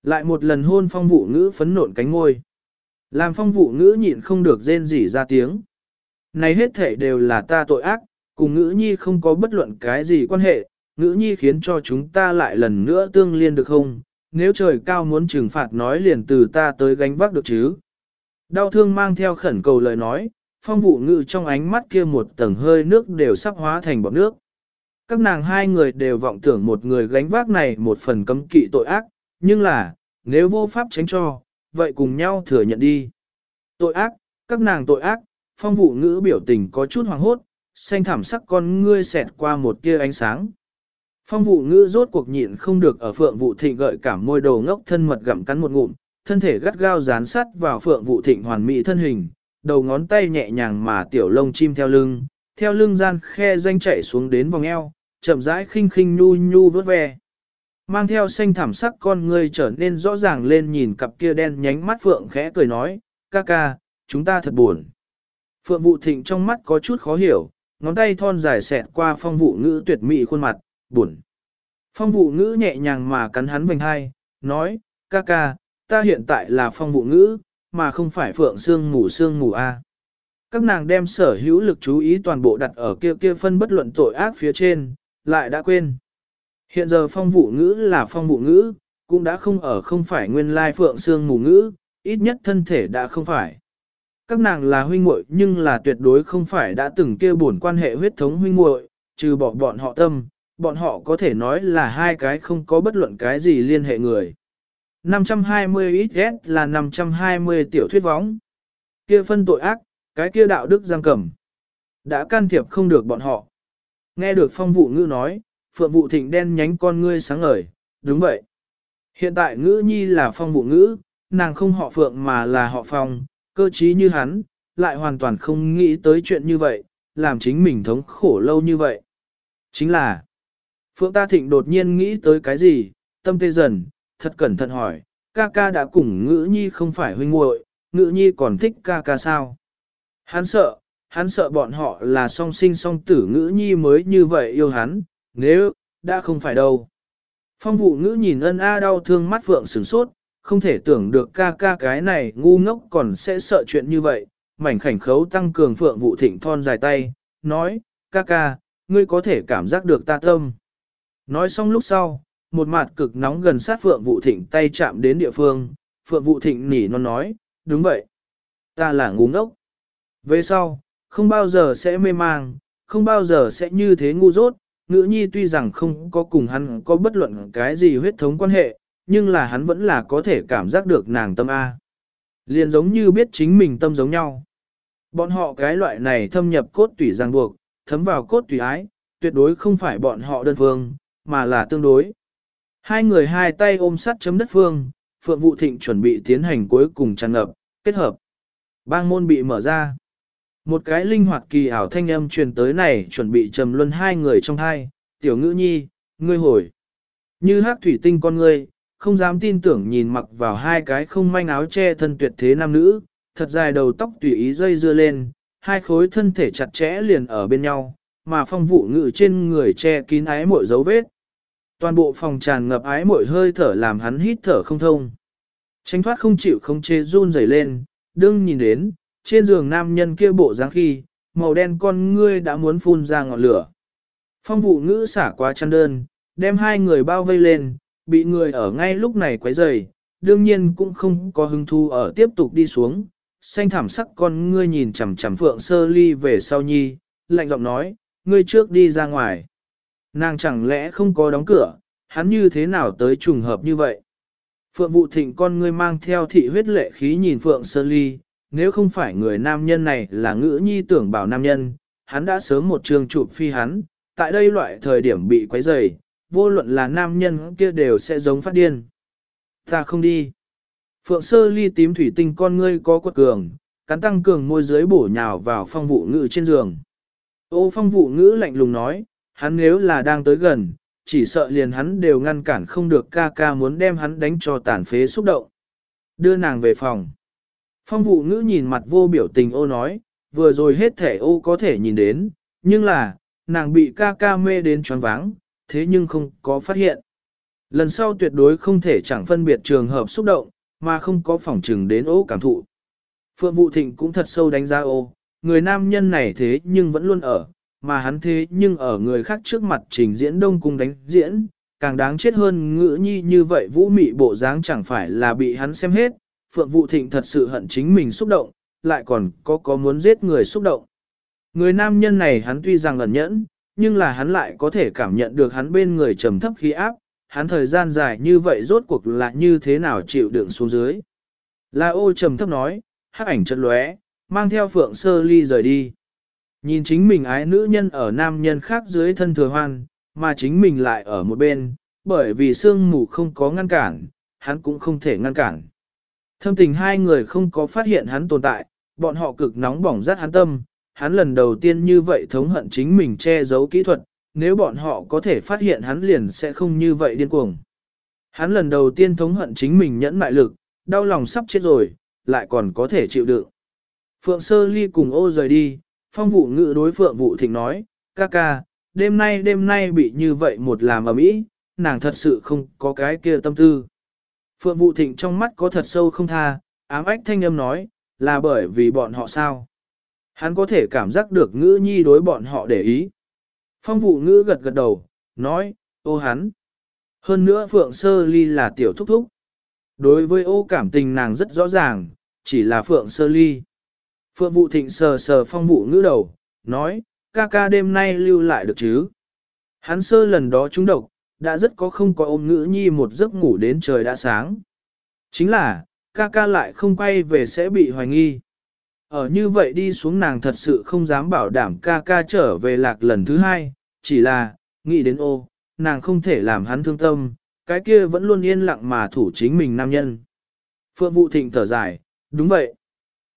Lại một lần hôn phong vụ ngữ phấn nộn cánh ngôi. Làm phong vụ ngữ nhịn không được rên rỉ ra tiếng. Này hết thể đều là ta tội ác, cùng ngữ nhi không có bất luận cái gì quan hệ, ngữ nhi khiến cho chúng ta lại lần nữa tương liên được không? Nếu trời cao muốn trừng phạt nói liền từ ta tới gánh vác được chứ? Đau thương mang theo khẩn cầu lời nói, phong vụ ngữ trong ánh mắt kia một tầng hơi nước đều sắp hóa thành bọt nước. Các nàng hai người đều vọng tưởng một người gánh vác này một phần cấm kỵ tội ác, nhưng là, nếu vô pháp tránh cho, vậy cùng nhau thừa nhận đi. Tội ác, các nàng tội ác, phong vụ ngữ biểu tình có chút hoàng hốt, xanh thảm sắc con ngươi xẹt qua một tia ánh sáng. Phong vụ ngữ rốt cuộc nhịn không được ở phượng vụ thịnh gợi cảm môi đầu ngốc thân mật gặm cắn một ngụm, thân thể gắt gao dán sát vào phượng vụ thịnh hoàn mỹ thân hình, đầu ngón tay nhẹ nhàng mà tiểu lông chim theo lưng, theo lưng gian khe danh chạy xuống đến vòng eo, chậm rãi khinh khinh nhu nhu vớt ve. Mang theo xanh thảm sắc con ngươi trở nên rõ ràng lên nhìn cặp kia đen nhánh mắt phượng khẽ cười nói, ca ca, chúng ta thật buồn. Phượng vụ thịnh trong mắt có chút khó hiểu, ngón tay thon dài xẹt qua phong vụ ngữ tuyệt mỹ khuôn mặt, buồn. Phong vụ ngữ nhẹ nhàng mà cắn hắn vành hai, nói, ca ca, ta hiện tại là phong vụ ngữ, mà không phải phượng xương mù xương mù A. Các nàng đem sở hữu lực chú ý toàn bộ đặt ở kia kia phân bất luận tội ác phía trên, lại đã quên. Hiện giờ phong vụ ngữ là phong vụ ngữ, cũng đã không ở không phải nguyên lai phượng xương mù ngữ, ít nhất thân thể đã không phải. Các nàng là huynh muội nhưng là tuyệt đối không phải đã từng kia buồn quan hệ huyết thống huynh muội, trừ bỏ bọn họ tâm, bọn họ có thể nói là hai cái không có bất luận cái gì liên hệ người. 520 XS là 520 tiểu thuyết võng. Kia phân tội ác, cái kia đạo đức giam cầm. Đã can thiệp không được bọn họ. Nghe được phong vụ ngữ nói, phượng vụ thịnh đen nhánh con ngươi sáng ngời, đúng vậy. Hiện tại ngữ nhi là phong vụ ngữ, nàng không họ phượng mà là họ phong, cơ trí như hắn, lại hoàn toàn không nghĩ tới chuyện như vậy, làm chính mình thống khổ lâu như vậy. Chính là, phượng ta thịnh đột nhiên nghĩ tới cái gì, tâm tê dần, thật cẩn thận hỏi, ca ca đã cùng ngữ nhi không phải huynh muội, ngữ nhi còn thích ca ca sao? Hắn sợ, hắn sợ bọn họ là song sinh song tử ngữ nhi mới như vậy yêu hắn, nếu, đã không phải đâu. Phong vụ ngữ nhìn ân a đau thương mắt phượng sửng sốt, không thể tưởng được ca ca cái này ngu ngốc còn sẽ sợ chuyện như vậy, mảnh khảnh khấu tăng cường phượng vụ thịnh thon dài tay, nói, ca ca, ngươi có thể cảm giác được ta tâm. Nói xong lúc sau, một mặt cực nóng gần sát phượng vụ thịnh tay chạm đến địa phương, phượng vụ thịnh nỉ non nói, đúng vậy, ta là ngu ngốc. Về sau, không bao giờ sẽ mê mang, không bao giờ sẽ như thế ngu dốt, ngữ nhi tuy rằng không có cùng hắn có bất luận cái gì huyết thống quan hệ, nhưng là hắn vẫn là có thể cảm giác được nàng tâm A. Liền giống như biết chính mình tâm giống nhau. Bọn họ cái loại này thâm nhập cốt tủy ràng buộc, thấm vào cốt tủy ái, tuyệt đối không phải bọn họ đơn phương, mà là tương đối. Hai người hai tay ôm sắt chấm đất phương, Phượng Vụ Thịnh chuẩn bị tiến hành cuối cùng tràn ngập, kết hợp. Bang môn bị mở ra. Một cái linh hoạt kỳ ảo thanh âm truyền tới này chuẩn bị trầm luân hai người trong hai, tiểu ngữ nhi, ngươi hồi. Như hát thủy tinh con ngươi, không dám tin tưởng nhìn mặc vào hai cái không manh áo che thân tuyệt thế nam nữ, thật dài đầu tóc tùy ý dây dưa lên, hai khối thân thể chặt chẽ liền ở bên nhau, mà phong vụ ngự trên người che kín ái mội dấu vết. Toàn bộ phòng tràn ngập ái mội hơi thở làm hắn hít thở không thông. Tránh thoát không chịu không chê run rẩy lên, đương nhìn đến, trên giường nam nhân kia bộ dáng khi, màu đen con ngươi đã muốn phun ra ngọn lửa. Phong vụ ngữ xả qua chăn đơn, đem hai người bao vây lên, bị người ở ngay lúc này quấy rầy, đương nhiên cũng không có hứng thu ở tiếp tục đi xuống. Xanh thảm sắc con ngươi nhìn chằm chằm phượng sơ ly về sau nhi, lạnh giọng nói, ngươi trước đi ra ngoài. Nàng chẳng lẽ không có đóng cửa, hắn như thế nào tới trùng hợp như vậy? Phượng vụ thịnh con ngươi mang theo thị huyết lệ khí nhìn phượng sơ ly, nếu không phải người nam nhân này là ngữ nhi tưởng bảo nam nhân, hắn đã sớm một trường chụp phi hắn, tại đây loại thời điểm bị quấy rầy, vô luận là nam nhân kia đều sẽ giống phát điên. Ta không đi. Phượng sơ ly tím thủy tinh con ngươi có quật cường, cắn tăng cường môi dưới bổ nhào vào phong vụ ngữ trên giường. Ô phong vụ ngữ lạnh lùng nói, hắn nếu là đang tới gần, chỉ sợ liền hắn đều ngăn cản không được ca ca muốn đem hắn đánh cho tàn phế xúc động. Đưa nàng về phòng. Phong vụ ngữ nhìn mặt vô biểu tình ô nói, vừa rồi hết thể ô có thể nhìn đến, nhưng là, nàng bị ca ca mê đến choáng váng, thế nhưng không có phát hiện. Lần sau tuyệt đối không thể chẳng phân biệt trường hợp xúc động, mà không có phỏng trừng đến ô cảm thụ. Phượng Vũ Thịnh cũng thật sâu đánh giá ô, người nam nhân này thế nhưng vẫn luôn ở, mà hắn thế nhưng ở người khác trước mặt trình diễn đông cung đánh diễn, càng đáng chết hơn ngữ nhi như vậy vũ mị bộ dáng chẳng phải là bị hắn xem hết, Phượng Vũ Thịnh thật sự hận chính mình xúc động, lại còn có có muốn giết người xúc động. Người nam nhân này hắn tuy rằng ẩn nhẫn, nhưng là hắn lại có thể cảm nhận được hắn bên người trầm thấp khí áp, hắn thời gian dài như vậy rốt cuộc là như thế nào chịu đựng xuống dưới. La ô trầm thấp nói, hắc ảnh chân lóe, mang theo phượng sơ ly rời đi. Nhìn chính mình ái nữ nhân ở nam nhân khác dưới thân thừa hoan, mà chính mình lại ở một bên, bởi vì sương mù không có ngăn cản, hắn cũng không thể ngăn cản. Thâm tình hai người không có phát hiện hắn tồn tại, bọn họ cực nóng bỏng rát hắn tâm, hắn lần đầu tiên như vậy thống hận chính mình che giấu kỹ thuật, nếu bọn họ có thể phát hiện hắn liền sẽ không như vậy điên cuồng. Hắn lần đầu tiên thống hận chính mình nhẫn mại lực, đau lòng sắp chết rồi, lại còn có thể chịu đựng. Phượng Sơ Ly cùng ô rời đi, phong vụ ngự đối Phượng Vụ Thịnh nói, ca ca, đêm nay đêm nay bị như vậy một làm ở mỹ, nàng thật sự không có cái kia tâm tư. Phượng Vũ Thịnh trong mắt có thật sâu không tha, ám ách thanh âm nói, là bởi vì bọn họ sao. Hắn có thể cảm giác được ngữ nhi đối bọn họ để ý. Phong vụ ngữ gật gật đầu, nói, ô hắn. Hơn nữa Phượng Sơ Ly là tiểu thúc thúc. Đối với ô cảm tình nàng rất rõ ràng, chỉ là Phượng Sơ Ly. Phượng Vũ Thịnh sờ sờ phong vụ ngữ đầu, nói, ca ca đêm nay lưu lại được chứ. Hắn sơ lần đó trúng độc, đã rất có không có ôm ngữ nhi một giấc ngủ đến trời đã sáng. Chính là, ca ca lại không quay về sẽ bị hoài nghi. Ở như vậy đi xuống nàng thật sự không dám bảo đảm ca ca trở về lạc lần thứ hai, chỉ là, nghĩ đến ô, nàng không thể làm hắn thương tâm, cái kia vẫn luôn yên lặng mà thủ chính mình nam nhân. Phượng Vũ Thịnh thở dài, đúng vậy.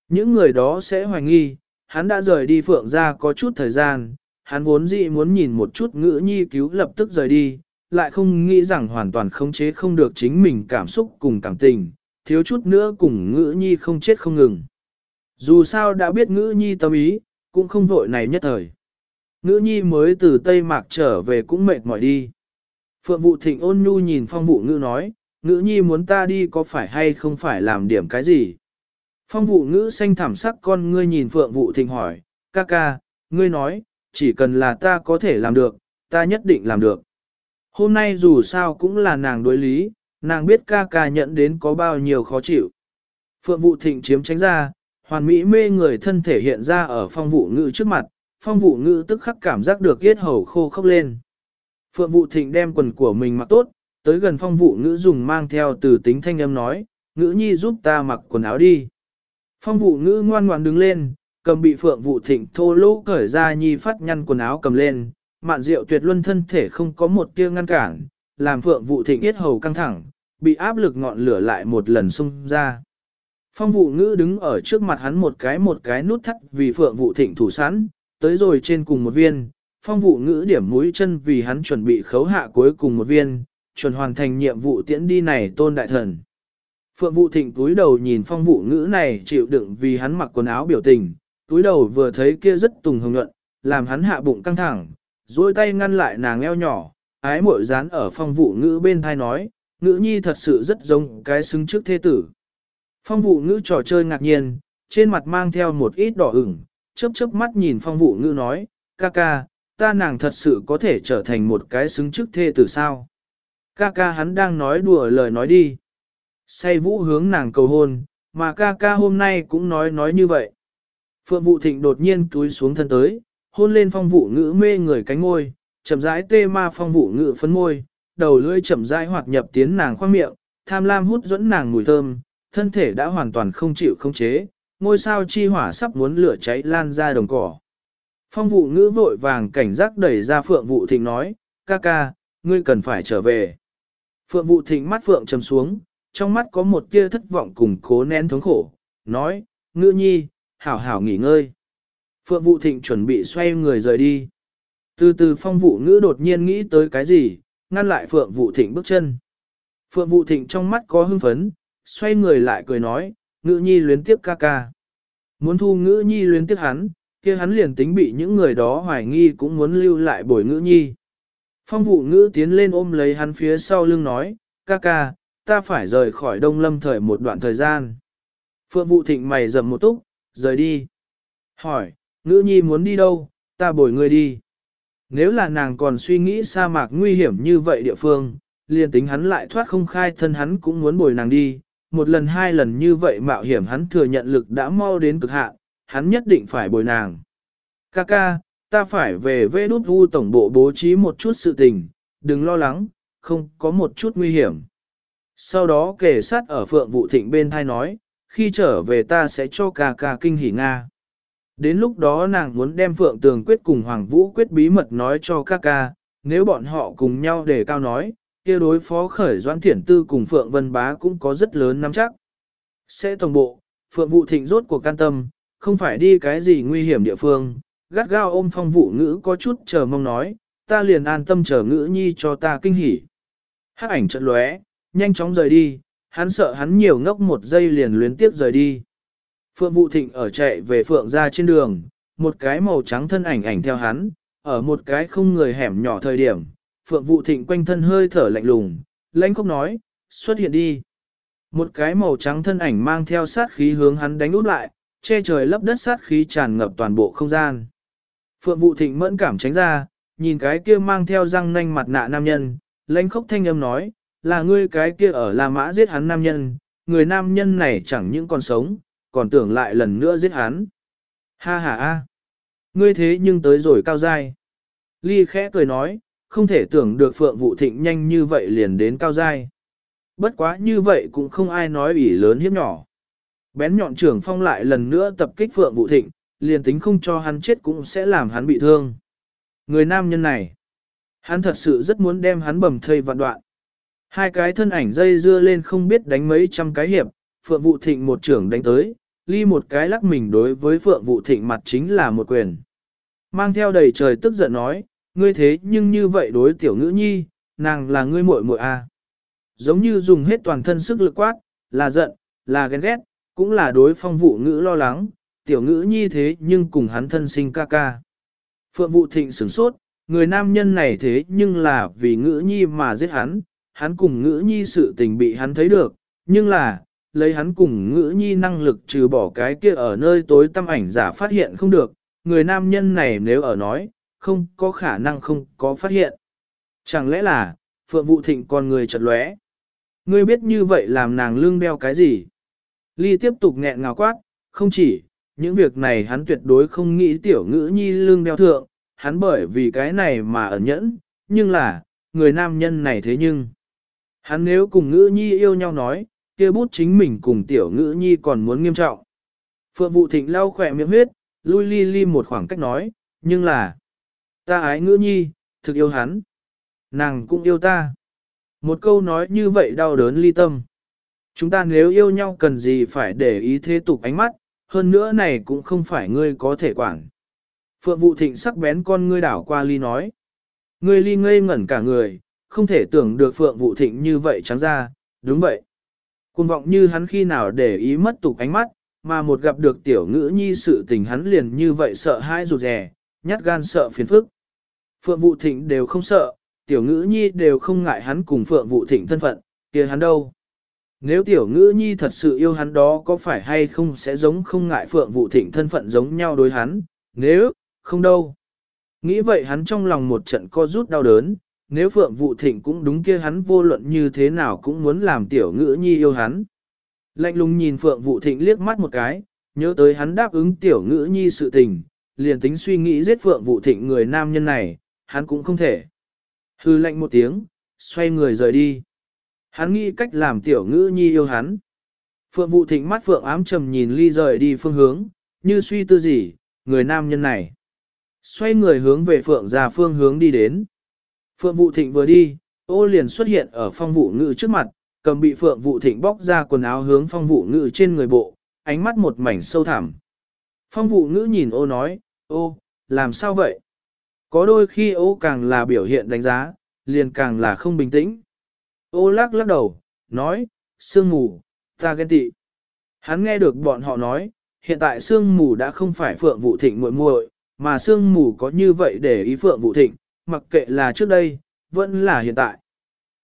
Những người đó sẽ hoài nghi, hắn đã rời đi Phượng ra có chút thời gian, hắn vốn dĩ muốn nhìn một chút ngữ nhi cứu lập tức rời đi, lại không nghĩ rằng hoàn toàn khống chế không được chính mình cảm xúc cùng cảm tình, thiếu chút nữa cùng ngữ nhi không chết không ngừng. Dù sao đã biết ngữ nhi tâm ý, cũng không vội này nhất thời. Ngữ nhi mới từ Tây Mạc trở về cũng mệt mỏi đi. Phượng vụ thịnh ôn nhu nhìn phong vụ ngữ nói, ngữ nhi muốn ta đi có phải hay không phải làm điểm cái gì. Phong vụ ngữ xanh thảm sắc con ngươi nhìn phượng vụ thịnh hỏi, ca ca, ngươi nói, chỉ cần là ta có thể làm được, ta nhất định làm được. Hôm nay dù sao cũng là nàng đối lý, nàng biết ca ca nhận đến có bao nhiêu khó chịu. Phượng vụ thịnh chiếm tránh ra, hoàn mỹ mê người thân thể hiện ra ở phong vụ ngữ trước mặt, phong vụ ngữ tức khắc cảm giác được yết hầu khô khốc lên. Phượng vụ thịnh đem quần của mình mặc tốt, tới gần phong vụ ngữ dùng mang theo từ tính thanh âm nói, ngữ nhi giúp ta mặc quần áo đi. Phong vụ ngữ ngoan ngoan đứng lên, cầm bị phượng vụ thịnh thô lỗ cởi ra nhi phát nhăn quần áo cầm lên, mạn rượu tuyệt luân thân thể không có một tia ngăn cản, làm phượng vụ thịnh yết hầu căng thẳng, bị áp lực ngọn lửa lại một lần xung ra. Phong vụ ngữ đứng ở trước mặt hắn một cái một cái nút thắt vì phượng vụ thịnh thủ sẵn, tới rồi trên cùng một viên, phong vụ ngữ điểm mũi chân vì hắn chuẩn bị khấu hạ cuối cùng một viên, chuẩn hoàn thành nhiệm vụ tiễn đi này tôn đại thần. Phượng vụ thịnh túi đầu nhìn phong vụ ngữ này chịu đựng vì hắn mặc quần áo biểu tình, túi đầu vừa thấy kia rất tùng hồng nhuận, làm hắn hạ bụng căng thẳng, duỗi tay ngăn lại nàng eo nhỏ, ái mội dán ở phong vụ ngữ bên thai nói, ngữ nhi thật sự rất giống cái xứng trước thế tử. Phong vụ ngữ trò chơi ngạc nhiên, trên mặt mang theo một ít đỏ ửng, chớp chớp mắt nhìn phong vụ ngữ nói, ca ca, ta nàng thật sự có thể trở thành một cái xứng trước thê tử sao. Ca ca hắn đang nói đùa lời nói đi. Say vũ hướng nàng cầu hôn, mà ca ca hôm nay cũng nói nói như vậy. Phượng vụ thịnh đột nhiên túi xuống thân tới, hôn lên phong vụ ngữ mê người cánh môi, chậm rãi tê ma phong vụ ngữ phấn môi, đầu lưỡi chậm rãi hoạt nhập tiến nàng khoang miệng, tham lam hút dẫn nàng mùi thơm, thân thể đã hoàn toàn không chịu không chế, ngôi sao chi hỏa sắp muốn lửa cháy lan ra đồng cỏ. Phong vụ ngữ vội vàng cảnh giác đẩy ra phượng vụ thịnh nói, ca ca, ngươi cần phải trở về. Phượng vụ thịnh mắt phượng trầm xuống, trong mắt có một tia thất vọng cùng cố nén thống khổ, nói, ngữ nhi, hảo hảo nghỉ ngơi. Phượng Vũ Thịnh chuẩn bị xoay người rời đi. Từ từ phong vụ ngữ đột nhiên nghĩ tới cái gì, ngăn lại Phượng Vũ Thịnh bước chân. Phượng Vũ Thịnh trong mắt có hưng phấn, xoay người lại cười nói, ngữ nhi luyến tiếp ca ca. Muốn thu ngữ nhi luyến tiếp hắn, kia hắn liền tính bị những người đó hoài nghi cũng muốn lưu lại bồi ngữ nhi. Phong vụ ngữ tiến lên ôm lấy hắn phía sau lưng nói, ca ca, ta phải rời khỏi đông lâm thời một đoạn thời gian. Phượng vụ thịnh mày dầm một túc, rời đi. Hỏi, ngữ nhi muốn đi đâu, ta bồi ngươi đi. Nếu là nàng còn suy nghĩ sa mạc nguy hiểm như vậy địa phương, liền tính hắn lại thoát không khai thân hắn cũng muốn bồi nàng đi. Một lần hai lần như vậy mạo hiểm hắn thừa nhận lực đã mau đến cực hạn, hắn nhất định phải bồi nàng. Kaka, ta phải về vê đút vu tổng bộ bố trí một chút sự tình, đừng lo lắng, không có một chút nguy hiểm. Sau đó kể sát ở phượng vụ thịnh bên thai nói, khi trở về ta sẽ cho ca ca kinh hỉ Nga. Đến lúc đó nàng muốn đem phượng tường quyết cùng Hoàng Vũ quyết bí mật nói cho ca ca, nếu bọn họ cùng nhau để cao nói, kia đối phó khởi doãn thiển tư cùng phượng vân bá cũng có rất lớn nắm chắc. Sẽ tổng bộ, phượng vụ thịnh rốt của can tâm, không phải đi cái gì nguy hiểm địa phương, gắt gao ôm phong vụ ngữ có chút chờ mong nói, ta liền an tâm chờ ngữ nhi cho ta kinh hỉ. Hắc ảnh trận lóe, nhanh chóng rời đi, hắn sợ hắn nhiều ngốc một giây liền luyến tiếp rời đi. Phượng Vũ Thịnh ở chạy về Phượng ra trên đường, một cái màu trắng thân ảnh ảnh theo hắn, ở một cái không người hẻm nhỏ thời điểm, Phượng Vũ Thịnh quanh thân hơi thở lạnh lùng, lãnh khóc nói, xuất hiện đi. Một cái màu trắng thân ảnh mang theo sát khí hướng hắn đánh út lại, che trời lấp đất sát khí tràn ngập toàn bộ không gian. Phượng Vũ Thịnh mẫn cảm tránh ra, nhìn cái kia mang theo răng nanh mặt nạ nam nhân, lãnh khốc thanh âm nói, là ngươi cái kia ở La Mã giết hắn nam nhân, người nam nhân này chẳng những còn sống, còn tưởng lại lần nữa giết hắn. Ha ha ha, ngươi thế nhưng tới rồi cao dai. Ly khẽ cười nói, không thể tưởng được Phượng Vũ Thịnh nhanh như vậy liền đến cao dai. Bất quá như vậy cũng không ai nói ủy lớn hiếp nhỏ. Bén nhọn trưởng phong lại lần nữa tập kích Phượng Vũ Thịnh, liền tính không cho hắn chết cũng sẽ làm hắn bị thương. Người nam nhân này, hắn thật sự rất muốn đem hắn bầm thây vạn đoạn. Hai cái thân ảnh dây dưa lên không biết đánh mấy trăm cái hiệp, Phượng Vũ Thịnh một trưởng đánh tới, ly một cái lắc mình đối với Phượng Vũ Thịnh mặt chính là một quyền. Mang theo đầy trời tức giận nói, ngươi thế nhưng như vậy đối tiểu ngữ nhi, nàng là ngươi muội muội à. Giống như dùng hết toàn thân sức lực quát, là giận, là ghen ghét, cũng là đối phong vụ ngữ lo lắng, tiểu ngữ nhi thế nhưng cùng hắn thân sinh ca ca. Phượng Vũ thịnh sửng sốt, người nam nhân này thế nhưng là vì ngữ nhi mà giết hắn, hắn cùng ngữ nhi sự tình bị hắn thấy được, nhưng là, lấy hắn cùng ngữ nhi năng lực trừ bỏ cái kia ở nơi tối tâm ảnh giả phát hiện không được, người nam nhân này nếu ở nói, không có khả năng không có phát hiện. Chẳng lẽ là, Phượng Vụ Thịnh con người chật lóe. Ngươi biết như vậy làm nàng lương đeo cái gì? Ly tiếp tục nghẹn ngào quát, không chỉ, những việc này hắn tuyệt đối không nghĩ tiểu ngữ nhi lương đeo thượng, hắn bởi vì cái này mà ẩn nhẫn, nhưng là, người nam nhân này thế nhưng. Hắn nếu cùng ngữ nhi yêu nhau nói, kia bút chính mình cùng tiểu ngữ nhi còn muốn nghiêm trọng. Phượng vụ thịnh lau khỏe miệng huyết, lui ly ly một khoảng cách nói, nhưng là, ta ái ngữ nhi, thực yêu hắn. Nàng cũng yêu ta. Một câu nói như vậy đau đớn ly tâm. Chúng ta nếu yêu nhau cần gì phải để ý thế tục ánh mắt, hơn nữa này cũng không phải ngươi có thể quản. Phượng vụ thịnh sắc bén con ngươi đảo qua ly nói. Ngươi ly ngây ngẩn cả người, không thể tưởng được phượng vụ thịnh như vậy trắng ra, đúng vậy. Cuồng vọng như hắn khi nào để ý mất tục ánh mắt, mà một gặp được tiểu ngữ nhi sự tình hắn liền như vậy sợ hãi rụt rè, nhát gan sợ phiền phức. Phượng vụ thịnh đều không sợ, tiểu ngữ nhi đều không ngại hắn cùng phượng vụ thịnh thân phận, kia hắn đâu. Nếu tiểu ngữ nhi thật sự yêu hắn đó có phải hay không sẽ giống không ngại phượng vụ thịnh thân phận giống nhau đối hắn, nếu, không đâu. Nghĩ vậy hắn trong lòng một trận co rút đau đớn, nếu phượng vụ thịnh cũng đúng kia hắn vô luận như thế nào cũng muốn làm tiểu ngữ nhi yêu hắn. Lạnh lùng nhìn phượng vụ thịnh liếc mắt một cái, nhớ tới hắn đáp ứng tiểu ngữ nhi sự tình, liền tính suy nghĩ giết phượng vụ thịnh người nam nhân này, hắn cũng không thể. Hư lạnh một tiếng, xoay người rời đi. Hắn nghĩ cách làm tiểu ngữ nhi yêu hắn. Phượng vụ thịnh mắt phượng ám trầm nhìn ly rời đi phương hướng, như suy tư gì, người nam nhân này. Xoay người hướng về phượng ra phương hướng đi đến. Phượng Vũ thịnh vừa đi, ô liền xuất hiện ở phong vụ ngự trước mặt, cầm bị phượng Vũ thịnh bóc ra quần áo hướng phong vụ ngự trên người bộ, ánh mắt một mảnh sâu thẳm. Phong vụ ngữ nhìn ô nói, ô, làm sao vậy? Có đôi khi ô càng là biểu hiện đánh giá, liền càng là không bình tĩnh. Ô lắc lắc đầu, nói, sương mù, ta ghen tị. Hắn nghe được bọn họ nói, hiện tại sương mù đã không phải phượng vụ thịnh muội muội, mà sương mù có như vậy để ý phượng vụ thịnh, mặc kệ là trước đây, vẫn là hiện tại.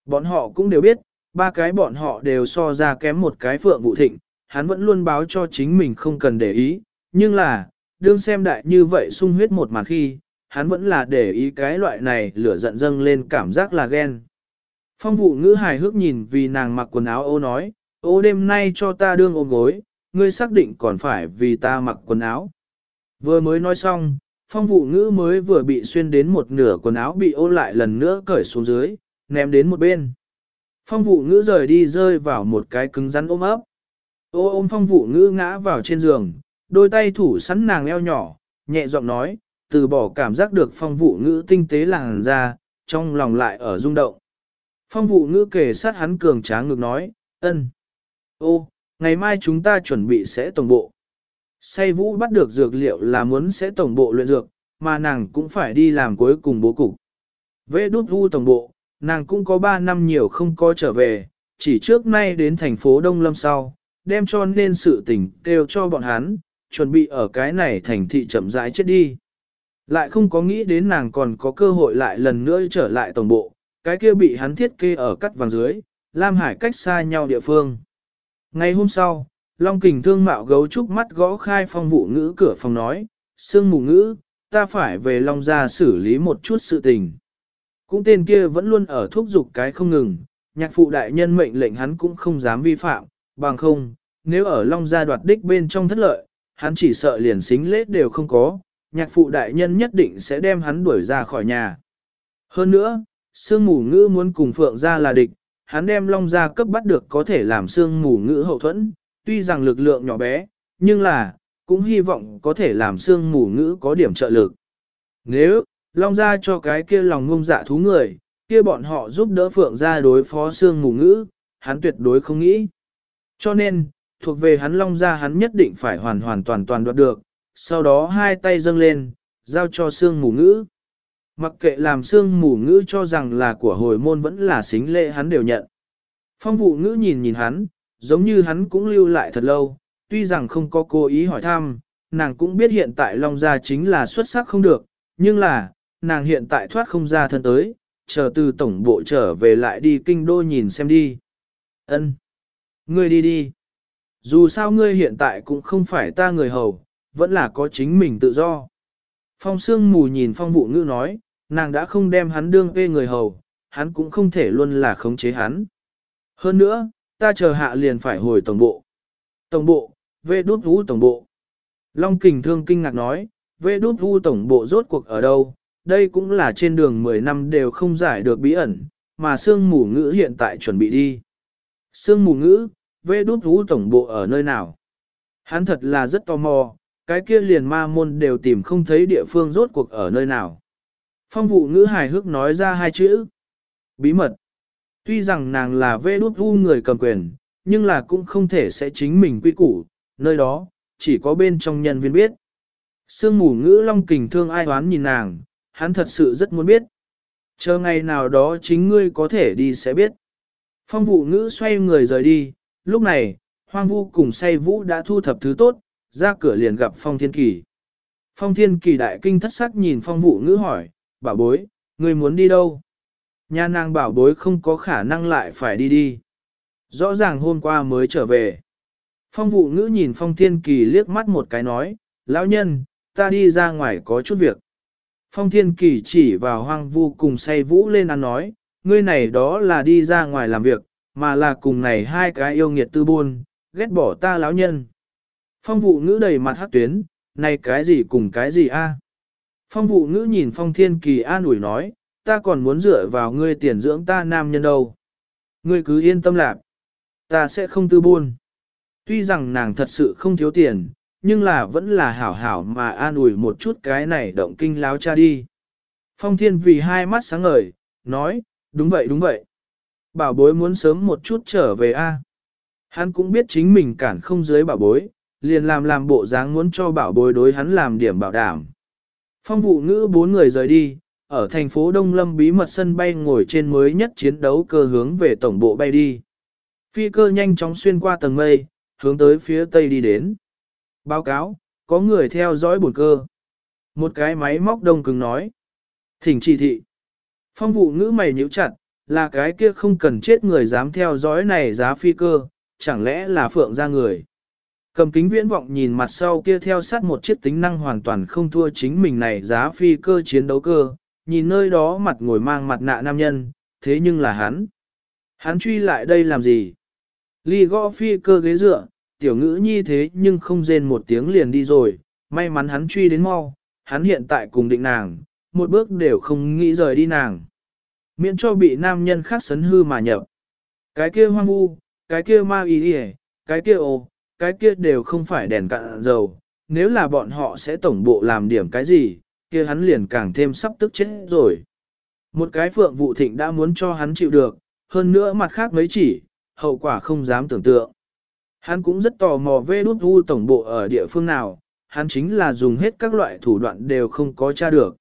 Bọn họ cũng đều biết, ba cái bọn họ đều so ra kém một cái phượng vụ thịnh, hắn vẫn luôn báo cho chính mình không cần để ý, nhưng là, đương xem đại như vậy sung huyết một màn khi, hắn vẫn là để ý cái loại này lửa giận dâng lên cảm giác là ghen. Phong vụ ngữ hài hước nhìn vì nàng mặc quần áo ô nói, ô đêm nay cho ta đương ôm gối, ngươi xác định còn phải vì ta mặc quần áo. Vừa mới nói xong, phong vụ ngữ mới vừa bị xuyên đến một nửa quần áo bị ô lại lần nữa cởi xuống dưới, ném đến một bên. Phong vụ ngữ rời đi rơi vào một cái cứng rắn ôm ấp. Ô ôm phong vụ ngữ ngã vào trên giường, đôi tay thủ sẵn nàng eo nhỏ, nhẹ giọng nói, từ bỏ cảm giác được phong vụ ngữ tinh tế làng ra, trong lòng lại ở rung động. Phong vụ ngữ kề sát hắn cường tráng ngược nói, ân. Ô, ngày mai chúng ta chuẩn bị sẽ tổng bộ. Say vũ bắt được dược liệu là muốn sẽ tổng bộ luyện dược, mà nàng cũng phải đi làm cuối cùng bố cục. Vệ đút vu tổng bộ, nàng cũng có 3 năm nhiều không có trở về, chỉ trước nay đến thành phố Đông Lâm sau, đem cho nên sự tình kêu cho bọn hắn, chuẩn bị ở cái này thành thị chậm rãi chết đi. Lại không có nghĩ đến nàng còn có cơ hội lại lần nữa trở lại tổng bộ, cái kia bị hắn thiết kê ở cắt vàng dưới, Lam Hải cách xa nhau địa phương. Ngày hôm sau, Long Kình thương mạo gấu trúc mắt gõ khai phong vụ ngữ cửa phòng nói, Sương mù ngữ, ta phải về Long gia xử lý một chút sự tình. Cũng tên kia vẫn luôn ở thúc giục cái không ngừng, nhạc phụ đại nhân mệnh lệnh hắn cũng không dám vi phạm, bằng không, nếu ở Long gia đoạt đích bên trong thất lợi, hắn chỉ sợ liền xính lễ đều không có, nhạc phụ đại nhân nhất định sẽ đem hắn đuổi ra khỏi nhà. Hơn nữa, Sương mù ngữ muốn cùng Phượng gia là địch, hắn đem Long gia cấp bắt được có thể làm Sương mù ngữ hậu thuẫn, tuy rằng lực lượng nhỏ bé, nhưng là, cũng hy vọng có thể làm xương mù ngữ có điểm trợ lực. Nếu, Long gia cho cái kia lòng ngông dạ thú người, kia bọn họ giúp đỡ Phượng gia đối phó xương mù ngữ, hắn tuyệt đối không nghĩ. Cho nên, thuộc về hắn Long gia hắn nhất định phải hoàn hoàn toàn toàn đoạt được, sau đó hai tay dâng lên, giao cho xương mù ngữ. Mặc kệ làm xương mù ngữ cho rằng là của hồi môn vẫn là xính lệ hắn đều nhận. Phong vụ ngữ nhìn nhìn hắn, giống như hắn cũng lưu lại thật lâu, tuy rằng không có cố ý hỏi thăm, nàng cũng biết hiện tại Long Gia chính là xuất sắc không được, nhưng là, nàng hiện tại thoát không ra thân tới, chờ từ tổng bộ trở về lại đi kinh đô nhìn xem đi. Ân, Ngươi đi đi. Dù sao ngươi hiện tại cũng không phải ta người hầu, vẫn là có chính mình tự do. Phong sương mù nhìn phong vụ ngữ nói, nàng đã không đem hắn đương về người hầu, hắn cũng không thể luôn là khống chế hắn. Hơn nữa, ta chờ hạ liền phải hồi tổng bộ. Tổng bộ, vê đút vũ tổng bộ. Long kình thương kinh ngạc nói, vê đút vũ tổng bộ rốt cuộc ở đâu, đây cũng là trên đường 10 năm đều không giải được bí ẩn, mà sương mù ngữ hiện tại chuẩn bị đi. Sương mù ngữ, vê đút vũ tổng bộ ở nơi nào? Hắn thật là rất tò mò, cái kia liền ma môn đều tìm không thấy địa phương rốt cuộc ở nơi nào. Phong vụ ngữ hài hước nói ra hai chữ. Bí mật. Tuy rằng nàng là vê đút vu người cầm quyền, nhưng là cũng không thể sẽ chính mình quy củ, nơi đó, chỉ có bên trong nhân viên biết. Sương mù ngữ long kình thương ai oán nhìn nàng, hắn thật sự rất muốn biết. Chờ ngày nào đó chính ngươi có thể đi sẽ biết. Phong vụ ngữ xoay người rời đi, lúc này, hoang vu cùng say vũ đã thu thập thứ tốt, ra cửa liền gặp phong thiên kỳ. Phong thiên kỳ đại kinh thất sắc nhìn phong vụ ngữ hỏi, bảo bối, ngươi muốn đi đâu? Nhà nàng bảo bối không có khả năng lại phải đi đi. Rõ ràng hôm qua mới trở về. Phong vụ ngữ nhìn phong thiên kỳ liếc mắt một cái nói, lão nhân, ta đi ra ngoài có chút việc. Phong thiên kỳ chỉ vào hoang vu cùng say vũ lên ăn nói, ngươi này đó là đi ra ngoài làm việc, mà là cùng này hai cái yêu nghiệt tư buôn, ghét bỏ ta lão nhân. Phong vụ ngữ đầy mặt hát tuyến, này cái gì cùng cái gì a? Phong vụ ngữ nhìn phong thiên kỳ an ủi nói, ta còn muốn dựa vào ngươi tiền dưỡng ta nam nhân đâu. Ngươi cứ yên tâm lạc, ta sẽ không tư buôn. Tuy rằng nàng thật sự không thiếu tiền, nhưng là vẫn là hảo hảo mà an ủi một chút cái này động kinh láo cha đi. Phong thiên vì hai mắt sáng ngời, nói, đúng vậy đúng vậy. Bảo bối muốn sớm một chút trở về a. Hắn cũng biết chính mình cản không dưới bảo bối, liền làm làm bộ dáng muốn cho bảo bối đối hắn làm điểm bảo đảm. Phong vụ ngữ bốn người rời đi, ở thành phố Đông Lâm bí mật sân bay ngồi trên mới nhất chiến đấu cơ hướng về tổng bộ bay đi. Phi cơ nhanh chóng xuyên qua tầng mây, hướng tới phía tây đi đến. Báo cáo, có người theo dõi buồn cơ. Một cái máy móc đông cứng nói. Thỉnh chỉ thị. Phong vụ ngữ mày nhíu chặt, là cái kia không cần chết người dám theo dõi này giá phi cơ, chẳng lẽ là phượng ra người. Cầm kính viễn vọng nhìn mặt sau kia theo sát một chiếc tính năng hoàn toàn không thua chính mình này giá phi cơ chiến đấu cơ, nhìn nơi đó mặt ngồi mang mặt nạ nam nhân, thế nhưng là hắn. Hắn truy lại đây làm gì? Ly gõ phi cơ ghế dựa, tiểu ngữ nhi thế nhưng không rên một tiếng liền đi rồi, may mắn hắn truy đến mau, hắn hiện tại cùng định nàng, một bước đều không nghĩ rời đi nàng. Miễn cho bị nam nhân khác sấn hư mà nhập. Cái kia hoang vu, cái kia ma ý hề, cái kia ồ, cái kia đều không phải đèn cạn dầu, nếu là bọn họ sẽ tổng bộ làm điểm cái gì, kia hắn liền càng thêm sắp tức chết rồi. Một cái phượng vụ thịnh đã muốn cho hắn chịu được, hơn nữa mặt khác mấy chỉ, hậu quả không dám tưởng tượng. Hắn cũng rất tò mò về đút u tổng bộ ở địa phương nào, hắn chính là dùng hết các loại thủ đoạn đều không có tra được.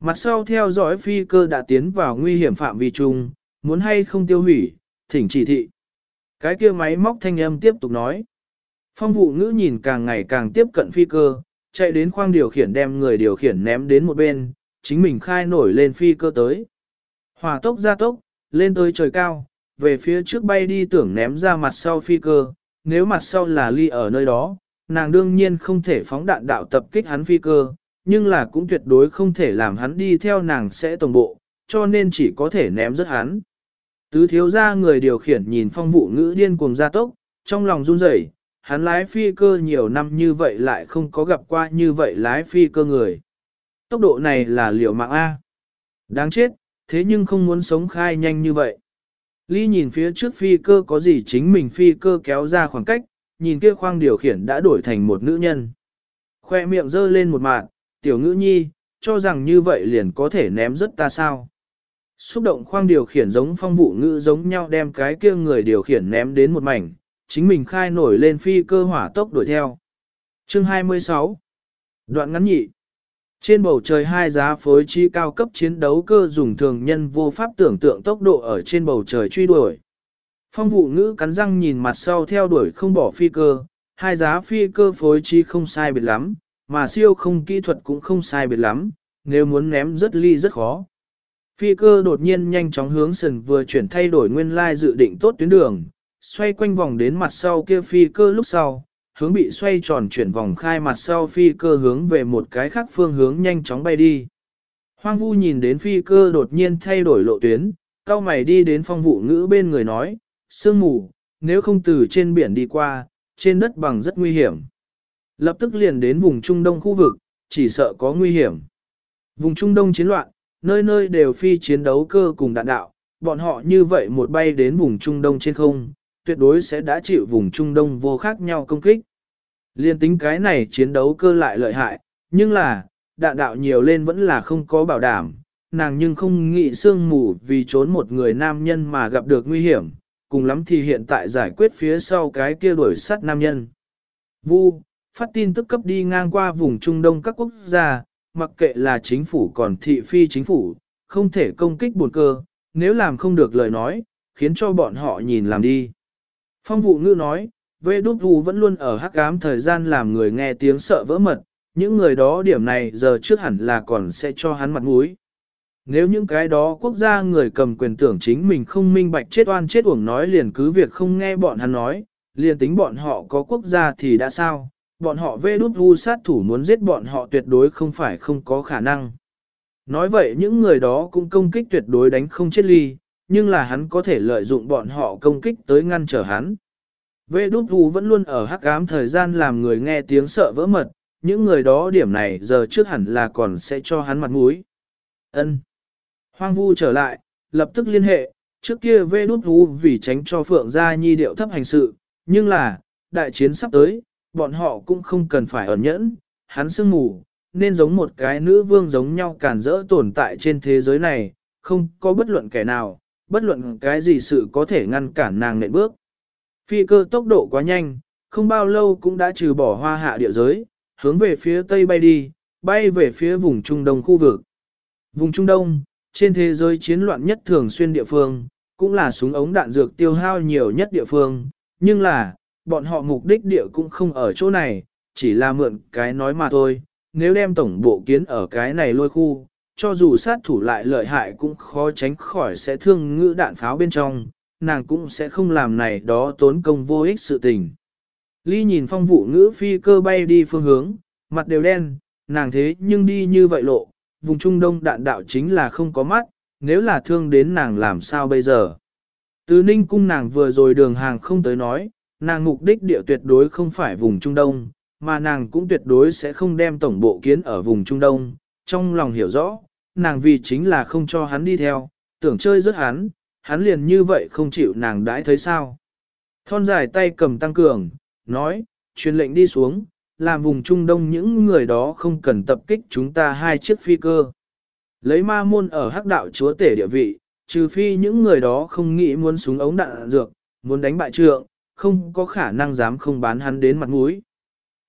Mặt sau theo dõi phi cơ đã tiến vào nguy hiểm phạm vi chung, muốn hay không tiêu hủy, thỉnh chỉ thị. Cái kia máy móc thanh âm tiếp tục nói. Phong vụ ngữ nhìn càng ngày càng tiếp cận phi cơ, chạy đến khoang điều khiển đem người điều khiển ném đến một bên, chính mình khai nổi lên phi cơ tới. Hỏa tốc ra tốc, lên tới trời cao, về phía trước bay đi tưởng ném ra mặt sau phi cơ, nếu mặt sau là ly ở nơi đó, nàng đương nhiên không thể phóng đạn đạo tập kích hắn phi cơ, nhưng là cũng tuyệt đối không thể làm hắn đi theo nàng sẽ tổng bộ, cho nên chỉ có thể ném rất hắn. Tứ thiếu ra người điều khiển nhìn phong vụ ngữ điên cuồng gia tốc, trong lòng run rẩy, hắn lái phi cơ nhiều năm như vậy lại không có gặp qua như vậy lái phi cơ người. Tốc độ này là liều mạng A. Đáng chết, thế nhưng không muốn sống khai nhanh như vậy. Ly nhìn phía trước phi cơ có gì chính mình phi cơ kéo ra khoảng cách, nhìn kia khoang điều khiển đã đổi thành một nữ nhân. Khoe miệng dơ lên một mạng, tiểu ngữ nhi, cho rằng như vậy liền có thể ném rất ta sao. Xúc động khoang điều khiển giống phong vụ ngữ giống nhau đem cái kia người điều khiển ném đến một mảnh, chính mình khai nổi lên phi cơ hỏa tốc đuổi theo. Chương 26 Đoạn ngắn nhị Trên bầu trời hai giá phối chi cao cấp chiến đấu cơ dùng thường nhân vô pháp tưởng tượng tốc độ ở trên bầu trời truy đuổi. Phong vụ ngữ cắn răng nhìn mặt sau theo đuổi không bỏ phi cơ, hai giá phi cơ phối chi không sai biệt lắm, mà siêu không kỹ thuật cũng không sai biệt lắm, nếu muốn ném rất ly rất khó. Phi cơ đột nhiên nhanh chóng hướng sần vừa chuyển thay đổi nguyên lai dự định tốt tuyến đường, xoay quanh vòng đến mặt sau kia phi cơ lúc sau, hướng bị xoay tròn chuyển vòng khai mặt sau phi cơ hướng về một cái khác phương hướng nhanh chóng bay đi. Hoang vu nhìn đến phi cơ đột nhiên thay đổi lộ tuyến, cao mày đi đến phong vụ ngữ bên người nói, sương mù, nếu không từ trên biển đi qua, trên đất bằng rất nguy hiểm. Lập tức liền đến vùng Trung Đông khu vực, chỉ sợ có nguy hiểm. Vùng Trung Đông chiến loạn, nơi nơi đều phi chiến đấu cơ cùng đạn đạo, bọn họ như vậy một bay đến vùng Trung Đông trên không, tuyệt đối sẽ đã chịu vùng Trung Đông vô khác nhau công kích. Liên tính cái này chiến đấu cơ lại lợi hại, nhưng là, đạn đạo nhiều lên vẫn là không có bảo đảm, nàng nhưng không nghĩ sương mù vì trốn một người nam nhân mà gặp được nguy hiểm, cùng lắm thì hiện tại giải quyết phía sau cái kia đuổi sắt nam nhân. Vu, phát tin tức cấp đi ngang qua vùng Trung Đông các quốc gia, mặc kệ là chính phủ còn thị phi chính phủ, không thể công kích buồn cơ, nếu làm không được lời nói, khiến cho bọn họ nhìn làm đi. Phong vụ ngữ nói, Vê Đúc Vu vẫn luôn ở hắc ám thời gian làm người nghe tiếng sợ vỡ mật, những người đó điểm này giờ trước hẳn là còn sẽ cho hắn mặt mũi. Nếu những cái đó quốc gia người cầm quyền tưởng chính mình không minh bạch chết oan chết uổng nói liền cứ việc không nghe bọn hắn nói, liền tính bọn họ có quốc gia thì đã sao, bọn họ vê đút vu sát thủ muốn giết bọn họ tuyệt đối không phải không có khả năng. Nói vậy những người đó cũng công kích tuyệt đối đánh không chết ly, nhưng là hắn có thể lợi dụng bọn họ công kích tới ngăn trở hắn. Vệ đút vu vẫn luôn ở hắc ám thời gian làm người nghe tiếng sợ vỡ mật, những người đó điểm này giờ trước hẳn là còn sẽ cho hắn mặt mũi. Ân. Hoang vu trở lại, lập tức liên hệ, trước kia Vệ đút vu vì tránh cho Phượng Gia Nhi điệu thấp hành sự, nhưng là, đại chiến sắp tới, bọn họ cũng không cần phải ẩn nhẫn, hắn sương mù, nên giống một cái nữ vương giống nhau cản rỡ tồn tại trên thế giới này, không có bất luận kẻ nào, bất luận cái gì sự có thể ngăn cản nàng nện bước. Phi cơ tốc độ quá nhanh, không bao lâu cũng đã trừ bỏ hoa hạ địa giới, hướng về phía tây bay đi, bay về phía vùng Trung Đông khu vực. Vùng Trung Đông, trên thế giới chiến loạn nhất thường xuyên địa phương, cũng là súng ống đạn dược tiêu hao nhiều nhất địa phương, nhưng là, bọn họ mục đích địa cũng không ở chỗ này, chỉ là mượn cái nói mà thôi, nếu đem tổng bộ kiến ở cái này lôi khu, cho dù sát thủ lại lợi hại cũng khó tránh khỏi sẽ thương ngữ đạn pháo bên trong, nàng cũng sẽ không làm này đó tốn công vô ích sự tình. Ly nhìn phong vụ ngữ phi cơ bay đi phương hướng, mặt đều đen, nàng thế nhưng đi như vậy lộ, vùng Trung Đông đạn đạo chính là không có mắt, nếu là thương đến nàng làm sao bây giờ. Từ Ninh cung nàng vừa rồi đường hàng không tới nói, nàng mục đích địa tuyệt đối không phải vùng Trung Đông, mà nàng cũng tuyệt đối sẽ không đem tổng bộ kiến ở vùng Trung Đông, trong lòng hiểu rõ, nàng vì chính là không cho hắn đi theo, tưởng chơi rất hắn, hắn liền như vậy không chịu nàng đãi thấy sao. Thon dài tay cầm tăng cường, nói, truyền lệnh đi xuống, làm vùng Trung Đông những người đó không cần tập kích chúng ta hai chiếc phi cơ. Lấy ma môn ở hắc đạo chúa tể địa vị, trừ phi những người đó không nghĩ muốn súng ống đạn dược, muốn đánh bại trượng, không có khả năng dám không bán hắn đến mặt mũi.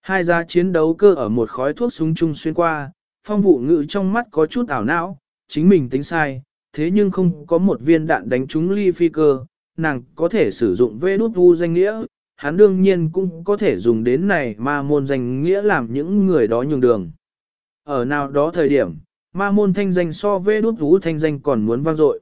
Hai gia chiến đấu cơ ở một khói thuốc súng chung xuyên qua, phong vụ ngự trong mắt có chút ảo não, chính mình tính sai, thế nhưng không có một viên đạn đánh trúng ly phi cơ, nàng có thể sử dụng vê đút vu danh nghĩa, hắn đương nhiên cũng có thể dùng đến này ma môn danh nghĩa làm những người đó nhường đường. Ở nào đó thời điểm, ma môn thanh danh so vê đút vu thanh danh còn muốn vang dội.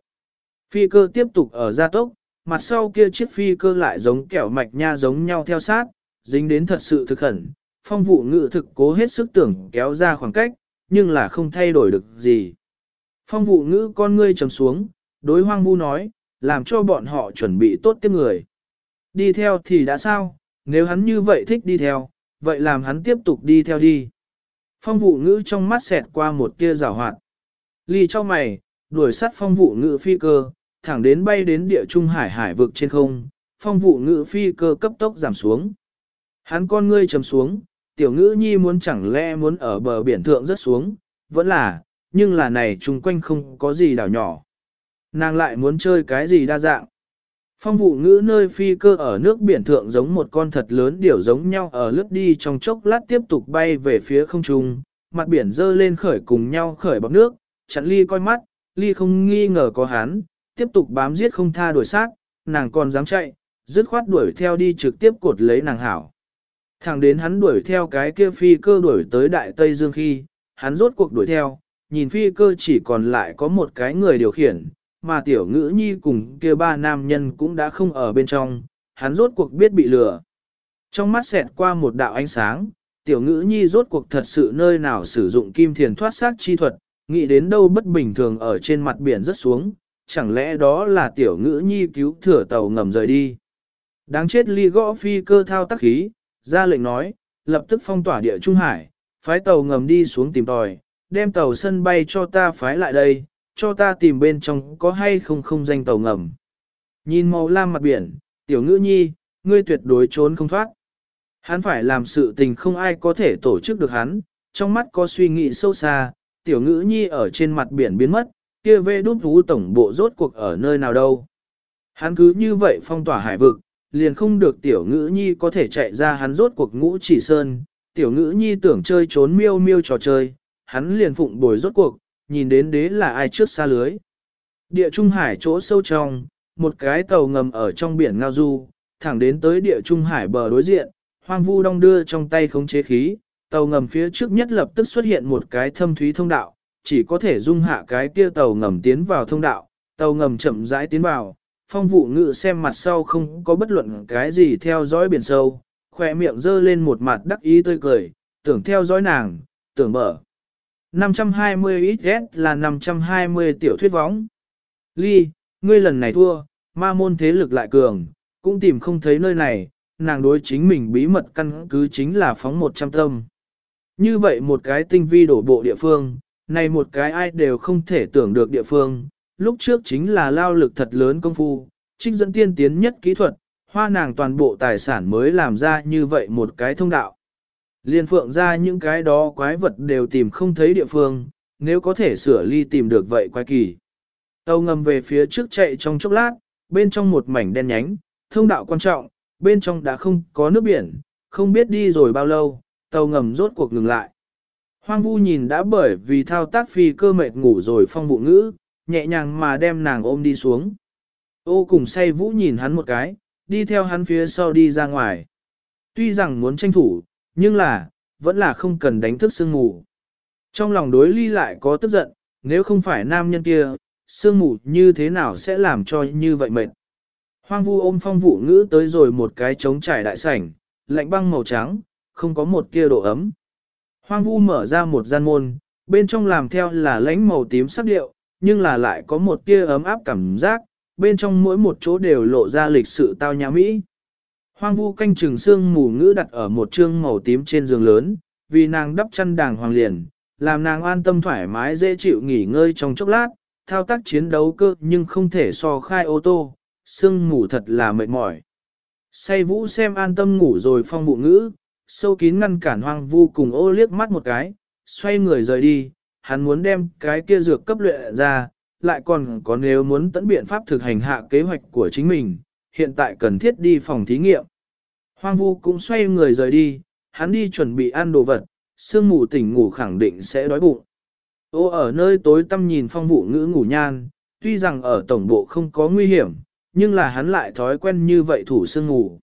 Phi cơ tiếp tục ở gia tốc, mặt sau kia chiếc phi cơ lại giống kẹo mạch nha giống nhau theo sát, dính đến thật sự thực khẩn. Phong vụ ngự thực cố hết sức tưởng kéo ra khoảng cách, nhưng là không thay đổi được gì. Phong vụ ngữ con ngươi trầm xuống, đối hoang vu nói, làm cho bọn họ chuẩn bị tốt tiếp người. Đi theo thì đã sao, nếu hắn như vậy thích đi theo, vậy làm hắn tiếp tục đi theo đi. Phong vụ ngữ trong mắt xẹt qua một tia rào hoạt. Ly cho mày, đuổi sát phong vụ ngữ phi cơ, thẳng đến bay đến địa trung hải hải vực trên không, phong vụ ngữ phi cơ cấp tốc giảm xuống. Hắn con ngươi trầm xuống, tiểu ngữ nhi muốn chẳng lẽ muốn ở bờ biển thượng rất xuống, vẫn là, nhưng là này chung quanh không có gì đảo nhỏ. Nàng lại muốn chơi cái gì đa dạng. Phong vụ ngữ nơi phi cơ ở nước biển thượng giống một con thật lớn điểu giống nhau ở lướt đi trong chốc lát tiếp tục bay về phía không trung, mặt biển dơ lên khởi cùng nhau khởi bọc nước, chặn ly coi mắt, ly không nghi ngờ có hắn, tiếp tục bám giết không tha đuổi sát, nàng còn dám chạy, dứt khoát đuổi theo đi trực tiếp cột lấy nàng hảo. Thẳng đến hắn đuổi theo cái kia phi cơ đuổi tới Đại Tây Dương khi, hắn rốt cuộc đuổi theo, nhìn phi cơ chỉ còn lại có một cái người điều khiển, mà tiểu ngữ nhi cùng kia ba nam nhân cũng đã không ở bên trong, hắn rốt cuộc biết bị lừa. Trong mắt xẹt qua một đạo ánh sáng, tiểu ngữ nhi rốt cuộc thật sự nơi nào sử dụng kim thiền thoát xác chi thuật, nghĩ đến đâu bất bình thường ở trên mặt biển rất xuống, chẳng lẽ đó là tiểu ngữ nhi cứu thừa tàu ngầm rời đi. Đáng chết ly gõ phi cơ thao tác khí, ra lệnh nói, lập tức phong tỏa địa Trung Hải, phái tàu ngầm đi xuống tìm tòi, đem tàu sân bay cho ta phái lại đây, cho ta tìm bên trong có hay không không danh tàu ngầm. Nhìn màu lam mặt biển, tiểu ngữ nhi, ngươi tuyệt đối trốn không thoát. Hắn phải làm sự tình không ai có thể tổ chức được hắn, trong mắt có suy nghĩ sâu xa, tiểu ngữ nhi ở trên mặt biển biến mất, kia vê đút vũ tổng bộ rốt cuộc ở nơi nào đâu. Hắn cứ như vậy phong tỏa hải vực, liền không được tiểu ngữ nhi có thể chạy ra hắn rốt cuộc ngũ chỉ sơn, tiểu ngữ nhi tưởng chơi trốn miêu miêu trò chơi, hắn liền phụng bồi rốt cuộc, nhìn đến đế là ai trước xa lưới. Địa Trung Hải chỗ sâu trong, một cái tàu ngầm ở trong biển ngao du, thẳng đến tới địa Trung Hải bờ đối diện, hoang vu đong đưa trong tay khống chế khí, tàu ngầm phía trước nhất lập tức xuất hiện một cái thâm thúy thông đạo, chỉ có thể dung hạ cái kia tàu ngầm tiến vào thông đạo, tàu ngầm chậm rãi tiến vào, phong vụ ngự xem mặt sau không có bất luận cái gì theo dõi biển sâu, khỏe miệng dơ lên một mặt đắc ý tươi cười, tưởng theo dõi nàng, tưởng mở. 520 XS là 520 tiểu thuyết võng. Ly, ngươi lần này thua, ma môn thế lực lại cường, cũng tìm không thấy nơi này, nàng đối chính mình bí mật căn cứ chính là phóng 100 tâm. Như vậy một cái tinh vi đổ bộ địa phương, này một cái ai đều không thể tưởng được địa phương, lúc trước chính là lao lực thật lớn công phu, trích dẫn tiên tiến nhất kỹ thuật, hoa nàng toàn bộ tài sản mới làm ra như vậy một cái thông đạo. Liên phượng ra những cái đó quái vật đều tìm không thấy địa phương, nếu có thể sửa ly tìm được vậy quái kỳ. Tàu ngầm về phía trước chạy trong chốc lát, bên trong một mảnh đen nhánh, thông đạo quan trọng, bên trong đã không có nước biển, không biết đi rồi bao lâu, tàu ngầm rốt cuộc ngừng lại. Hoang vu nhìn đã bởi vì thao tác phi cơ mệt ngủ rồi phong vụ ngữ, nhẹ nhàng mà đem nàng ôm đi xuống. Ô cùng say vũ nhìn hắn một cái, đi theo hắn phía sau đi ra ngoài. Tuy rằng muốn tranh thủ, nhưng là, vẫn là không cần đánh thức sương mù. Trong lòng đối ly lại có tức giận, nếu không phải nam nhân kia, sương mù như thế nào sẽ làm cho như vậy mệt. Hoang vu ôm phong vụ ngữ tới rồi một cái trống trải đại sảnh, lạnh băng màu trắng, không có một tia độ ấm. Hoang vu mở ra một gian môn, bên trong làm theo là lãnh màu tím sắc điệu, nhưng là lại có một tia ấm áp cảm giác, bên trong mỗi một chỗ đều lộ ra lịch sự tao nhã mỹ. Hoang vu canh trường xương mù ngữ đặt ở một trương màu tím trên giường lớn, vì nàng đắp chăn đàng hoàng liền, làm nàng an tâm thoải mái dễ chịu nghỉ ngơi trong chốc lát, thao tác chiến đấu cơ nhưng không thể so khai ô tô, xương mù thật là mệt mỏi. Say vũ xem an tâm ngủ rồi phong vụ ngữ, sâu kín ngăn cản hoang vu cùng ô liếc mắt một cái, xoay người rời đi, hắn muốn đem cái kia dược cấp luyện ra, lại còn có nếu muốn tận biện pháp thực hành hạ kế hoạch của chính mình, hiện tại cần thiết đi phòng thí nghiệm. Hoang vu cũng xoay người rời đi, hắn đi chuẩn bị ăn đồ vật, sương mù tỉnh ngủ khẳng định sẽ đói bụng. Ô ở nơi tối tăm nhìn phong vụ ngữ ngủ nhan, tuy rằng ở tổng bộ không có nguy hiểm, nhưng là hắn lại thói quen như vậy thủ sương ngủ.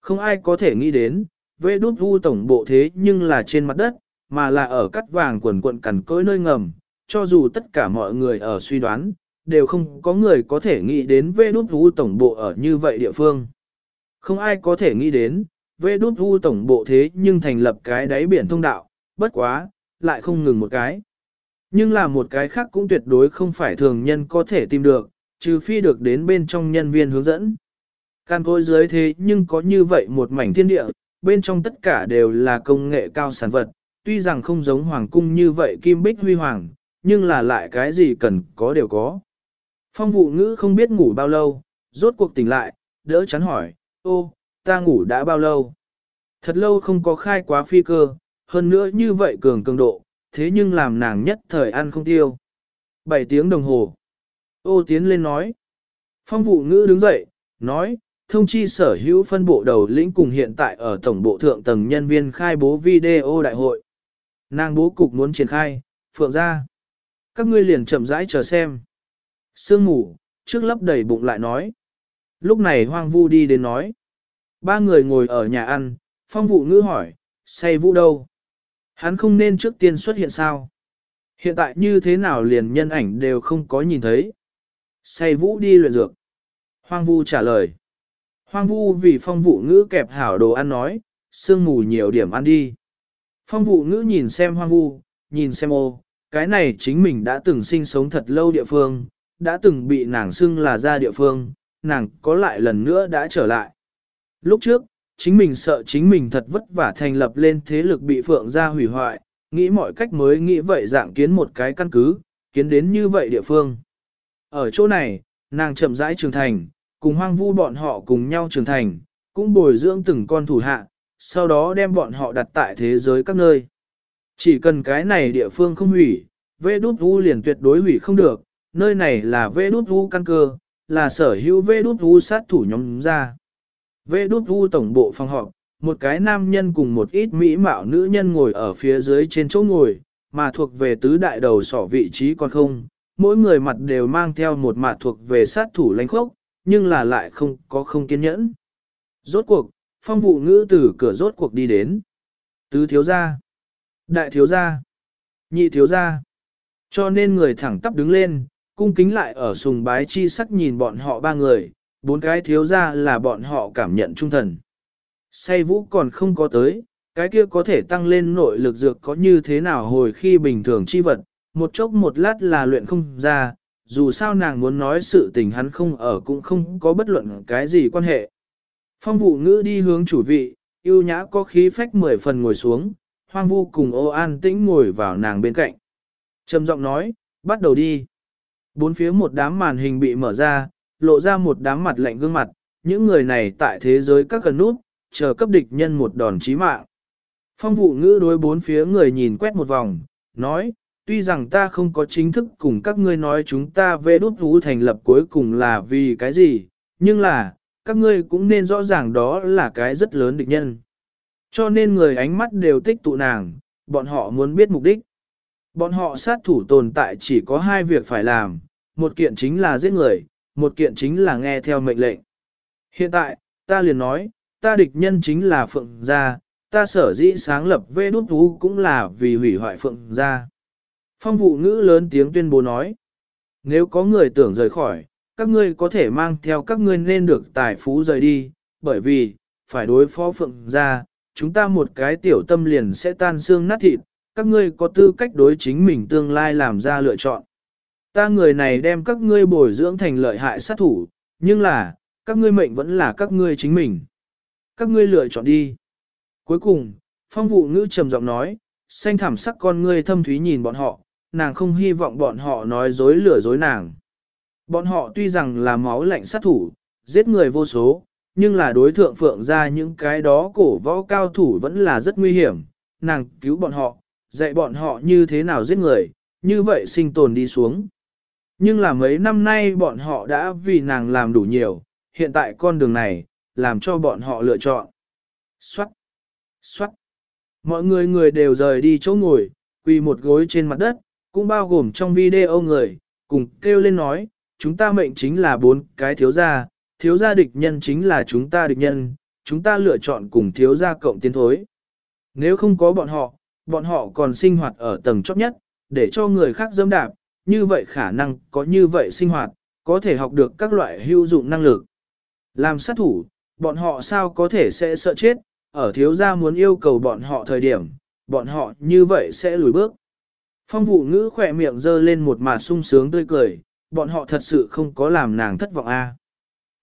Không ai có thể nghĩ đến, vê đút vu tổng bộ thế nhưng là trên mặt đất, mà là ở cắt vàng quần quận cằn cối nơi ngầm, cho dù tất cả mọi người ở suy đoán, đều không có người có thể nghĩ đến vê đút vũ tổng bộ ở như vậy địa phương. Không ai có thể nghĩ đến, vê đút vũ tổng bộ thế nhưng thành lập cái đáy biển thông đạo, bất quá, lại không ngừng một cái. Nhưng là một cái khác cũng tuyệt đối không phải thường nhân có thể tìm được, trừ phi được đến bên trong nhân viên hướng dẫn. Can cối dưới thế nhưng có như vậy một mảnh thiên địa, bên trong tất cả đều là công nghệ cao sản vật, tuy rằng không giống hoàng cung như vậy kim bích huy hoàng, nhưng là lại cái gì cần có đều có. Phong vụ ngữ không biết ngủ bao lâu, rốt cuộc tỉnh lại, đỡ chắn hỏi, ô, ta ngủ đã bao lâu? Thật lâu không có khai quá phi cơ, hơn nữa như vậy cường cường độ, thế nhưng làm nàng nhất thời ăn không tiêu. 7 tiếng đồng hồ. Ô tiến lên nói. Phong vụ ngữ đứng dậy, nói, thông chi sở hữu phân bộ đầu lĩnh cùng hiện tại ở tổng bộ thượng tầng nhân viên khai bố video đại hội. Nàng bố cục muốn triển khai, phượng ra. Các ngươi liền chậm rãi chờ xem. Sương ngủ, trước lấp đầy bụng lại nói. Lúc này hoang vu đi đến nói. Ba người ngồi ở nhà ăn, phong vụ ngữ hỏi, say vũ đâu? Hắn không nên trước tiên xuất hiện sao? Hiện tại như thế nào liền nhân ảnh đều không có nhìn thấy? Say vũ đi luyện dược. Hoang vu trả lời. Hoang vu vì phong vụ ngữ kẹp hảo đồ ăn nói, sương mù nhiều điểm ăn đi. Phong vụ ngữ nhìn xem hoang vu, nhìn xem ô, cái này chính mình đã từng sinh sống thật lâu địa phương, đã từng bị nàng xưng là ra địa phương, nàng có lại lần nữa đã trở lại. Lúc trước, chính mình sợ chính mình thật vất vả thành lập lên thế lực bị phượng gia hủy hoại, nghĩ mọi cách mới nghĩ vậy dạng kiến một cái căn cứ, kiến đến như vậy địa phương. Ở chỗ này, nàng chậm rãi trưởng thành, cùng hoang vu bọn họ cùng nhau trưởng thành, cũng bồi dưỡng từng con thủ hạ, sau đó đem bọn họ đặt tại thế giới các nơi. Chỉ cần cái này địa phương không hủy, vê đút vu liền tuyệt đối hủy không được, nơi này là vê đút vu căn cơ, là sở hữu vê đút vu sát thủ nhóm ra. Vê đút vu tổng bộ phòng họp, một cái nam nhân cùng một ít mỹ mạo nữ nhân ngồi ở phía dưới trên chỗ ngồi, mà thuộc về tứ đại đầu sỏ vị trí còn không, mỗi người mặt đều mang theo một mặt thuộc về sát thủ lãnh khốc, nhưng là lại không có không kiên nhẫn. Rốt cuộc, phong vụ ngữ từ cửa rốt cuộc đi đến. Tứ thiếu gia, đại thiếu gia, nhị thiếu gia. Cho nên người thẳng tắp đứng lên, cung kính lại ở sùng bái chi sắc nhìn bọn họ ba người, bốn cái thiếu gia là bọn họ cảm nhận trung thần. Say vũ còn không có tới, cái kia có thể tăng lên nội lực dược có như thế nào hồi khi bình thường chi vật, một chốc một lát là luyện không ra, dù sao nàng muốn nói sự tình hắn không ở cũng không có bất luận cái gì quan hệ. Phong vụ ngữ đi hướng chủ vị, yêu nhã có khí phách mười phần ngồi xuống, hoang vu cùng ô an tĩnh ngồi vào nàng bên cạnh. Trầm giọng nói, bắt đầu đi. Bốn phía một đám màn hình bị mở ra, lộ ra một đám mặt lạnh gương mặt, những người này tại thế giới các cần nút, chờ cấp địch nhân một đòn chí mạng. Phong vụ ngữ đối bốn phía người nhìn quét một vòng, nói, tuy rằng ta không có chính thức cùng các ngươi nói chúng ta về đốt vũ thành lập cuối cùng là vì cái gì, nhưng là, các ngươi cũng nên rõ ràng đó là cái rất lớn địch nhân. Cho nên người ánh mắt đều tích tụ nàng, bọn họ muốn biết mục đích. Bọn họ sát thủ tồn tại chỉ có hai việc phải làm, một kiện chính là giết người, một kiện chính là nghe theo mệnh lệnh. Hiện tại, ta liền nói, ta địch nhân chính là Phượng Gia, ta sở dĩ sáng lập vê đút thú cũng là vì hủy hoại Phượng Gia. Phong vụ ngữ lớn tiếng tuyên bố nói, nếu có người tưởng rời khỏi, các ngươi có thể mang theo các ngươi nên được tài phú rời đi, bởi vì, phải đối phó Phượng Gia, chúng ta một cái tiểu tâm liền sẽ tan xương nát thịt, các ngươi có tư cách đối chính mình tương lai làm ra lựa chọn. Ta người này đem các ngươi bồi dưỡng thành lợi hại sát thủ, nhưng là, các ngươi mệnh vẫn là các ngươi chính mình. Các ngươi lựa chọn đi. Cuối cùng, phong vụ ngữ trầm giọng nói, xanh thảm sắc con ngươi thâm thúy nhìn bọn họ, nàng không hy vọng bọn họ nói dối lừa dối nàng. Bọn họ tuy rằng là máu lạnh sát thủ, giết người vô số, nhưng là đối thượng phượng ra những cái đó cổ võ cao thủ vẫn là rất nguy hiểm, nàng cứu bọn họ, dạy bọn họ như thế nào giết người, như vậy sinh tồn đi xuống. Nhưng là mấy năm nay bọn họ đã vì nàng làm đủ nhiều, hiện tại con đường này, làm cho bọn họ lựa chọn. Xoát! Xoát! Mọi người người đều rời đi chỗ ngồi, quỳ một gối trên mặt đất, cũng bao gồm trong video người, cùng kêu lên nói, chúng ta mệnh chính là bốn cái thiếu gia, thiếu gia địch nhân chính là chúng ta địch nhân, chúng ta lựa chọn cùng thiếu gia cộng tiến thối. Nếu không có bọn họ, bọn họ còn sinh hoạt ở tầng chóp nhất, để cho người khác dâm đạp, như vậy khả năng có như vậy sinh hoạt, có thể học được các loại hữu dụng năng lực. Làm sát thủ, bọn họ sao có thể sẽ sợ chết, ở thiếu gia muốn yêu cầu bọn họ thời điểm, bọn họ như vậy sẽ lùi bước. Phong vụ ngữ khỏe miệng dơ lên một mà sung sướng tươi cười, bọn họ thật sự không có làm nàng thất vọng a.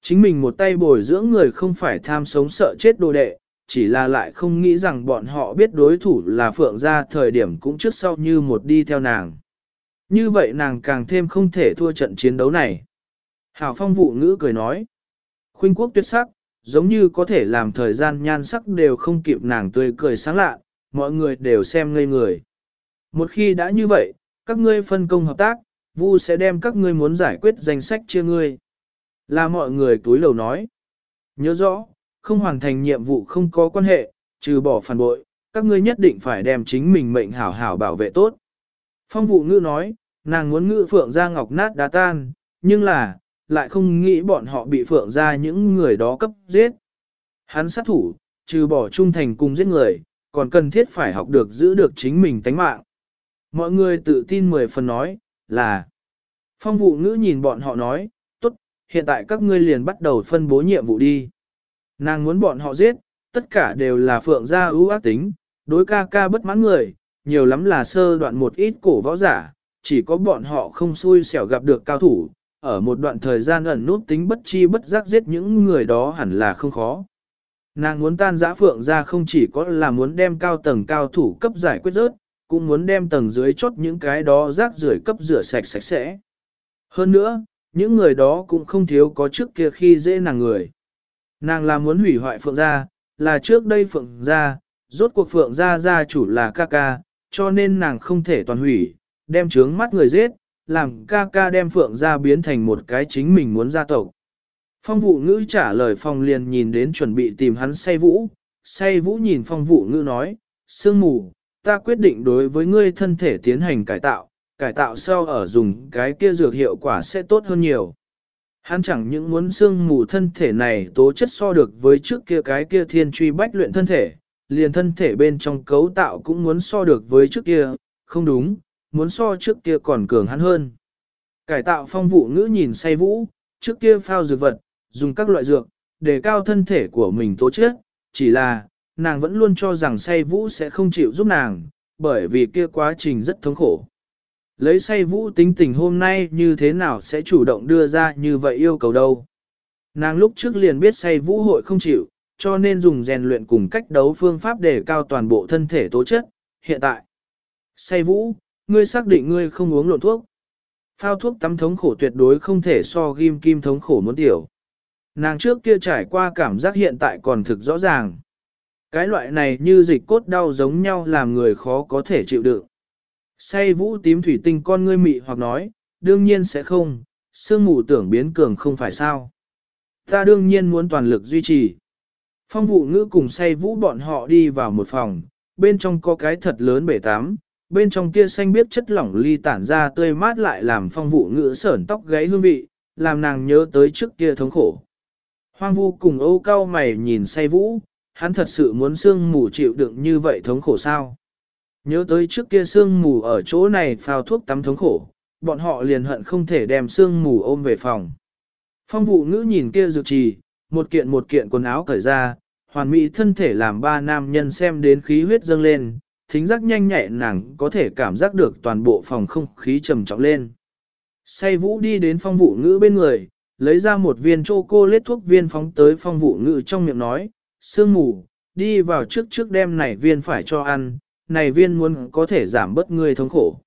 Chính mình một tay bồi dưỡng người không phải tham sống sợ chết đồ đệ, chỉ là lại không nghĩ rằng bọn họ biết đối thủ là phượng gia thời điểm cũng trước sau như một đi theo nàng. Như vậy nàng càng thêm không thể thua trận chiến đấu này. Hảo phong vụ ngữ cười nói. Khuynh quốc tuyệt sắc, giống như có thể làm thời gian nhan sắc đều không kịp nàng tươi cười sáng lạ, mọi người đều xem ngây người. Một khi đã như vậy, các ngươi phân công hợp tác, Vu sẽ đem các ngươi muốn giải quyết danh sách chia ngươi. Là mọi người túi lầu nói. Nhớ rõ, không hoàn thành nhiệm vụ không có quan hệ, trừ bỏ phản bội, các ngươi nhất định phải đem chính mình mệnh hảo hảo bảo vệ tốt. Phong vụ ngữ nói, nàng muốn ngữ phượng ra ngọc nát đá tan, nhưng là, lại không nghĩ bọn họ bị phượng ra những người đó cấp giết. Hắn sát thủ, trừ bỏ trung thành cùng giết người, còn cần thiết phải học được giữ được chính mình tánh mạng. Mọi người tự tin mười phần nói, là. Phong vụ ngữ nhìn bọn họ nói, tốt, hiện tại các ngươi liền bắt đầu phân bố nhiệm vụ đi. Nàng muốn bọn họ giết, tất cả đều là phượng gia ưu ác tính, đối ca ca bất mãn người, nhiều lắm là sơ đoạn một ít cổ võ giả, chỉ có bọn họ không xui xẻo gặp được cao thủ, ở một đoạn thời gian ẩn nút tính bất chi bất giác giết những người đó hẳn là không khó. Nàng muốn tan giã phượng ra không chỉ có là muốn đem cao tầng cao thủ cấp giải quyết rớt, cũng muốn đem tầng dưới chốt những cái đó rác rưởi cấp rửa sạch sạch sẽ. Hơn nữa, những người đó cũng không thiếu có trước kia khi dễ nàng người. Nàng là muốn hủy hoại phượng gia, là trước đây phượng gia, rốt cuộc phượng gia gia chủ là ca ca, cho nên nàng không thể toàn hủy, đem trướng mắt người giết, làm ca ca đem phượng gia biến thành một cái chính mình muốn gia tộc. Phong vụ ngữ trả lời phong liền nhìn đến chuẩn bị tìm hắn say vũ, say vũ nhìn phong vụ ngữ nói, sương mù, ta quyết định đối với ngươi thân thể tiến hành cải tạo, cải tạo sau ở dùng cái kia dược hiệu quả sẽ tốt hơn nhiều. Hắn chẳng những muốn xương mù thân thể này tố chất so được với trước kia cái kia thiên truy bách luyện thân thể, liền thân thể bên trong cấu tạo cũng muốn so được với trước kia, không đúng, muốn so trước kia còn cường hắn hơn. Cải tạo phong vụ ngữ nhìn say vũ, trước kia phao dược vật, dùng các loại dược, để cao thân thể của mình tố chất, chỉ là, nàng vẫn luôn cho rằng say vũ sẽ không chịu giúp nàng, bởi vì kia quá trình rất thống khổ. Lấy say vũ tính tình hôm nay như thế nào sẽ chủ động đưa ra như vậy yêu cầu đâu. Nàng lúc trước liền biết say vũ hội không chịu, cho nên dùng rèn luyện cùng cách đấu phương pháp để cao toàn bộ thân thể tố chất. Hiện tại, say vũ, ngươi xác định ngươi không uống lộn thuốc. Phao thuốc tắm thống khổ tuyệt đối không thể so ghim kim thống khổ muốn tiểu. Nàng trước kia trải qua cảm giác hiện tại còn thực rõ ràng. Cái loại này như dịch cốt đau giống nhau làm người khó có thể chịu đựng. Say vũ tím thủy tinh con ngươi mị hoặc nói, đương nhiên sẽ không, sương mù tưởng biến cường không phải sao. Ta đương nhiên muốn toàn lực duy trì. Phong vụ ngữ cùng say vũ bọn họ đi vào một phòng, bên trong có cái thật lớn bể tắm, bên trong kia xanh biết chất lỏng ly tản ra tươi mát lại làm phong vụ ngữ sởn tóc gáy hương vị, làm nàng nhớ tới trước kia thống khổ. Hoang vu cùng âu cao mày nhìn say vũ, hắn thật sự muốn sương mù chịu đựng như vậy thống khổ sao. Nhớ tới trước kia sương mù ở chỗ này phao thuốc tắm thống khổ, bọn họ liền hận không thể đem sương mù ôm về phòng. Phong vụ ngữ nhìn kia dược trì, một kiện một kiện quần áo cởi ra, hoàn mỹ thân thể làm ba nam nhân xem đến khí huyết dâng lên, thính giác nhanh nhạy nàng có thể cảm giác được toàn bộ phòng không khí trầm trọng lên. Say vũ đi đến phong vụ ngữ bên người, lấy ra một viên chô cô lết thuốc viên phóng tới phong vụ ngữ trong miệng nói, sương mù, đi vào trước trước đêm này viên phải cho ăn, này viên muốn có thể giảm bớt người thống khổ.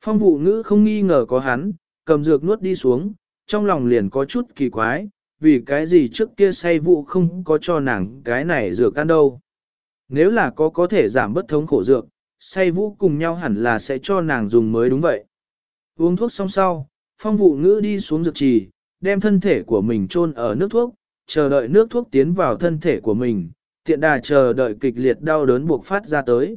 Phong vụ ngữ không nghi ngờ có hắn, cầm dược nuốt đi xuống, trong lòng liền có chút kỳ quái, vì cái gì trước kia say vụ không có cho nàng cái này dược ăn đâu. Nếu là có có thể giảm bất thống khổ dược, say vũ cùng nhau hẳn là sẽ cho nàng dùng mới đúng vậy. Uống thuốc xong sau, phong vụ ngữ đi xuống dược trì, đem thân thể của mình chôn ở nước thuốc, chờ đợi nước thuốc tiến vào thân thể của mình, tiện đà chờ đợi kịch liệt đau đớn buộc phát ra tới.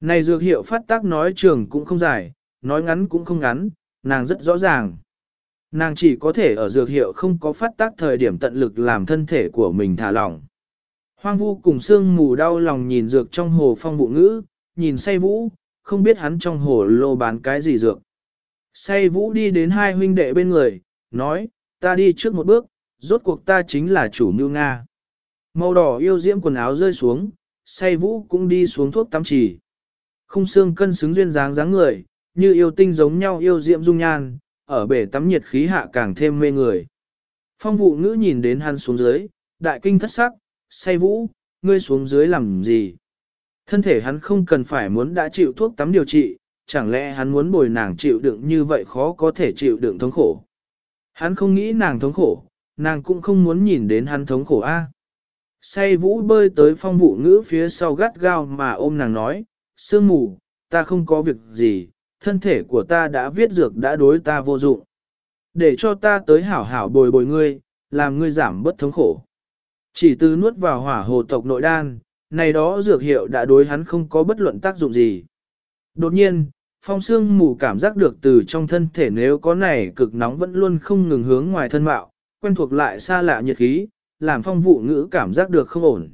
Này dược hiệu phát tác nói trường cũng không dài, nói ngắn cũng không ngắn, nàng rất rõ ràng. Nàng chỉ có thể ở dược hiệu không có phát tác thời điểm tận lực làm thân thể của mình thả lỏng. Hoang vu cùng sương mù đau lòng nhìn dược trong hồ phong vụ ngữ, nhìn say vũ, không biết hắn trong hồ lô bán cái gì dược. Say vũ đi đến hai huynh đệ bên người, nói, ta đi trước một bước, rốt cuộc ta chính là chủ mưu Nga. Màu đỏ yêu diễm quần áo rơi xuống, say vũ cũng đi xuống thuốc tắm chỉ. Không xương cân xứng duyên dáng dáng người, như yêu tinh giống nhau yêu diễm dung nhan, ở bể tắm nhiệt khí hạ càng thêm mê người. Phong vụ ngữ nhìn đến hắn xuống dưới, đại kinh thất sắc, say vũ, ngươi xuống dưới làm gì? Thân thể hắn không cần phải muốn đã chịu thuốc tắm điều trị, chẳng lẽ hắn muốn bồi nàng chịu đựng như vậy khó có thể chịu đựng thống khổ. Hắn không nghĩ nàng thống khổ, nàng cũng không muốn nhìn đến hắn thống khổ a. Say vũ bơi tới phong vụ ngữ phía sau gắt gao mà ôm nàng nói, sương mù, ta không có việc gì, thân thể của ta đã viết dược đã đối ta vô dụng. Để cho ta tới hảo hảo bồi bồi ngươi, làm ngươi giảm bất thống khổ. Chỉ từ nuốt vào hỏa hồ tộc nội đan, này đó dược hiệu đã đối hắn không có bất luận tác dụng gì. Đột nhiên, phong xương mù cảm giác được từ trong thân thể nếu có này cực nóng vẫn luôn không ngừng hướng ngoài thân mạo, quen thuộc lại xa lạ nhiệt khí, làm phong vụ ngữ cảm giác được không ổn.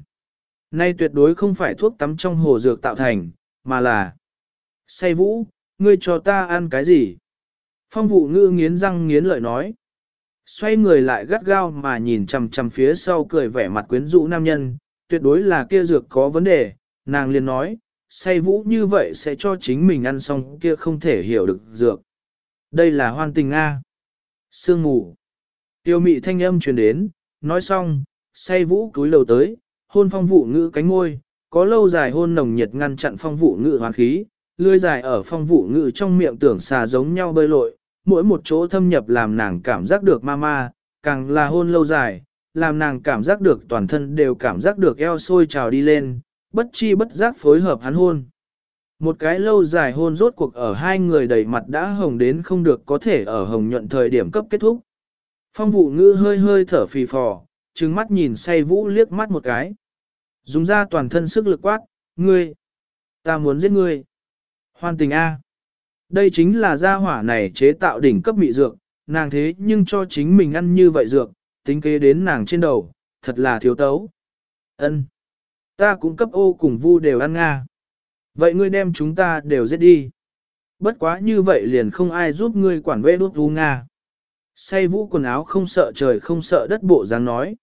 Nay tuyệt đối không phải thuốc tắm trong hồ dược tạo thành, mà là say vũ, ngươi cho ta ăn cái gì? Phong vụ ngữ nghiến răng nghiến lợi nói. Xoay người lại gắt gao mà nhìn chằm chằm phía sau cười vẻ mặt quyến rũ nam nhân, tuyệt đối là kia dược có vấn đề, nàng liền nói, say vũ như vậy sẽ cho chính mình ăn xong kia không thể hiểu được dược. Đây là hoan tình Nga. Sương ngủ. Tiêu mị thanh âm truyền đến, nói xong, say vũ cúi lầu tới, hôn phong vụ ngữ cánh môi, có lâu dài hôn nồng nhiệt ngăn chặn phong vụ ngữ hoàn khí, lươi dài ở phong vụ ngữ trong miệng tưởng xà giống nhau bơi lội, mỗi một chỗ thâm nhập làm nàng cảm giác được ma ma, càng là hôn lâu dài, làm nàng cảm giác được toàn thân đều cảm giác được eo sôi trào đi lên, bất chi bất giác phối hợp hắn hôn. Một cái lâu dài hôn rốt cuộc ở hai người đầy mặt đã hồng đến không được có thể ở hồng nhuận thời điểm cấp kết thúc. Phong vụ ngữ hơi hơi thở phì phò, trừng mắt nhìn say vũ liếc mắt một cái. Dùng ra toàn thân sức lực quát, ngươi, ta muốn giết ngươi. Hoan tình A. Đây chính là gia hỏa này chế tạo đỉnh cấp mị dược, nàng thế nhưng cho chính mình ăn như vậy dược, tính kế đến nàng trên đầu, thật là thiếu tấu. Ân, Ta cũng cấp ô cùng vu đều ăn nga. Vậy ngươi đem chúng ta đều giết đi. Bất quá như vậy liền không ai giúp ngươi quản vệ đốt vu nga. Say vũ quần áo không sợ trời không sợ đất bộ dáng nói.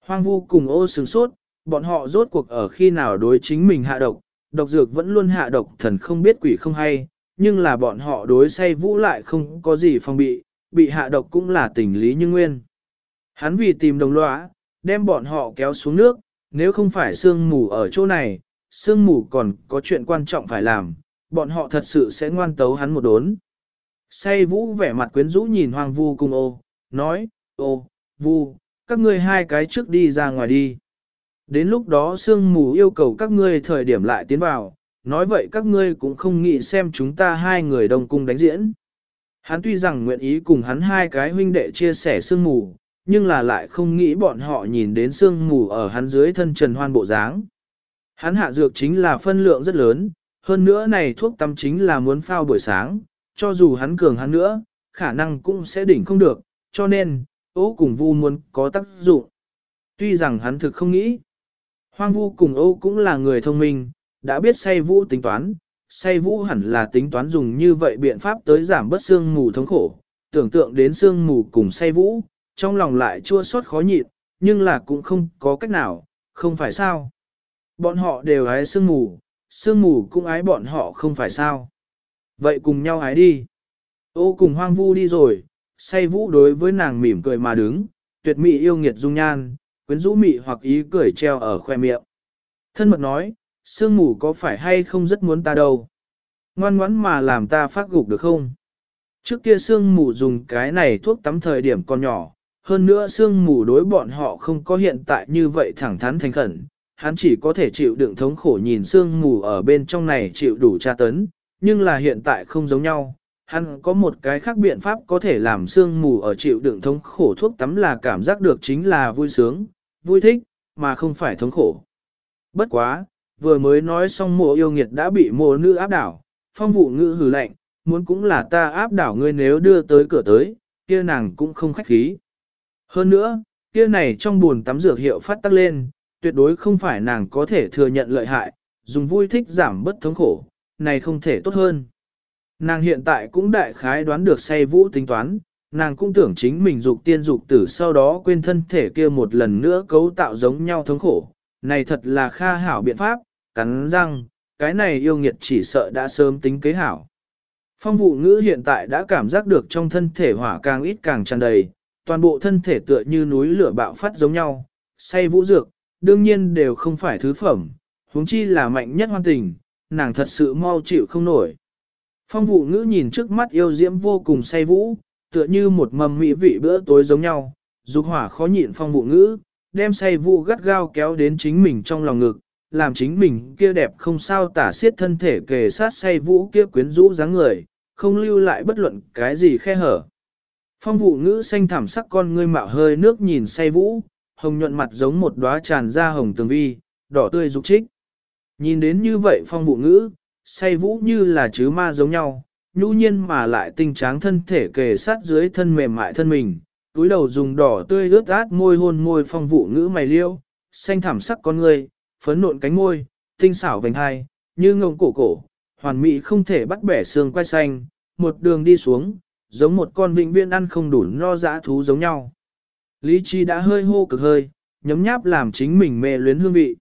Hoang vu cùng ô sướng sốt, bọn họ rốt cuộc ở khi nào đối chính mình hạ độc, độc dược vẫn luôn hạ độc thần không biết quỷ không hay, nhưng là bọn họ đối say vũ lại không có gì phòng bị, bị hạ độc cũng là tình lý như nguyên. Hắn vì tìm đồng lõa, đem bọn họ kéo xuống nước, nếu không phải sương mù ở chỗ này, sương mù còn có chuyện quan trọng phải làm, bọn họ thật sự sẽ ngoan tấu hắn một đốn. Say vũ vẻ mặt quyến rũ nhìn hoàng vu cùng ô, nói, ô, vu, các ngươi hai cái trước đi ra ngoài đi. Đến lúc đó sương mù yêu cầu các ngươi thời điểm lại tiến vào, nói vậy các ngươi cũng không nghĩ xem chúng ta hai người đồng cung đánh diễn. Hắn tuy rằng nguyện ý cùng hắn hai cái huynh đệ chia sẻ sương mù, nhưng là lại không nghĩ bọn họ nhìn đến sương mù ở hắn dưới thân trần hoan bộ dáng. Hắn hạ dược chính là phân lượng rất lớn, hơn nữa này thuốc tắm chính là muốn phao buổi sáng, cho dù hắn cường hắn nữa, khả năng cũng sẽ đỉnh không được, cho nên, ố cùng vu muốn có tác dụng. Tuy rằng hắn thực không nghĩ, hoang vu cùng ô cũng là người thông minh, đã biết say vũ tính toán, say vũ hẳn là tính toán dùng như vậy biện pháp tới giảm bớt xương mù thống khổ, tưởng tượng đến xương mù cùng say vũ, trong lòng lại chua xót khó nhịn, nhưng là cũng không có cách nào, không phải sao. Bọn họ đều ái sương mù, sương mù cũng ái bọn họ không phải sao. Vậy cùng nhau hái đi. Ô cùng hoang vu đi rồi, say vũ đối với nàng mỉm cười mà đứng, tuyệt mỹ yêu nghiệt dung nhan, quyến rũ mị hoặc ý cười treo ở khoe miệng. Thân mật nói, sương mù có phải hay không rất muốn ta đâu. Ngoan ngoãn mà làm ta phát gục được không? Trước kia sương mù dùng cái này thuốc tắm thời điểm còn nhỏ, hơn nữa sương mù đối bọn họ không có hiện tại như vậy thẳng thắn thành khẩn, hắn chỉ có thể chịu đựng thống khổ nhìn sương mù ở bên trong này chịu đủ tra tấn, nhưng là hiện tại không giống nhau. Hắn có một cái khác biện pháp có thể làm sương mù ở chịu đựng thống khổ thuốc tắm là cảm giác được chính là vui sướng, vui thích, mà không phải thống khổ. Bất quá, vừa mới nói xong mộ yêu nghiệt đã bị mộ nữ áp đảo, phong vụ ngữ hừ lạnh, muốn cũng là ta áp đảo ngươi nếu đưa tới cửa tới, kia nàng cũng không khách khí. Hơn nữa, kia này trong buồn tắm dược hiệu phát tắc lên, tuyệt đối không phải nàng có thể thừa nhận lợi hại, dùng vui thích giảm bất thống khổ, này không thể tốt hơn. Nàng hiện tại cũng đại khái đoán được say vũ tính toán, nàng cũng tưởng chính mình dục tiên dục tử sau đó quên thân thể kia một lần nữa cấu tạo giống nhau thống khổ. Này thật là kha hảo biện pháp, cắn răng, cái này yêu nghiệt chỉ sợ đã sớm tính kế hảo. Phong vụ ngữ hiện tại đã cảm giác được trong thân thể hỏa càng ít càng tràn đầy, toàn bộ thân thể tựa như núi lửa bạo phát giống nhau, say vũ dược, đương nhiên đều không phải thứ phẩm, huống chi là mạnh nhất hoan tình, nàng thật sự mau chịu không nổi. Phong vụ ngữ nhìn trước mắt yêu diễm vô cùng say vũ, tựa như một mầm mỹ vị bữa tối giống nhau, dục hỏa khó nhịn phong vụ ngữ, đem say vũ gắt gao kéo đến chính mình trong lòng ngực, làm chính mình kia đẹp không sao tả xiết thân thể kề sát say vũ kia quyến rũ dáng người, không lưu lại bất luận cái gì khe hở. Phong vụ ngữ xanh thảm sắc con ngươi mạo hơi nước nhìn say vũ, hồng nhuận mặt giống một đóa tràn ra hồng tường vi, đỏ tươi rục trích. Nhìn đến như vậy phong vụ ngữ, say vũ như là chứ ma giống nhau, nhu nhiên mà lại tinh tráng thân thể kề sát dưới thân mềm mại thân mình, túi đầu dùng đỏ tươi ướt át môi hôn môi phong vụ ngữ mày liêu, xanh thảm sắc con người phấn nộn cánh môi, tinh xảo vành hai, như ngông cổ cổ, hoàn mỹ không thể bắt bẻ xương quay xanh, một đường đi xuống, giống một con vĩnh viên ăn không đủ no dã thú giống nhau. Lý trí đã hơi hô cực hơi, nhấm nháp làm chính mình mê luyến hương vị.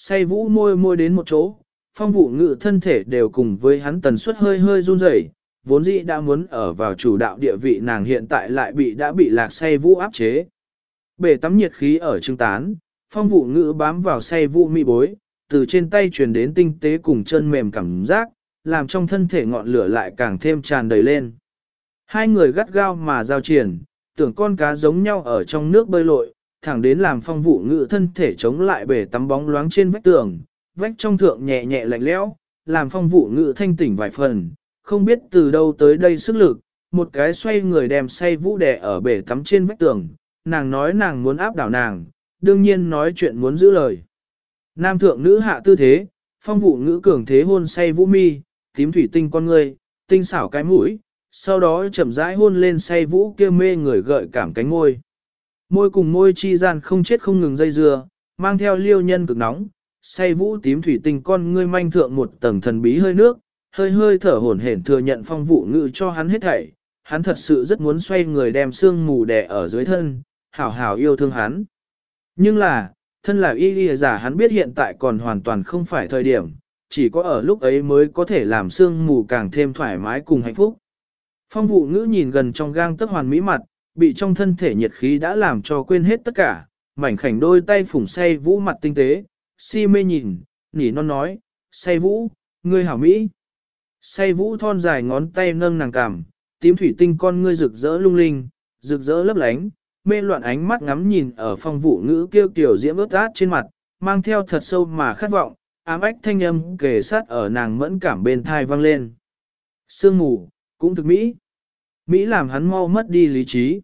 Say vũ môi môi đến một chỗ, phong vụ ngự thân thể đều cùng với hắn tần suất hơi hơi run rẩy, vốn dĩ đã muốn ở vào chủ đạo địa vị nàng hiện tại lại bị đã bị lạc say vũ áp chế. Bể tắm nhiệt khí ở trưng tán, phong vụ ngự bám vào say vũ mị bối, từ trên tay truyền đến tinh tế cùng chân mềm cảm giác, làm trong thân thể ngọn lửa lại càng thêm tràn đầy lên. Hai người gắt gao mà giao triển, tưởng con cá giống nhau ở trong nước bơi lội, thẳng đến làm phong vụ ngự thân thể chống lại bể tắm bóng loáng trên vách tường, vách trong thượng nhẹ nhẹ lạnh lẽo, làm phong vụ ngự thanh tỉnh vài phần, không biết từ đâu tới đây sức lực, một cái xoay người đem say vũ đè ở bể tắm trên vách tường, nàng nói nàng muốn áp đảo nàng, đương nhiên nói chuyện muốn giữ lời. Nam thượng nữ hạ tư thế, phong vụ ngữ cường thế hôn say vũ mi, tím thủy tinh con người, tinh xảo cái mũi, sau đó chậm rãi hôn lên say vũ kia mê người gợi cảm cánh môi. Môi cùng môi chi gian không chết không ngừng dây dưa, mang theo liêu nhân cực nóng, say vũ tím thủy tinh con ngươi manh thượng một tầng thần bí hơi nước, hơi hơi thở hổn hển thừa nhận phong vụ ngự cho hắn hết thảy, hắn thật sự rất muốn xoay người đem xương mù đè ở dưới thân, hảo hảo yêu thương hắn. Nhưng là, thân là y y giả hắn biết hiện tại còn hoàn toàn không phải thời điểm, chỉ có ở lúc ấy mới có thể làm xương mù càng thêm thoải mái cùng hạnh phúc. Phong vụ ngữ nhìn gần trong gang tức hoàn mỹ mặt, bị trong thân thể nhiệt khí đã làm cho quên hết tất cả, mảnh khảnh đôi tay phủng say vũ mặt tinh tế, si mê nhìn, nỉ non nói, say vũ, ngươi hảo mỹ. Say vũ thon dài ngón tay nâng nàng cảm tím thủy tinh con ngươi rực rỡ lung linh, rực rỡ lấp lánh, mê loạn ánh mắt ngắm nhìn ở phong vụ ngữ kêu kiểu diễm ướt át trên mặt, mang theo thật sâu mà khát vọng, ám ách thanh âm kề sát ở nàng mẫn cảm bên thai vang lên. Sương mù, cũng thực mỹ. Mỹ làm hắn mau mất đi lý trí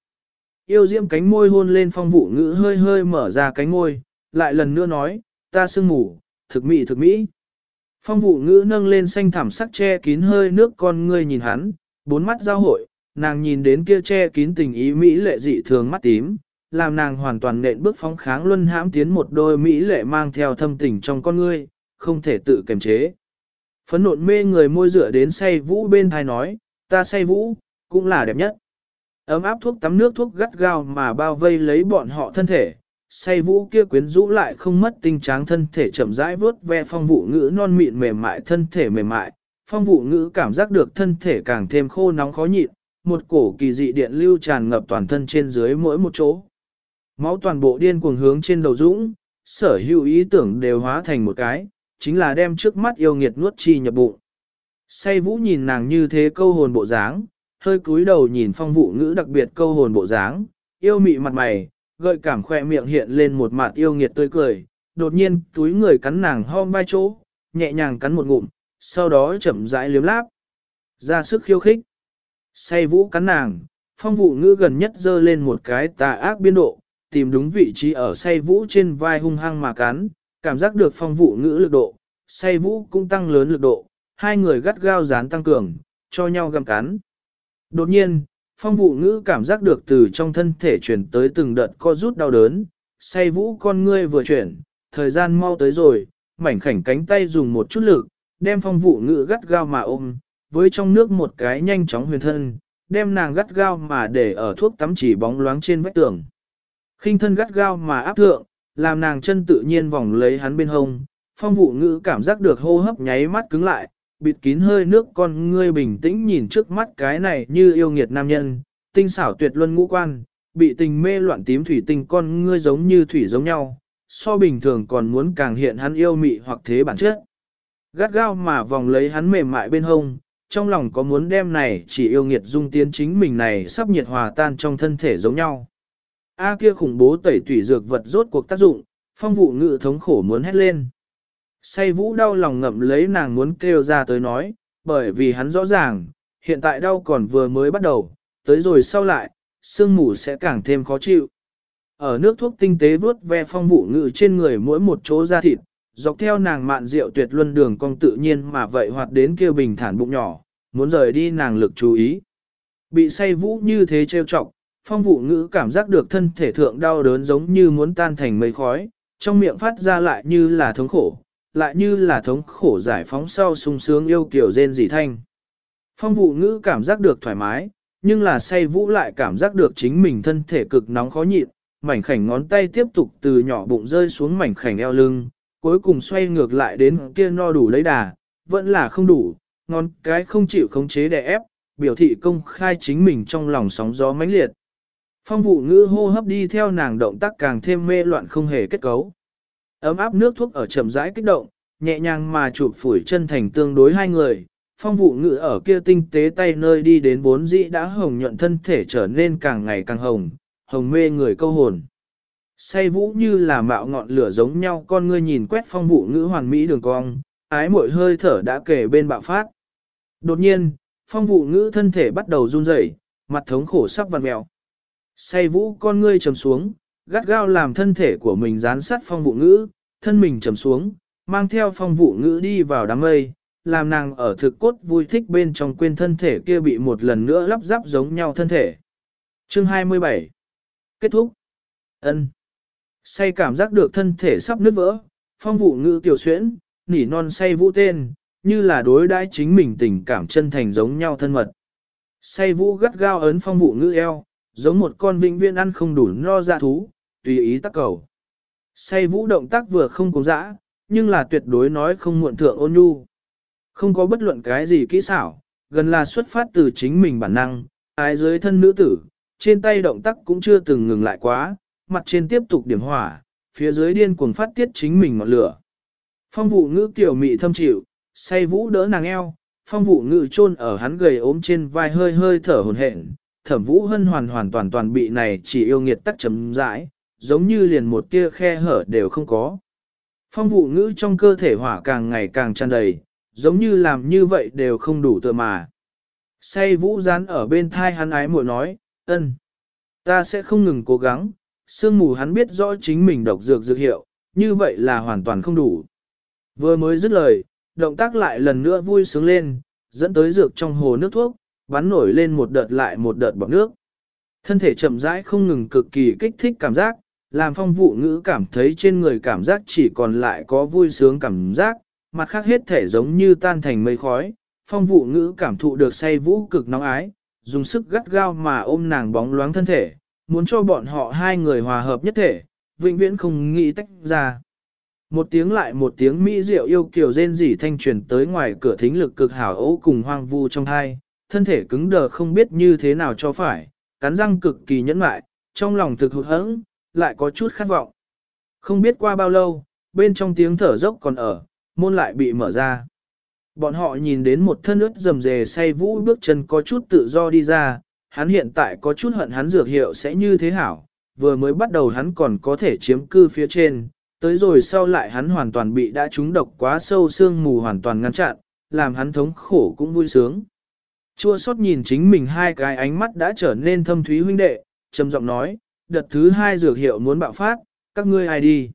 yêu diễm cánh môi hôn lên phong vụ ngữ hơi hơi mở ra cánh môi, lại lần nữa nói, ta sương ngủ, thực mỹ thực mỹ. Phong vụ ngữ nâng lên xanh thảm sắc che kín hơi nước con ngươi nhìn hắn, bốn mắt giao hội, nàng nhìn đến kia che kín tình ý mỹ lệ dị thường mắt tím, làm nàng hoàn toàn nện bước phóng kháng luân hãm tiến một đôi mỹ lệ mang theo thâm tình trong con ngươi, không thể tự kiềm chế. Phấn nộn mê người môi dựa đến say vũ bên thai nói, ta say vũ, cũng là đẹp nhất. Ấm áp thuốc tắm nước thuốc gắt gao mà bao vây lấy bọn họ thân thể, say vũ kia quyến rũ lại không mất tinh tráng thân thể chậm rãi vớt ve phong vụ ngữ non mịn mềm mại thân thể mềm mại, phong vụ ngữ cảm giác được thân thể càng thêm khô nóng khó nhịn, một cổ kỳ dị điện lưu tràn ngập toàn thân trên dưới mỗi một chỗ. Máu toàn bộ điên cuồng hướng trên đầu dũng, sở hữu ý tưởng đều hóa thành một cái, chính là đem trước mắt yêu nghiệt nuốt chi nhập bụng. Say vũ nhìn nàng như thế câu hồn bộ dáng, hơi cúi đầu nhìn phong vụ ngữ đặc biệt câu hồn bộ dáng, yêu mị mặt mày, gợi cảm khoe miệng hiện lên một mặt yêu nghiệt tươi cười, đột nhiên túi người cắn nàng hom vai chỗ, nhẹ nhàng cắn một ngụm, sau đó chậm rãi liếm láp. Ra sức khiêu khích. Say vũ cắn nàng, phong vụ ngữ gần nhất dơ lên một cái tà ác biên độ, tìm đúng vị trí ở say vũ trên vai hung hăng mà cắn, cảm giác được phong vụ ngữ lực độ, say vũ cũng tăng lớn lực độ, hai người gắt gao dán tăng cường, cho nhau găm cắn. Đột nhiên, phong vụ ngữ cảm giác được từ trong thân thể chuyển tới từng đợt co rút đau đớn, say vũ con ngươi vừa chuyển, thời gian mau tới rồi, mảnh khảnh cánh tay dùng một chút lực, đem phong vụ ngữ gắt gao mà ôm, với trong nước một cái nhanh chóng huyền thân, đem nàng gắt gao mà để ở thuốc tắm chỉ bóng loáng trên vách tường. Khinh thân gắt gao mà áp thượng, làm nàng chân tự nhiên vòng lấy hắn bên hông, phong vụ ngữ cảm giác được hô hấp nháy mắt cứng lại, bịt kín hơi nước con ngươi bình tĩnh nhìn trước mắt cái này như yêu nghiệt nam nhân, tinh xảo tuyệt luân ngũ quan, bị tình mê loạn tím thủy tinh con ngươi giống như thủy giống nhau, so bình thường còn muốn càng hiện hắn yêu mị hoặc thế bản chất. Gắt gao mà vòng lấy hắn mềm mại bên hông, trong lòng có muốn đem này chỉ yêu nghiệt dung tiến chính mình này sắp nhiệt hòa tan trong thân thể giống nhau. A kia khủng bố tẩy tủy dược vật rốt cuộc tác dụng, phong vụ ngự thống khổ muốn hét lên. Say vũ đau lòng ngậm lấy nàng muốn kêu ra tới nói, bởi vì hắn rõ ràng, hiện tại đau còn vừa mới bắt đầu, tới rồi sau lại, sương mù sẽ càng thêm khó chịu. Ở nước thuốc tinh tế vuốt ve phong vụ ngự trên người mỗi một chỗ da thịt, dọc theo nàng mạn rượu tuyệt luân đường cong tự nhiên mà vậy hoạt đến kêu bình thản bụng nhỏ, muốn rời đi nàng lực chú ý. Bị say vũ như thế trêu chọc, phong vụ ngữ cảm giác được thân thể thượng đau đớn giống như muốn tan thành mây khói, trong miệng phát ra lại như là thống khổ, lại như là thống khổ giải phóng sau sung sướng yêu kiểu rên dị thanh. Phong vụ ngữ cảm giác được thoải mái, nhưng là say vũ lại cảm giác được chính mình thân thể cực nóng khó nhịn, mảnh khảnh ngón tay tiếp tục từ nhỏ bụng rơi xuống mảnh khảnh eo lưng, cuối cùng xoay ngược lại đến kia no đủ lấy đà, vẫn là không đủ, ngón cái không chịu khống chế đè ép, biểu thị công khai chính mình trong lòng sóng gió mãnh liệt. Phong vụ ngữ hô hấp đi theo nàng động tác càng thêm mê loạn không hề kết cấu. Ấm áp nước thuốc ở chậm rãi kích động, nhẹ nhàng mà chụp phủi chân thành tương đối hai người. Phong vụ ngự ở kia tinh tế tay nơi đi đến vốn dĩ đã hồng nhuận thân thể trở nên càng ngày càng hồng, hồng mê người câu hồn. Say vũ như là mạo ngọn lửa giống nhau con ngươi nhìn quét phong vụ ngữ hoàn mỹ đường cong, ái mội hơi thở đã kể bên bạo phát. Đột nhiên, phong vụ ngữ thân thể bắt đầu run rẩy, mặt thống khổ sắp vằn mèo. Say vũ con ngươi trầm xuống, gắt gao làm thân thể của mình dán sát phong vụ ngữ, thân mình trầm xuống, mang theo phong vụ ngữ đi vào đám mây, làm nàng ở thực cốt vui thích bên trong quên thân thể kia bị một lần nữa lắp ráp giống nhau thân thể. Chương 27 Kết thúc ân Say cảm giác được thân thể sắp nứt vỡ, phong vụ ngữ tiểu xuyễn, nỉ non say vũ tên, như là đối đãi chính mình tình cảm chân thành giống nhau thân mật. Say vũ gắt gao ấn phong vụ ngữ eo, giống một con vĩnh viên ăn không đủ no dạ thú, tùy ý tác cầu. Say vũ động tác vừa không cố dã, nhưng là tuyệt đối nói không muộn thượng ôn nhu. Không có bất luận cái gì kỹ xảo, gần là xuất phát từ chính mình bản năng, ái dưới thân nữ tử, trên tay động tác cũng chưa từng ngừng lại quá, mặt trên tiếp tục điểm hỏa, phía dưới điên cuồng phát tiết chính mình ngọn lửa. Phong vụ ngữ tiểu mị thâm chịu, say vũ đỡ nàng eo, phong vụ ngữ chôn ở hắn gầy ốm trên vai hơi hơi thở hồn hển, thẩm vũ hân hoàn hoàn toàn toàn bị này chỉ yêu nghiệt tắc chấm dãi, giống như liền một tia khe hở đều không có. Phong vụ ngữ trong cơ thể hỏa càng ngày càng tràn đầy, giống như làm như vậy đều không đủ tựa mà. Say vũ rán ở bên thai hắn ái muội nói, ân. Ta sẽ không ngừng cố gắng, sương mù hắn biết rõ chính mình độc dược dược hiệu, như vậy là hoàn toàn không đủ. Vừa mới dứt lời, động tác lại lần nữa vui sướng lên, dẫn tới dược trong hồ nước thuốc, bắn nổi lên một đợt lại một đợt bọc nước. Thân thể chậm rãi không ngừng cực kỳ kích thích cảm giác, làm phong vụ ngữ cảm thấy trên người cảm giác chỉ còn lại có vui sướng cảm giác, mặt khác hết thể giống như tan thành mây khói. Phong vụ ngữ cảm thụ được say vũ cực nóng ái, dùng sức gắt gao mà ôm nàng bóng loáng thân thể, muốn cho bọn họ hai người hòa hợp nhất thể, vĩnh viễn không nghĩ tách ra. Một tiếng lại một tiếng mỹ diệu yêu kiều rên rỉ thanh truyền tới ngoài cửa thính lực cực hảo ấu cùng hoang vu trong hai, thân thể cứng đờ không biết như thế nào cho phải, cắn răng cực kỳ nhẫn mại, trong lòng thực hụt hẫng, lại có chút khát vọng. Không biết qua bao lâu, bên trong tiếng thở dốc còn ở, môn lại bị mở ra. Bọn họ nhìn đến một thân ướt rầm rề say vũ bước chân có chút tự do đi ra, hắn hiện tại có chút hận hắn dược hiệu sẽ như thế hảo, vừa mới bắt đầu hắn còn có thể chiếm cư phía trên, tới rồi sau lại hắn hoàn toàn bị đã trúng độc quá sâu sương mù hoàn toàn ngăn chặn, làm hắn thống khổ cũng vui sướng. Chua sót nhìn chính mình hai cái ánh mắt đã trở nên thâm thúy huynh đệ, trầm giọng nói, đợt thứ hai dược hiệu muốn bạo phát, các ngươi ai đi.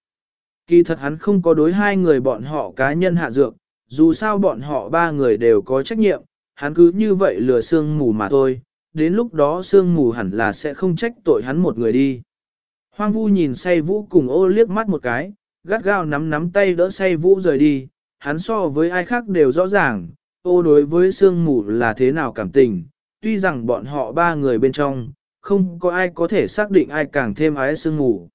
Kỳ thật hắn không có đối hai người bọn họ cá nhân hạ dược, dù sao bọn họ ba người đều có trách nhiệm, hắn cứ như vậy lừa sương mù mà thôi, đến lúc đó sương mù hẳn là sẽ không trách tội hắn một người đi. Hoang vu nhìn say vũ cùng ô liếc mắt một cái, gắt gao nắm nắm tay đỡ say vũ rời đi, hắn so với ai khác đều rõ ràng, ô đối với sương mù là thế nào cảm tình, tuy rằng bọn họ ba người bên trong, không có ai có thể xác định ai càng thêm ái sương ngủ.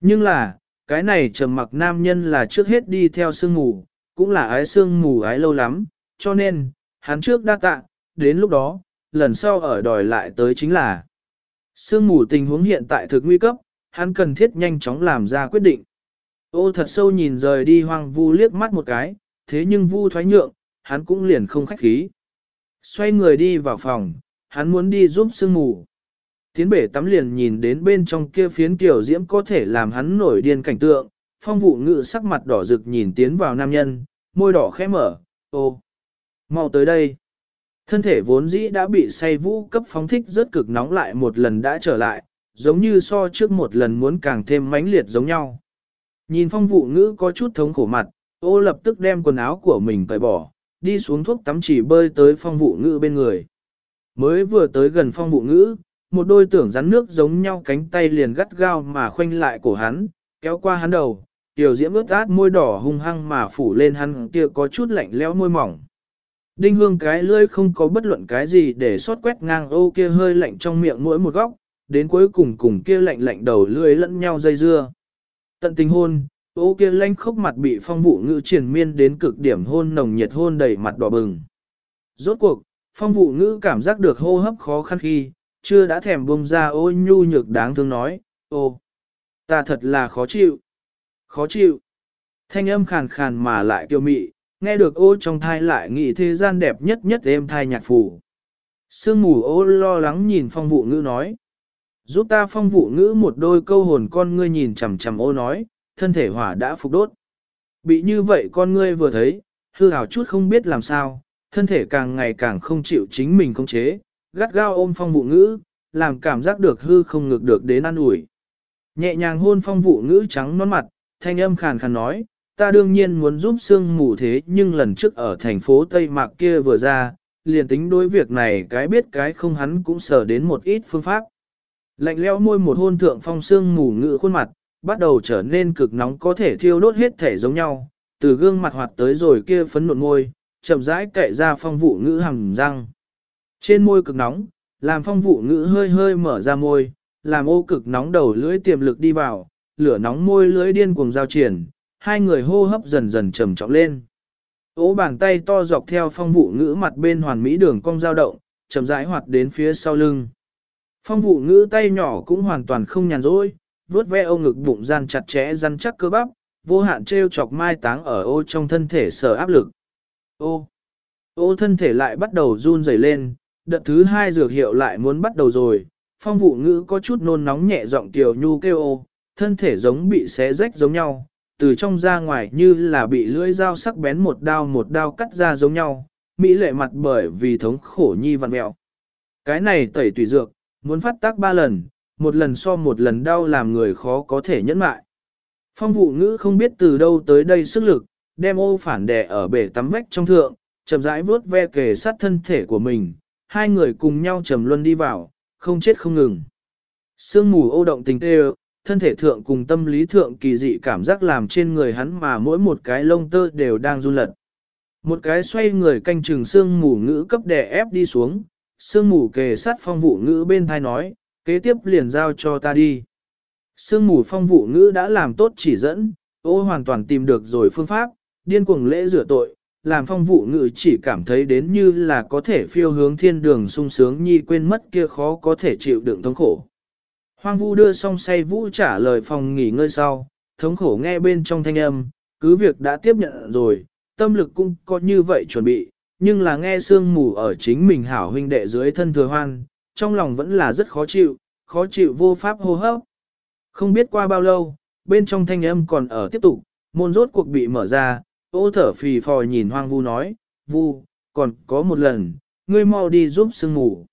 Nhưng là, cái này trầm mặc nam nhân là trước hết đi theo sương ngủ, cũng là ái sương ngủ ái lâu lắm, cho nên, hắn trước đã tạ, đến lúc đó, lần sau ở đòi lại tới chính là sương ngủ tình huống hiện tại thực nguy cấp, hắn cần thiết nhanh chóng làm ra quyết định. Ô thật sâu nhìn rời đi hoang vu liếc mắt một cái, thế nhưng vu thoái nhượng, hắn cũng liền không khách khí. Xoay người đi vào phòng, hắn muốn đi giúp sương mù. Tiến bể tắm liền nhìn đến bên trong kia phiến kiểu diễm có thể làm hắn nổi điên cảnh tượng, phong vụ ngự sắc mặt đỏ rực nhìn tiến vào nam nhân, môi đỏ khẽ mở, ô, mau tới đây. Thân thể vốn dĩ đã bị say vũ cấp phóng thích rất cực nóng lại một lần đã trở lại, giống như so trước một lần muốn càng thêm mãnh liệt giống nhau. Nhìn phong vụ ngữ có chút thống khổ mặt, ô lập tức đem quần áo của mình cởi bỏ, đi xuống thuốc tắm chỉ bơi tới phong vụ ngữ bên người. Mới vừa tới gần phong vụ ngữ, một đôi tưởng rắn nước giống nhau cánh tay liền gắt gao mà khoanh lại cổ hắn, kéo qua hắn đầu, tiểu diễm ướt át môi đỏ hung hăng mà phủ lên hắn kia có chút lạnh lẽo môi mỏng. Đinh hương cái lưỡi không có bất luận cái gì để xót quét ngang ô kia hơi lạnh trong miệng mỗi một góc, đến cuối cùng cùng kia lạnh lạnh đầu lưỡi lẫn nhau dây dưa. Tận tình hôn, ô kia lanh khốc mặt bị phong vụ ngữ triển miên đến cực điểm hôn nồng nhiệt hôn đầy mặt đỏ bừng. Rốt cuộc, phong vụ ngữ cảm giác được hô hấp khó khăn khi, chưa đã thèm bông ra ô nhu nhược đáng thương nói, ô, ta thật là khó chịu, khó chịu. Thanh âm khàn khàn mà lại kiêu mị, nghe được ô trong thai lại nghĩ thế gian đẹp nhất nhất êm thai nhạc phủ. Sương mù ô lo lắng nhìn phong vụ ngữ nói. Giúp ta phong vụ ngữ một đôi câu hồn con ngươi nhìn chằm chằm ô nói, thân thể hỏa đã phục đốt. Bị như vậy con ngươi vừa thấy, hư hào chút không biết làm sao, thân thể càng ngày càng không chịu chính mình không chế, gắt gao ôm phong vụ ngữ, làm cảm giác được hư không ngược được đến an ủi. Nhẹ nhàng hôn phong vụ ngữ trắng non mặt, thanh âm khàn khàn nói, ta đương nhiên muốn giúp sương mù thế nhưng lần trước ở thành phố Tây Mạc kia vừa ra, liền tính đối việc này cái biết cái không hắn cũng sở đến một ít phương pháp. Lạnh leo môi một hôn thượng phong sương mù ngữ khuôn mặt, bắt đầu trở nên cực nóng có thể thiêu đốt hết thể giống nhau, từ gương mặt hoạt tới rồi kia phấn nộn môi, chậm rãi cậy ra phong vụ ngữ hằng răng. Trên môi cực nóng, làm phong vụ ngữ hơi hơi mở ra môi, làm ô cực nóng đầu lưỡi tiềm lực đi vào, lửa nóng môi lưỡi điên cuồng giao triển, hai người hô hấp dần dần trầm trọng lên. Ố bàn tay to dọc theo phong vụ ngữ mặt bên hoàn mỹ đường cong dao động, chậm rãi hoạt đến phía sau lưng. Phong vụ ngữ tay nhỏ cũng hoàn toàn không nhàn rỗi, vuốt ve ô ngực bụng gian chặt chẽ răn chắc cơ bắp, vô hạn treo chọc mai táng ở ô trong thân thể sở áp lực. Ô, ô thân thể lại bắt đầu run rẩy lên, đợt thứ hai dược hiệu lại muốn bắt đầu rồi, phong vụ ngữ có chút nôn nóng nhẹ giọng tiểu nhu kêu ô, thân thể giống bị xé rách giống nhau, từ trong ra ngoài như là bị lưỡi dao sắc bén một đao một đao cắt ra giống nhau, mỹ lệ mặt bởi vì thống khổ nhi vặn mẹo. Cái này tẩy tùy dược, muốn phát tác ba lần, một lần so một lần đau làm người khó có thể nhẫn mại. Phong vụ ngữ không biết từ đâu tới đây sức lực, đem ô phản đè ở bể tắm vách trong thượng, chậm rãi vuốt ve kề sát thân thể của mình, hai người cùng nhau trầm luân đi vào, không chết không ngừng. Sương mù ô động tình tê thân thể thượng cùng tâm lý thượng kỳ dị cảm giác làm trên người hắn mà mỗi một cái lông tơ đều đang run lật. Một cái xoay người canh chừng sương mù ngữ cấp đè ép đi xuống, sương mù kề sát phong vụ ngữ bên thai nói, kế tiếp liền giao cho ta đi. Sương mù phong vụ ngữ đã làm tốt chỉ dẫn, ô hoàn toàn tìm được rồi phương pháp, điên cuồng lễ rửa tội, làm phong vụ ngự chỉ cảm thấy đến như là có thể phiêu hướng thiên đường sung sướng nhi quên mất kia khó có thể chịu đựng thống khổ. Hoang vu đưa xong say vũ trả lời phòng nghỉ ngơi sau, thống khổ nghe bên trong thanh âm, cứ việc đã tiếp nhận rồi, tâm lực cũng có như vậy chuẩn bị, nhưng là nghe sương mù ở chính mình hảo huynh đệ dưới thân thừa hoan, trong lòng vẫn là rất khó chịu, khó chịu vô pháp hô hấp. Không biết qua bao lâu, bên trong thanh âm còn ở tiếp tục, môn rốt cuộc bị mở ra, ô thở phì phò nhìn hoang vu nói, vu, còn có một lần, ngươi mau đi giúp sương mù.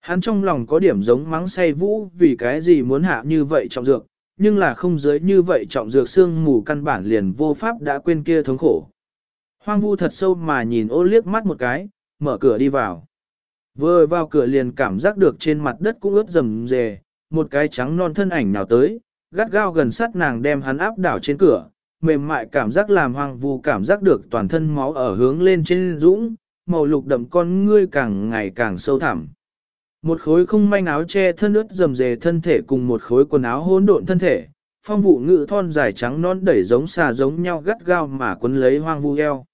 Hắn trong lòng có điểm giống mắng say vũ vì cái gì muốn hạ như vậy trọng dược, nhưng là không giới như vậy trọng dược Sương mù căn bản liền vô pháp đã quên kia thống khổ. Hoang vu thật sâu mà nhìn ô liếc mắt một cái, mở cửa đi vào. Vừa vào cửa liền cảm giác được trên mặt đất cũng ướt rầm rề, một cái trắng non thân ảnh nào tới, gắt gao gần sát nàng đem hắn áp đảo trên cửa, mềm mại cảm giác làm hoang vu cảm giác được toàn thân máu ở hướng lên trên dũng, màu lục đậm con ngươi càng ngày càng sâu thẳm. Một khối không manh áo che thân ướt rầm rề thân thể cùng một khối quần áo hỗn độn thân thể, phong vụ ngự thon dài trắng non đẩy giống xà giống nhau gắt gao mà quấn lấy hoang vu eo.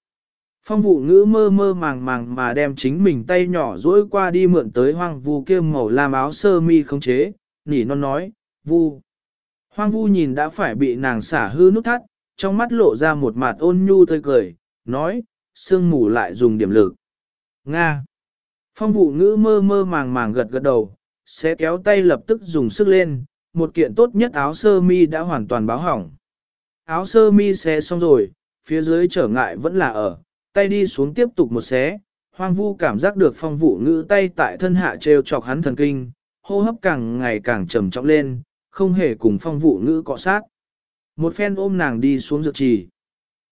Phong vụ ngữ mơ mơ màng màng mà đem chính mình tay nhỏ duỗi qua đi mượn tới hoang vu kia màu làm áo sơ mi không chế, nỉ non nói, vu. Hoang vu nhìn đã phải bị nàng xả hư nút thắt, trong mắt lộ ra một mặt ôn nhu tươi cười, nói, sương mù lại dùng điểm lực. Nga. Phong vụ ngữ mơ mơ màng màng gật gật đầu, sẽ kéo tay lập tức dùng sức lên, một kiện tốt nhất áo sơ mi đã hoàn toàn báo hỏng. Áo sơ mi xé xong rồi, phía dưới trở ngại vẫn là ở, tay đi xuống tiếp tục một xé, hoang vu cảm giác được phong vụ ngữ tay tại thân hạ treo chọc hắn thần kinh, hô hấp càng ngày càng trầm trọng lên, không hề cùng phong vụ ngữ cọ sát. Một phen ôm nàng đi xuống dược trì.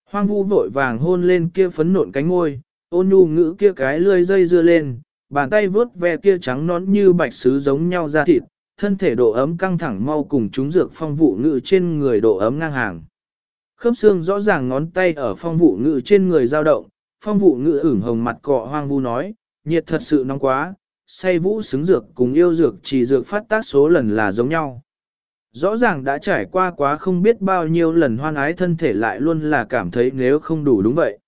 Hoang vu vội vàng hôn lên kia phấn nộn cánh ngôi, ôn nhu ngữ kia cái lươi dây dưa lên, bàn tay vướt ve kia trắng nón như bạch sứ giống nhau ra thịt, thân thể độ ấm căng thẳng mau cùng chúng dược phong vụ ngữ trên người độ ấm ngang hàng. Khớp xương rõ ràng ngón tay ở phong vụ ngữ trên người dao động, phong vụ ngữ ửng hồng mặt cọ hoang vu nói, nhiệt thật sự nóng quá, say vũ xứng dược cùng yêu dược chỉ dược phát tác số lần là giống nhau. Rõ ràng đã trải qua quá không biết bao nhiêu lần hoan ái thân thể lại luôn là cảm thấy nếu không đủ đúng vậy.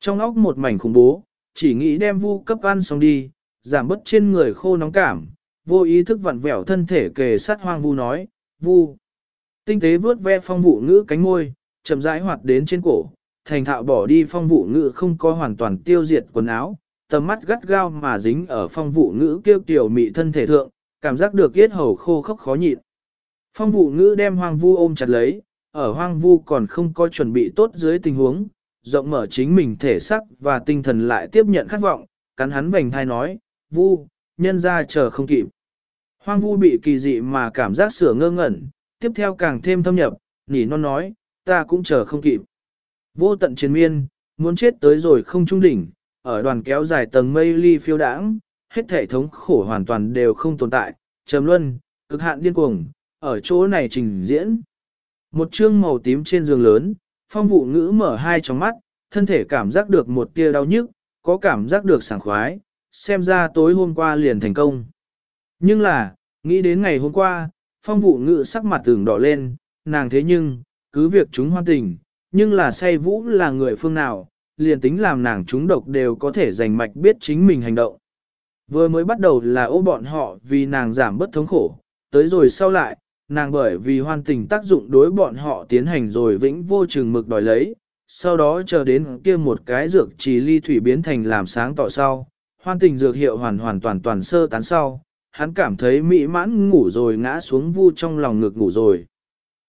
Trong óc một mảnh khủng bố, chỉ nghĩ đem vu cấp ăn xong đi, giảm bớt trên người khô nóng cảm, vô ý thức vặn vẹo thân thể kề sát hoang vu nói, vu. Tinh tế vướt ve phong vụ ngữ cánh môi, chậm rãi hoạt đến trên cổ, thành thạo bỏ đi phong vụ ngữ không có hoàn toàn tiêu diệt quần áo, tầm mắt gắt gao mà dính ở phong vụ ngữ kêu tiểu mị thân thể thượng, cảm giác được yết hầu khô khốc khó nhịn. Phong vụ ngữ đem hoang vu ôm chặt lấy, ở hoang vu còn không có chuẩn bị tốt dưới tình huống, rộng mở chính mình thể sắc và tinh thần lại tiếp nhận khát vọng, cắn hắn vành thai nói, vu, nhân ra chờ không kịp. Hoang vu bị kỳ dị mà cảm giác sửa ngơ ngẩn, tiếp theo càng thêm thâm nhập, nỉ non nói, ta cũng chờ không kịp. Vô tận chiến miên, muốn chết tới rồi không trung đỉnh, ở đoàn kéo dài tầng mây ly phiêu đãng, hết thể thống khổ hoàn toàn đều không tồn tại, trầm luân, cực hạn điên cuồng, ở chỗ này trình diễn. Một chương màu tím trên giường lớn, phong vụ ngữ mở hai tròng mắt, thân thể cảm giác được một tia đau nhức, có cảm giác được sảng khoái, xem ra tối hôm qua liền thành công. Nhưng là, nghĩ đến ngày hôm qua, phong vụ ngữ sắc mặt tưởng đỏ lên, nàng thế nhưng, cứ việc chúng hoan tình, nhưng là say vũ là người phương nào, liền tính làm nàng chúng độc đều có thể giành mạch biết chính mình hành động. Vừa mới bắt đầu là ô bọn họ vì nàng giảm bất thống khổ, tới rồi sau lại, nàng bởi vì hoan tình tác dụng đối bọn họ tiến hành rồi vĩnh vô chừng mực đòi lấy, sau đó chờ đến kia một cái dược trì ly thủy biến thành làm sáng tỏ sau, hoan tình dược hiệu hoàn hoàn toàn toàn sơ tán sau, hắn cảm thấy mỹ mãn ngủ rồi ngã xuống vu trong lòng ngực ngủ rồi.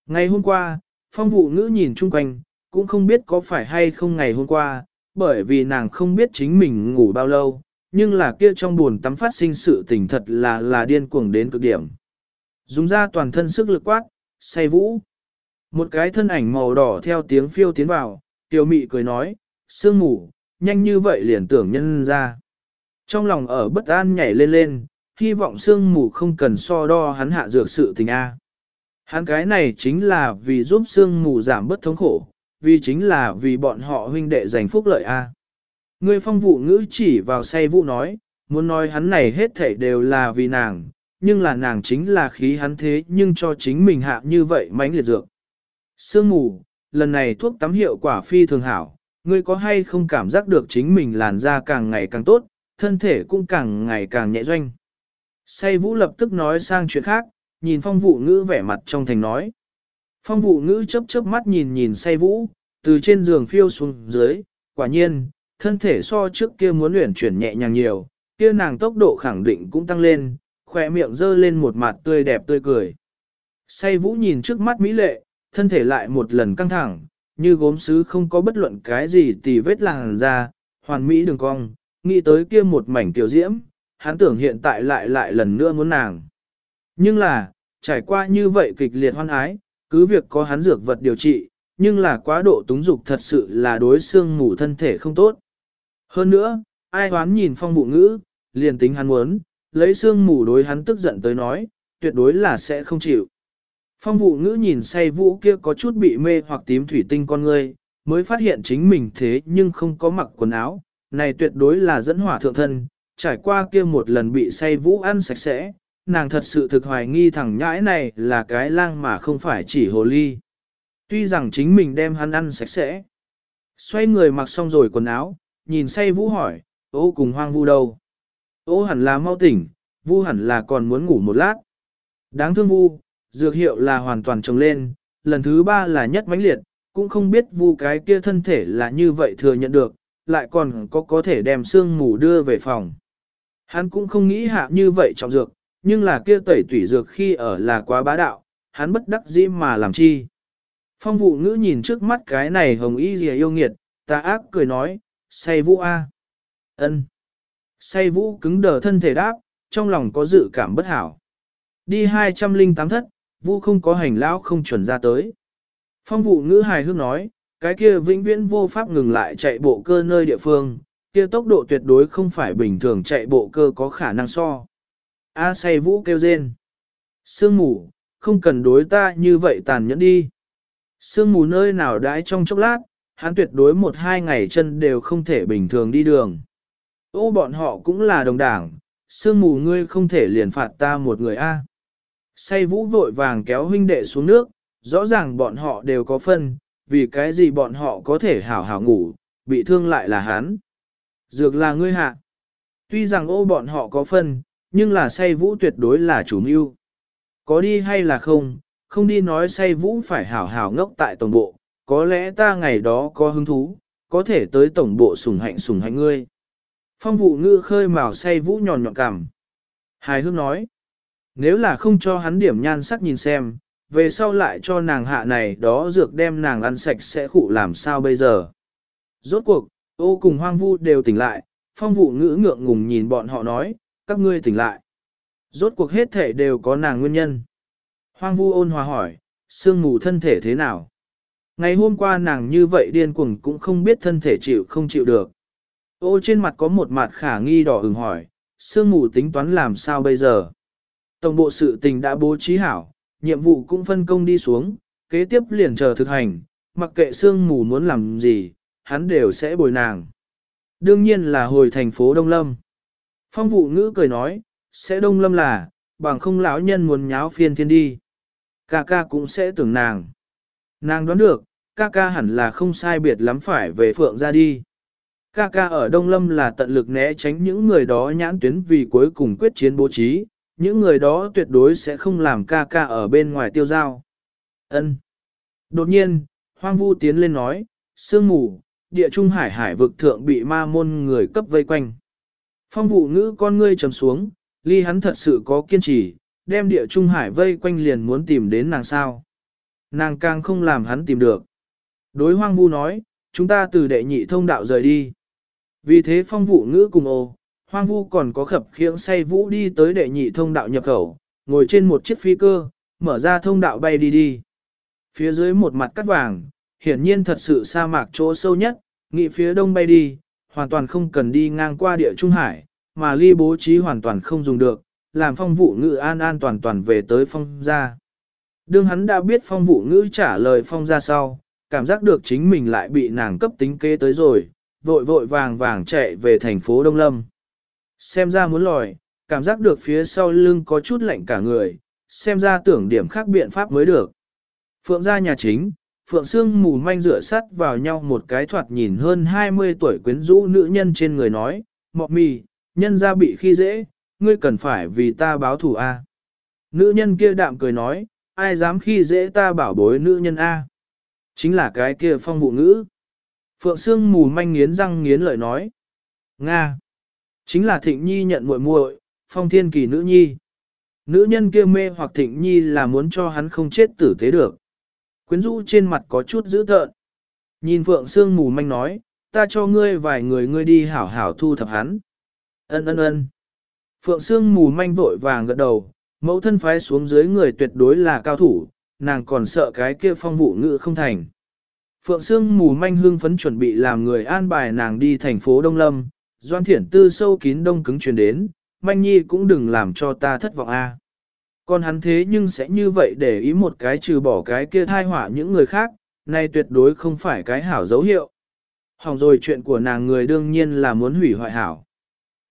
Ngày hôm qua, phong vụ ngữ nhìn chung quanh, cũng không biết có phải hay không ngày hôm qua, bởi vì nàng không biết chính mình ngủ bao lâu, nhưng là kia trong buồn tắm phát sinh sự tình thật là là điên cuồng đến cực điểm. Dùng ra toàn thân sức lực quát, say vũ. Một cái thân ảnh màu đỏ theo tiếng phiêu tiến vào, tiểu mị cười nói, sương mù, nhanh như vậy liền tưởng nhân ra. Trong lòng ở bất an nhảy lên lên, hy vọng sương mù không cần so đo hắn hạ dược sự tình A. Hắn cái này chính là vì giúp sương mù giảm bớt thống khổ, vì chính là vì bọn họ huynh đệ giành phúc lợi A. Người phong vụ ngữ chỉ vào say vụ nói, muốn nói hắn này hết thảy đều là vì nàng, nhưng là nàng chính là khí hắn thế nhưng cho chính mình hạ như vậy mánh liệt dược. Sương mù, lần này thuốc tắm hiệu quả phi thường hảo, ngươi có hay không cảm giác được chính mình làn da càng ngày càng tốt, thân thể cũng càng ngày càng nhẹ doanh. Say vũ lập tức nói sang chuyện khác, nhìn phong vụ ngữ vẻ mặt trong thành nói. Phong vụ ngữ chớp chớp mắt nhìn nhìn say vũ, từ trên giường phiêu xuống dưới, quả nhiên, thân thể so trước kia muốn luyện chuyển nhẹ nhàng nhiều, kia nàng tốc độ khẳng định cũng tăng lên, khỏe miệng dơ lên một mặt tươi đẹp tươi cười. Say vũ nhìn trước mắt mỹ lệ, thân thể lại một lần căng thẳng, như gốm sứ không có bất luận cái gì tì vết làng ra, hoàn mỹ đường cong, nghĩ tới kia một mảnh tiểu diễm, hắn tưởng hiện tại lại lại lần nữa muốn nàng. Nhưng là, trải qua như vậy kịch liệt hoan ái, cứ việc có hắn dược vật điều trị, nhưng là quá độ túng dục thật sự là đối xương mù thân thể không tốt. Hơn nữa, ai hoán nhìn phong bụ ngữ, liền tính hắn muốn, lấy xương mù đối hắn tức giận tới nói, tuyệt đối là sẽ không chịu. Phong vụ ngữ nhìn say vũ kia có chút bị mê hoặc tím thủy tinh con ngươi, mới phát hiện chính mình thế nhưng không có mặc quần áo, này tuyệt đối là dẫn hỏa thượng thân, trải qua kia một lần bị say vũ ăn sạch sẽ, nàng thật sự thực hoài nghi thằng nhãi này là cái lang mà không phải chỉ hồ ly. Tuy rằng chính mình đem hắn ăn sạch sẽ. Xoay người mặc xong rồi quần áo, nhìn say vũ hỏi, ô cùng hoang vu đâu? Ô hẳn là mau tỉnh, vu hẳn là còn muốn ngủ một lát. Đáng thương vu, dược hiệu là hoàn toàn trồng lên, lần thứ ba là nhất mãnh liệt, cũng không biết vu cái kia thân thể là như vậy thừa nhận được, lại còn có có thể đem xương mù đưa về phòng. Hắn cũng không nghĩ hạ như vậy trọng dược, nhưng là kia tẩy tủy dược khi ở là quá bá đạo, hắn bất đắc dĩ mà làm chi. Phong vụ ngữ nhìn trước mắt cái này hồng y dìa yêu nghiệt, ta ác cười nói, say vũ a ân Say vũ cứng đờ thân thể đáp, trong lòng có dự cảm bất hảo. Đi 208 thất, vũ không có hành lão không chuẩn ra tới. Phong vụ ngữ hài hước nói, cái kia vĩnh viễn vô pháp ngừng lại chạy bộ cơ nơi địa phương, kia tốc độ tuyệt đối không phải bình thường chạy bộ cơ có khả năng so. A à, say vũ kêu rên. Sương mù, không cần đối ta như vậy tàn nhẫn đi. Sương mù nơi nào đãi trong chốc lát, hắn tuyệt đối một hai ngày chân đều không thể bình thường đi đường. Ô bọn họ cũng là đồng đảng, sương mù ngươi không thể liền phạt ta một người A. Say vũ vội vàng kéo huynh đệ xuống nước, rõ ràng bọn họ đều có phân, vì cái gì bọn họ có thể hảo hảo ngủ, bị thương lại là hắn. Dược là ngươi hạ. Tuy rằng ô bọn họ có phân, nhưng là say vũ tuyệt đối là chủ mưu. Có đi hay là không, không đi nói say vũ phải hảo hảo ngốc tại tổng bộ, có lẽ ta ngày đó có hứng thú, có thể tới tổng bộ sùng hạnh sùng hạnh ngươi. Phong vụ ngư khơi màu say vũ nhòn nhọn cằm. Hài hước nói, nếu là không cho hắn điểm nhan sắc nhìn xem, về sau lại cho nàng hạ này đó dược đem nàng ăn sạch sẽ khụ làm sao bây giờ. Rốt cuộc, ô cùng hoang vu đều tỉnh lại, phong vụ ngữ ngượng ngùng nhìn bọn họ nói, các ngươi tỉnh lại. Rốt cuộc hết thể đều có nàng nguyên nhân. Hoang vu ôn hòa hỏi, sương mù thân thể thế nào? Ngày hôm qua nàng như vậy điên cuồng cũng không biết thân thể chịu không chịu được. Ô trên mặt có một mặt khả nghi đỏ ửng hỏi, sương mù tính toán làm sao bây giờ? Tổng bộ sự tình đã bố trí hảo, nhiệm vụ cũng phân công đi xuống, kế tiếp liền chờ thực hành, mặc kệ sương mù muốn làm gì, hắn đều sẽ bồi nàng. Đương nhiên là hồi thành phố Đông Lâm. Phong vụ ngữ cười nói, sẽ Đông Lâm là, bằng không lão nhân muốn nháo phiên thiên đi. Ca ca cũng sẽ tưởng nàng. Nàng đoán được, ca ca hẳn là không sai biệt lắm phải về phượng ra đi. Ca ca ở Đông Lâm là tận lực né tránh những người đó nhãn tuyến vì cuối cùng quyết chiến bố trí, những người đó tuyệt đối sẽ không làm ca ca ở bên ngoài tiêu giao. Ân. Đột nhiên, hoang vu tiến lên nói, sương mù, địa trung hải hải vực thượng bị ma môn người cấp vây quanh. Phong vụ ngữ con ngươi trầm xuống, ly hắn thật sự có kiên trì, đem địa trung hải vây quanh liền muốn tìm đến nàng sao. Nàng càng không làm hắn tìm được. Đối hoang vu nói, chúng ta từ đệ nhị thông đạo rời đi. Vì thế phong vụ ngữ cùng ô, hoang vu còn có khập khiễng say vũ đi tới đệ nhị thông đạo nhập khẩu, ngồi trên một chiếc phi cơ, mở ra thông đạo bay đi đi. Phía dưới một mặt cắt vàng, hiển nhiên thật sự sa mạc chỗ sâu nhất, nghị phía đông bay đi, hoàn toàn không cần đi ngang qua địa Trung Hải, mà ly bố trí hoàn toàn không dùng được, làm phong vụ ngữ an an toàn toàn về tới phong gia. Đương hắn đã biết phong vụ ngữ trả lời phong gia sau, cảm giác được chính mình lại bị nàng cấp tính kế tới rồi, vội vội vàng vàng chạy về thành phố Đông Lâm. Xem ra muốn lòi, cảm giác được phía sau lưng có chút lạnh cả người, xem ra tưởng điểm khác biện pháp mới được. Phượng ra nhà chính, Phượng Sương mù manh rửa sắt vào nhau một cái thoạt nhìn hơn 20 tuổi quyến rũ nữ nhân trên người nói, mọ mì, nhân gia bị khi dễ, ngươi cần phải vì ta báo thù A. Nữ nhân kia đạm cười nói, ai dám khi dễ ta bảo bối nữ nhân A. Chính là cái kia phong vụ ngữ. Phượng Sương mù manh nghiến răng nghiến lợi nói. Nga. Chính là thịnh nhi nhận muội muội, phong thiên kỳ nữ nhi. Nữ nhân kia mê hoặc thịnh nhi là muốn cho hắn không chết tử tế được. Quyến rũ trên mặt có chút dữ tợn. Nhìn Phượng Sương mù manh nói, ta cho ngươi vài người ngươi đi hảo hảo thu thập hắn. Ân ân ân. Phượng Sương mù manh vội vàng gật đầu, mẫu thân phái xuống dưới người tuyệt đối là cao thủ, nàng còn sợ cái kia phong vụ ngự không thành. Phượng Sương mù manh hương phấn chuẩn bị làm người an bài nàng đi thành phố Đông Lâm, Doan Thiển Tư sâu kín đông cứng truyền đến, manh nhi cũng đừng làm cho ta thất vọng a. Còn hắn thế nhưng sẽ như vậy để ý một cái trừ bỏ cái kia thai họa những người khác, này tuyệt đối không phải cái hảo dấu hiệu. Hỏng rồi chuyện của nàng người đương nhiên là muốn hủy hoại hảo.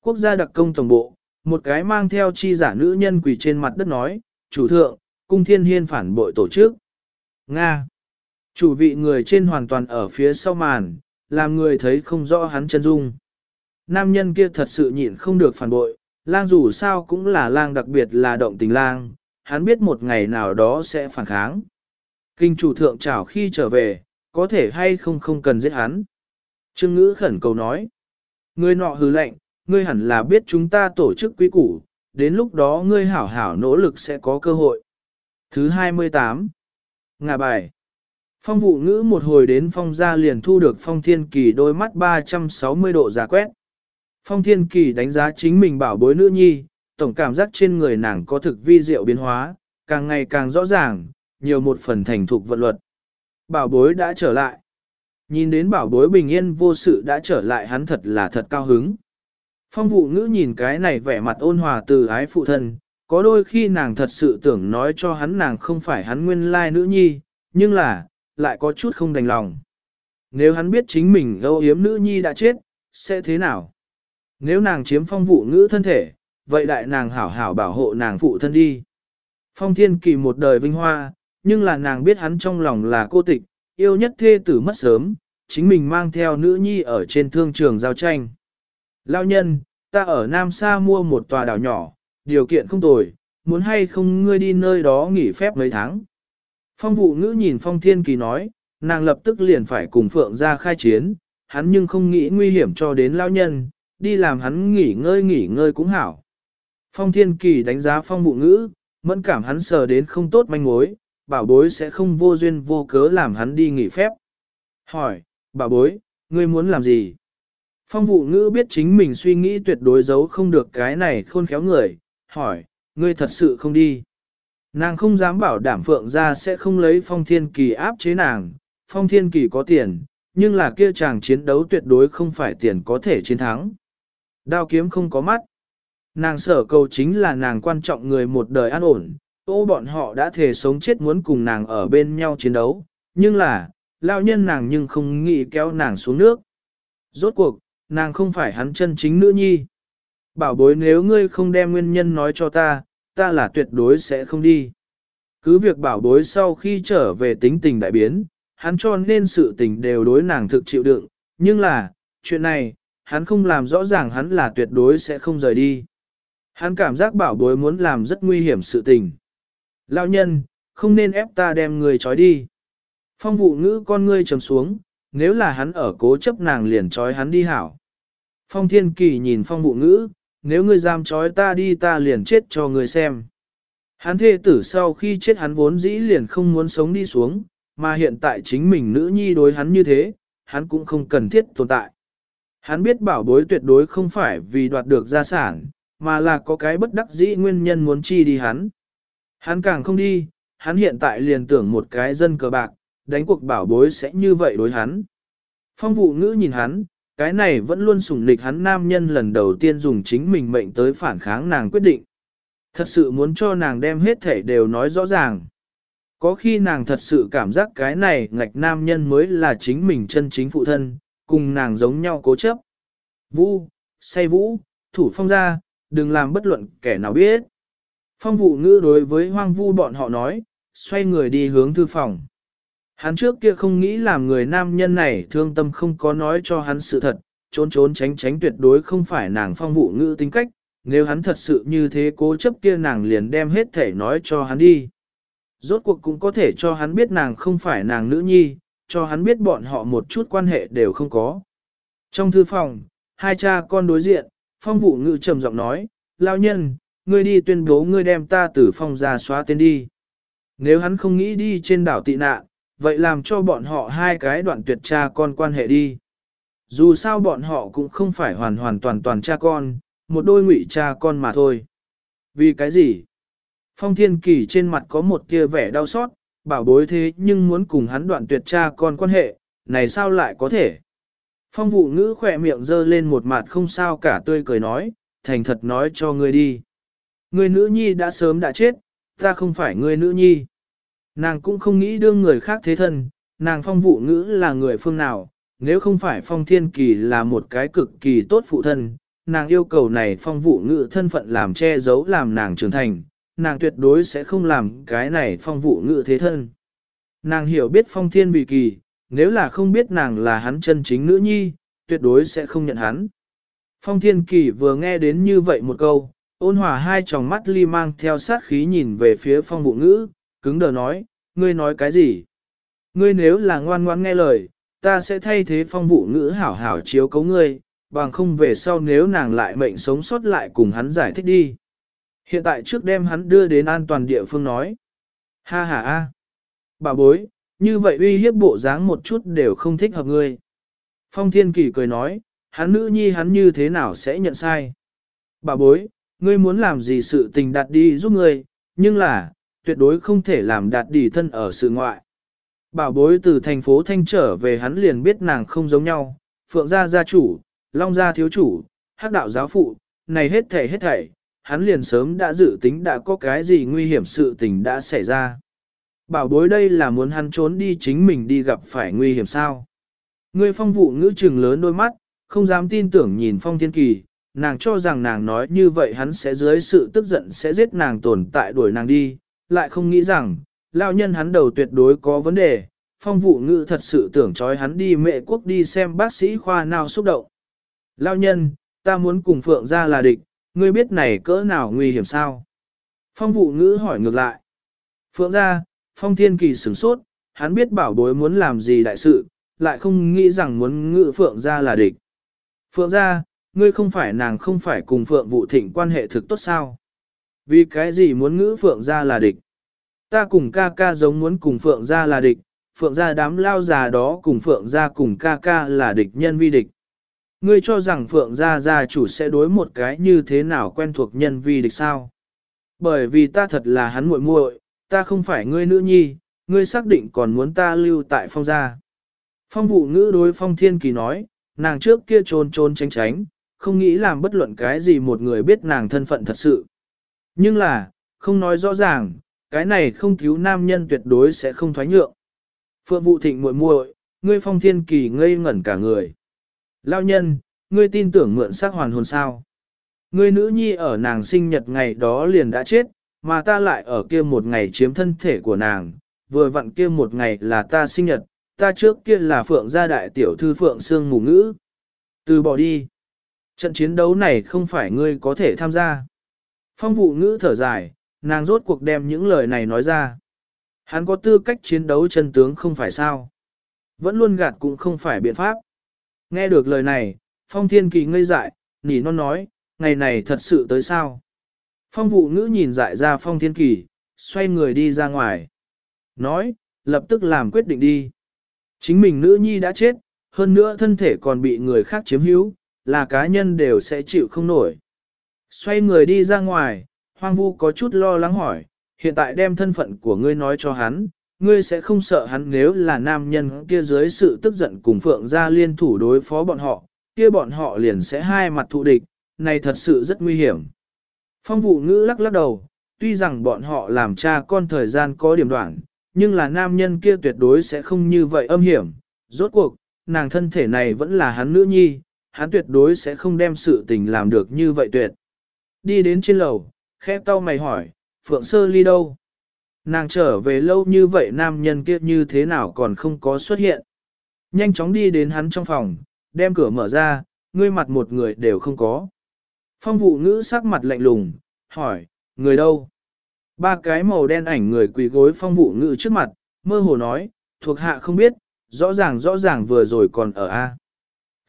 Quốc gia đặc công tổng bộ, một cái mang theo chi giả nữ nhân quỳ trên mặt đất nói, chủ thượng, cung thiên hiên phản bội tổ chức. Nga. Chủ vị người trên hoàn toàn ở phía sau màn, làm người thấy không rõ hắn chân dung. Nam nhân kia thật sự nhịn không được phản bội, lang dù sao cũng là lang đặc biệt là động tình lang, hắn biết một ngày nào đó sẽ phản kháng. Kinh chủ thượng trảo khi trở về, có thể hay không không cần giết hắn. Trương ngữ khẩn cầu nói. Người nọ hứ lệnh, ngươi hẳn là biết chúng ta tổ chức quý củ, đến lúc đó ngươi hảo hảo nỗ lực sẽ có cơ hội. Thứ 28. Ngà bài. Phong vụ ngữ một hồi đến phong gia liền thu được phong thiên kỳ đôi mắt 360 độ giả quét. Phong thiên kỳ đánh giá chính mình bảo bối nữ nhi, tổng cảm giác trên người nàng có thực vi diệu biến hóa, càng ngày càng rõ ràng, nhiều một phần thành thục vận luật. Bảo bối đã trở lại. Nhìn đến bảo bối bình yên vô sự đã trở lại hắn thật là thật cao hứng. Phong vụ ngữ nhìn cái này vẻ mặt ôn hòa từ ái phụ thân, có đôi khi nàng thật sự tưởng nói cho hắn nàng không phải hắn nguyên lai nữ nhi, nhưng là, lại có chút không đành lòng. Nếu hắn biết chính mình âu yếm nữ nhi đã chết, sẽ thế nào? Nếu nàng chiếm phong vụ ngữ thân thể, vậy đại nàng hảo hảo bảo hộ nàng phụ thân đi. Phong thiên kỳ một đời vinh hoa, nhưng là nàng biết hắn trong lòng là cô tịch, yêu nhất thê tử mất sớm, chính mình mang theo nữ nhi ở trên thương trường giao tranh. Lao nhân, ta ở Nam Sa mua một tòa đảo nhỏ, điều kiện không tồi, muốn hay không ngươi đi nơi đó nghỉ phép mấy tháng. Phong vụ ngữ nhìn phong thiên kỳ nói, nàng lập tức liền phải cùng phượng ra khai chiến, hắn nhưng không nghĩ nguy hiểm cho đến lao nhân, đi làm hắn nghỉ ngơi nghỉ ngơi cũng hảo. Phong thiên kỳ đánh giá phong vụ ngữ, mẫn cảm hắn sờ đến không tốt manh mối, bảo bối sẽ không vô duyên vô cớ làm hắn đi nghỉ phép. Hỏi, bảo bối, ngươi muốn làm gì? Phong vụ ngữ biết chính mình suy nghĩ tuyệt đối giấu không được cái này khôn khéo người, hỏi, ngươi thật sự không đi. Nàng không dám bảo đảm phượng ra sẽ không lấy phong thiên kỳ áp chế nàng, phong thiên kỳ có tiền, nhưng là kia chàng chiến đấu tuyệt đối không phải tiền có thể chiến thắng. Đao kiếm không có mắt. Nàng sở cầu chính là nàng quan trọng người một đời an ổn, ô bọn họ đã thể sống chết muốn cùng nàng ở bên nhau chiến đấu, nhưng là, lao nhân nàng nhưng không nghĩ kéo nàng xuống nước. Rốt cuộc, nàng không phải hắn chân chính nữ nhi. Bảo bối nếu ngươi không đem nguyên nhân nói cho ta, ta là tuyệt đối sẽ không đi. Cứ việc bảo bối sau khi trở về tính tình đại biến, hắn cho nên sự tình đều đối nàng thực chịu đựng, nhưng là, chuyện này, hắn không làm rõ ràng hắn là tuyệt đối sẽ không rời đi. Hắn cảm giác bảo bối muốn làm rất nguy hiểm sự tình. Lão nhân, không nên ép ta đem người trói đi. Phong vụ ngữ con ngươi trầm xuống, nếu là hắn ở cố chấp nàng liền trói hắn đi hảo. Phong thiên kỳ nhìn phong vụ ngữ, nếu ngươi dám trói ta đi ta liền chết cho ngươi xem. Hắn thê tử sau khi chết hắn vốn dĩ liền không muốn sống đi xuống, mà hiện tại chính mình nữ nhi đối hắn như thế, hắn cũng không cần thiết tồn tại. Hắn biết bảo bối tuyệt đối không phải vì đoạt được gia sản, mà là có cái bất đắc dĩ nguyên nhân muốn chi đi hắn. Hắn càng không đi, hắn hiện tại liền tưởng một cái dân cờ bạc, đánh cuộc bảo bối sẽ như vậy đối hắn. Phong vụ ngữ nhìn hắn, cái này vẫn luôn sủng nịch hắn nam nhân lần đầu tiên dùng chính mình mệnh tới phản kháng nàng quyết định. Thật sự muốn cho nàng đem hết thể đều nói rõ ràng. Có khi nàng thật sự cảm giác cái này ngạch nam nhân mới là chính mình chân chính phụ thân, cùng nàng giống nhau cố chấp. Vũ, say vũ, thủ phong ra, đừng làm bất luận kẻ nào biết. Phong vụ ngữ đối với hoang vu bọn họ nói, xoay người đi hướng thư phòng. Hắn trước kia không nghĩ làm người nam nhân này thương tâm không có nói cho hắn sự thật, trốn trốn tránh tránh tuyệt đối không phải nàng phong vụ ngữ tính cách, nếu hắn thật sự như thế cố chấp kia nàng liền đem hết thể nói cho hắn đi. Rốt cuộc cũng có thể cho hắn biết nàng không phải nàng nữ nhi, cho hắn biết bọn họ một chút quan hệ đều không có. Trong thư phòng, hai cha con đối diện, phong vụ ngữ trầm giọng nói, lao nhân, ngươi đi tuyên bố ngươi đem ta từ phong ra xóa tên đi. Nếu hắn không nghĩ đi trên đảo tị nạn, vậy làm cho bọn họ hai cái đoạn tuyệt cha con quan hệ đi. Dù sao bọn họ cũng không phải hoàn hoàn toàn toàn cha con, một đôi ngụy cha con mà thôi. Vì cái gì? Phong Thiên Kỳ trên mặt có một tia vẻ đau xót, bảo bối thế nhưng muốn cùng hắn đoạn tuyệt cha con quan hệ, này sao lại có thể? Phong vụ ngữ khỏe miệng dơ lên một mặt không sao cả tươi cười nói, thành thật nói cho ngươi đi. Người nữ nhi đã sớm đã chết, ta không phải người nữ nhi. Nàng cũng không nghĩ đương người khác thế thân, nàng phong vụ ngữ là người phương nào, nếu không phải phong thiên kỳ là một cái cực kỳ tốt phụ thân, nàng yêu cầu này phong vụ ngữ thân phận làm che giấu làm nàng trưởng thành, nàng tuyệt đối sẽ không làm cái này phong vụ ngữ thế thân. Nàng hiểu biết phong thiên vì kỳ, nếu là không biết nàng là hắn chân chính nữ nhi, tuyệt đối sẽ không nhận hắn. Phong thiên kỳ vừa nghe đến như vậy một câu, ôn hòa hai tròng mắt ly mang theo sát khí nhìn về phía phong vụ ngữ, cứng đờ nói, ngươi nói cái gì? Ngươi nếu là ngoan ngoan nghe lời, ta sẽ thay thế phong vụ ngữ hảo hảo chiếu cấu ngươi, bằng không về sau nếu nàng lại mệnh sống sót lại cùng hắn giải thích đi. Hiện tại trước đem hắn đưa đến an toàn địa phương nói. Ha ha ha. Bà bối, như vậy uy hiếp bộ dáng một chút đều không thích hợp ngươi. Phong Thiên Kỳ cười nói, hắn nữ nhi hắn như thế nào sẽ nhận sai. Bà bối, ngươi muốn làm gì sự tình đạt đi giúp ngươi, nhưng là, tuyệt đối không thể làm đạt đỉ thân ở sự ngoại. Bảo bối từ thành phố Thanh trở về hắn liền biết nàng không giống nhau, phượng gia gia chủ, long gia thiếu chủ, hắc đạo giáo phụ, này hết thảy hết thảy, hắn liền sớm đã dự tính đã có cái gì nguy hiểm sự tình đã xảy ra. Bảo bối đây là muốn hắn trốn đi chính mình đi gặp phải nguy hiểm sao. người phong vụ ngữ trừng lớn đôi mắt, không dám tin tưởng nhìn phong thiên kỳ, nàng cho rằng nàng nói như vậy hắn sẽ dưới sự tức giận sẽ giết nàng tồn tại đuổi nàng đi, lại không nghĩ rằng, lao nhân hắn đầu tuyệt đối có vấn đề, phong vụ ngữ thật sự tưởng trói hắn đi mẹ quốc đi xem bác sĩ khoa nào xúc động. Lao nhân, ta muốn cùng Phượng ra là địch, ngươi biết này cỡ nào nguy hiểm sao? Phong vụ ngữ hỏi ngược lại. Phượng ra, phong thiên kỳ sửng sốt, hắn biết bảo bối muốn làm gì đại sự, lại không nghĩ rằng muốn ngự Phượng ra là địch. Phượng ra, ngươi không phải nàng không phải cùng Phượng vụ thịnh quan hệ thực tốt sao? Vì cái gì muốn ngữ Phượng ra là địch? Ta cùng ca ca giống muốn cùng Phượng Gia là địch, Phượng Gia đám lao già đó cùng Phượng Gia cùng ca ca là địch nhân vi địch. Ngươi cho rằng Phượng gia gia chủ sẽ đối một cái như thế nào quen thuộc nhân vi địch sao? Bởi vì ta thật là hắn muội muội, ta không phải ngươi nữ nhi, ngươi xác định còn muốn ta lưu tại phong gia. Phong vụ ngữ đối phong thiên kỳ nói, nàng trước kia trốn trốn tránh tránh, không nghĩ làm bất luận cái gì một người biết nàng thân phận thật sự. Nhưng là, không nói rõ ràng, cái này không cứu nam nhân tuyệt đối sẽ không thoái nhượng. Phượng vụ thịnh muội muội, ngươi phong thiên kỳ ngây ngẩn cả người. Lao nhân, ngươi tin tưởng mượn xác hoàn hồn sao. Ngươi nữ nhi ở nàng sinh nhật ngày đó liền đã chết, mà ta lại ở kia một ngày chiếm thân thể của nàng, vừa vặn kia một ngày là ta sinh nhật, ta trước kia là phượng gia đại tiểu thư phượng sương mù ngữ. Từ bỏ đi. Trận chiến đấu này không phải ngươi có thể tham gia. Phong vụ ngữ thở dài, nàng rốt cuộc đem những lời này nói ra. Hắn có tư cách chiến đấu chân tướng không phải sao. Vẫn luôn gạt cũng không phải biện pháp. Nghe được lời này, Phong Thiên Kỳ ngây dại, nỉ non nói, ngày này thật sự tới sao? Phong vụ ngữ nhìn dại ra Phong Thiên Kỳ, xoay người đi ra ngoài. Nói, lập tức làm quyết định đi. Chính mình nữ nhi đã chết, hơn nữa thân thể còn bị người khác chiếm hữu, là cá nhân đều sẽ chịu không nổi. Xoay người đi ra ngoài, hoang vu có chút lo lắng hỏi, hiện tại đem thân phận của ngươi nói cho hắn, ngươi sẽ không sợ hắn nếu là nam nhân kia dưới sự tức giận cùng Phượng gia liên thủ đối phó bọn họ, kia bọn họ liền sẽ hai mặt thụ địch, này thật sự rất nguy hiểm. Phong vụ ngữ lắc lắc đầu, tuy rằng bọn họ làm cha con thời gian có điểm đoạn, nhưng là nam nhân kia tuyệt đối sẽ không như vậy âm hiểm. Rốt cuộc, nàng thân thể này vẫn là hắn nữ nhi, hắn tuyệt đối sẽ không đem sự tình làm được như vậy tuyệt. Đi đến trên lầu, khẽ tao mày hỏi, Phượng Sơ Ly đâu? Nàng trở về lâu như vậy nam nhân kia như thế nào còn không có xuất hiện? Nhanh chóng đi đến hắn trong phòng, đem cửa mở ra, ngươi mặt một người đều không có. Phong vụ ngữ sắc mặt lạnh lùng, hỏi, người đâu? Ba cái màu đen ảnh người quỳ gối phong vụ ngữ trước mặt, mơ hồ nói, thuộc hạ không biết, rõ ràng rõ ràng vừa rồi còn ở A.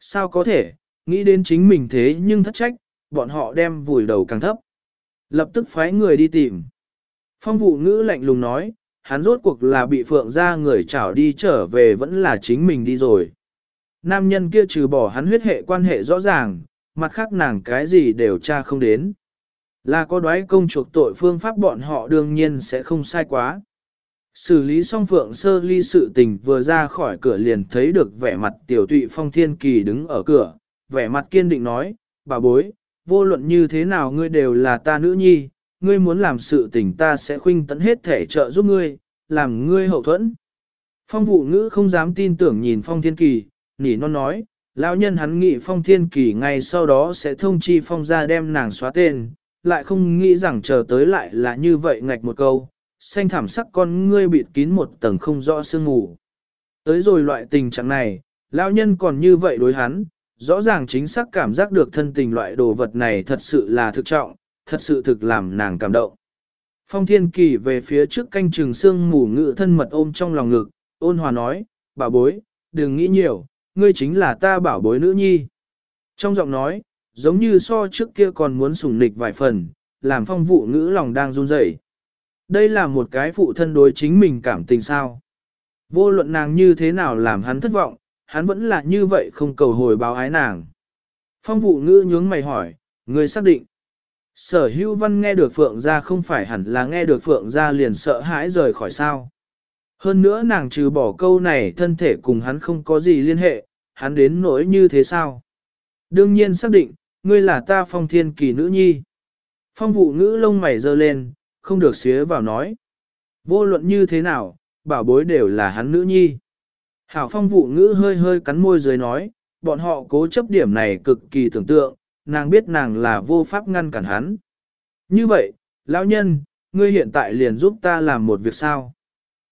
Sao có thể, nghĩ đến chính mình thế nhưng thất trách, bọn họ đem vùi đầu càng thấp. Lập tức phái người đi tìm. Phong vụ ngữ lạnh lùng nói, hắn rốt cuộc là bị phượng ra người chảo đi trở về vẫn là chính mình đi rồi. Nam nhân kia trừ bỏ hắn huyết hệ quan hệ rõ ràng, mặt khác nàng cái gì đều tra không đến. Là có đoái công chuộc tội phương pháp bọn họ đương nhiên sẽ không sai quá. Xử lý xong phượng sơ ly sự tình vừa ra khỏi cửa liền thấy được vẻ mặt tiểu tụy phong thiên kỳ đứng ở cửa, vẻ mặt kiên định nói, bà bối, vô luận như thế nào ngươi đều là ta nữ nhi, ngươi muốn làm sự tình ta sẽ khuynh tận hết thể trợ giúp ngươi, làm ngươi hậu thuẫn. Phong vụ ngữ không dám tin tưởng nhìn phong thiên kỳ, nỉ non nói, lão nhân hắn nghĩ phong thiên kỳ ngay sau đó sẽ thông chi phong ra đem nàng xóa tên, lại không nghĩ rằng chờ tới lại là như vậy ngạch một câu, xanh thảm sắc con ngươi bịt kín một tầng không rõ sương ngủ. Tới rồi loại tình trạng này, lão nhân còn như vậy đối hắn, rõ ràng chính xác cảm giác được thân tình loại đồ vật này thật sự là thực trọng, thật sự thực làm nàng cảm động. Phong thiên kỳ về phía trước canh trường xương mù ngự thân mật ôm trong lòng ngực, ôn hòa nói, bảo bối, đừng nghĩ nhiều, ngươi chính là ta bảo bối nữ nhi. Trong giọng nói, giống như so trước kia còn muốn sủng nịch vài phần, làm phong vụ ngữ lòng đang run rẩy. Đây là một cái phụ thân đối chính mình cảm tình sao. Vô luận nàng như thế nào làm hắn thất vọng, hắn vẫn là như vậy không cầu hồi báo ái nàng. Phong vụ ngữ nhướng mày hỏi, người xác định. Sở hữu văn nghe được Phượng ra không phải hẳn là nghe được Phượng ra liền sợ hãi rời khỏi sao. Hơn nữa nàng trừ bỏ câu này thân thể cùng hắn không có gì liên hệ, hắn đến nỗi như thế sao? Đương nhiên xác định, ngươi là ta phong thiên kỳ nữ nhi. Phong vụ ngữ lông mày dơ lên, không được xía vào nói. Vô luận như thế nào, bảo bối đều là hắn nữ nhi. Hảo phong vụ ngữ hơi hơi cắn môi dưới nói, bọn họ cố chấp điểm này cực kỳ tưởng tượng, nàng biết nàng là vô pháp ngăn cản hắn. Như vậy, lão nhân, ngươi hiện tại liền giúp ta làm một việc sao?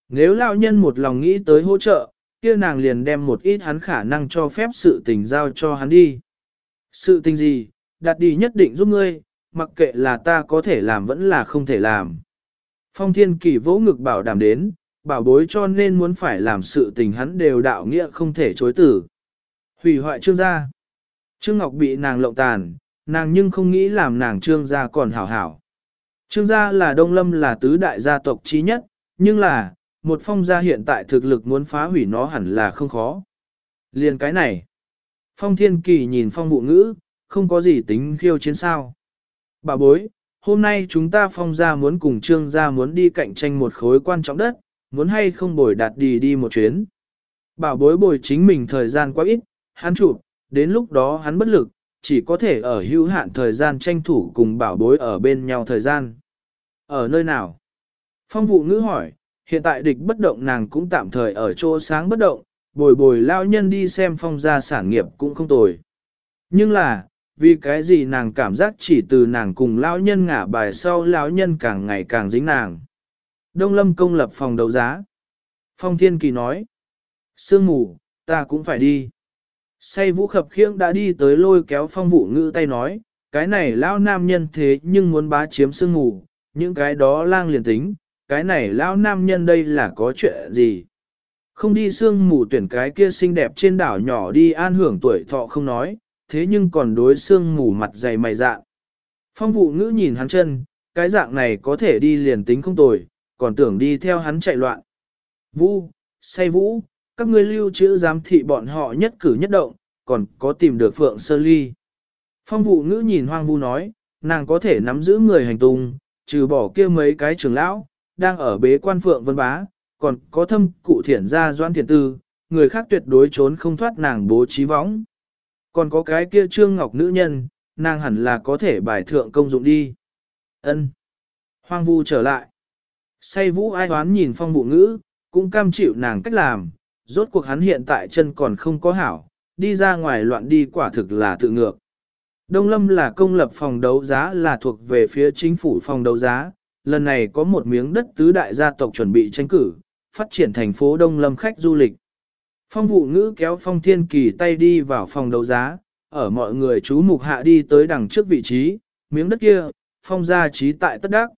Nếu lão nhân một lòng nghĩ tới hỗ trợ, kia nàng liền đem một ít hắn khả năng cho phép sự tình giao cho hắn đi. Sự tình gì, Đạt đi nhất định giúp ngươi, mặc kệ là ta có thể làm vẫn là không thể làm. Phong thiên kỳ vỗ ngực bảo đảm đến, bảo bối cho nên muốn phải làm sự tình hắn đều đạo nghĩa không thể chối tử. Hủy hoại trương gia. Trương Ngọc bị nàng lộng tàn, nàng nhưng không nghĩ làm nàng trương gia còn hảo hảo. Trương gia là Đông Lâm là tứ đại gia tộc trí nhất, nhưng là, một phong gia hiện tại thực lực muốn phá hủy nó hẳn là không khó. Liền cái này. Phong Thiên Kỳ nhìn phong vụ ngữ, không có gì tính khiêu chiến sao. Bà bối, hôm nay chúng ta phong gia muốn cùng trương gia muốn đi cạnh tranh một khối quan trọng đất, muốn hay không bồi đạt đi đi một chuyến. Bảo bối bồi chính mình thời gian quá ít, hắn chụp, đến lúc đó hắn bất lực, chỉ có thể ở hữu hạn thời gian tranh thủ cùng bảo bối ở bên nhau thời gian. Ở nơi nào? Phong vụ ngữ hỏi, hiện tại địch bất động nàng cũng tạm thời ở chỗ sáng bất động, bồi bồi lao nhân đi xem phong gia sản nghiệp cũng không tồi. Nhưng là, vì cái gì nàng cảm giác chỉ từ nàng cùng lão nhân ngả bài sau lão nhân càng ngày càng dính nàng. Đông Lâm công lập phòng đấu giá. Phong Thiên Kỳ nói, sương mù, ta cũng phải đi. Say vũ khập khiễng đã đi tới lôi kéo phong vụ ngữ tay nói, cái này lão nam nhân thế nhưng muốn bá chiếm sương mù, những cái đó lang liền tính, cái này lão nam nhân đây là có chuyện gì. Không đi sương mù tuyển cái kia xinh đẹp trên đảo nhỏ đi an hưởng tuổi thọ không nói, thế nhưng còn đối sương mù mặt dày mày dạ. Phong vụ ngữ nhìn hắn chân, cái dạng này có thể đi liền tính không tồi, còn tưởng đi theo hắn chạy loạn. Vũ, say vũ, các ngươi lưu trữ giám thị bọn họ nhất cử nhất động, còn có tìm được Phượng Sơ Ly. Phong vụ ngữ nhìn hoang vu nói, nàng có thể nắm giữ người hành tung, trừ bỏ kia mấy cái trưởng lão, đang ở bế quan phượng vân bá, còn có thâm cụ thiển gia doan thiền tư, người khác tuyệt đối trốn không thoát nàng bố trí võng. Còn có cái kia trương ngọc nữ nhân, nàng hẳn là có thể bài thượng công dụng đi. ân Hoang vu trở lại. Say vũ ai hoán nhìn phong vụ ngữ, cũng cam chịu nàng cách làm, rốt cuộc hắn hiện tại chân còn không có hảo, đi ra ngoài loạn đi quả thực là tự ngược. Đông Lâm là công lập phòng đấu giá là thuộc về phía chính phủ phòng đấu giá, lần này có một miếng đất tứ đại gia tộc chuẩn bị tranh cử, phát triển thành phố Đông Lâm khách du lịch. Phong vụ ngữ kéo phong thiên kỳ tay đi vào phòng đấu giá, ở mọi người chú mục hạ đi tới đằng trước vị trí, miếng đất kia, phong gia trí tại tất đắc.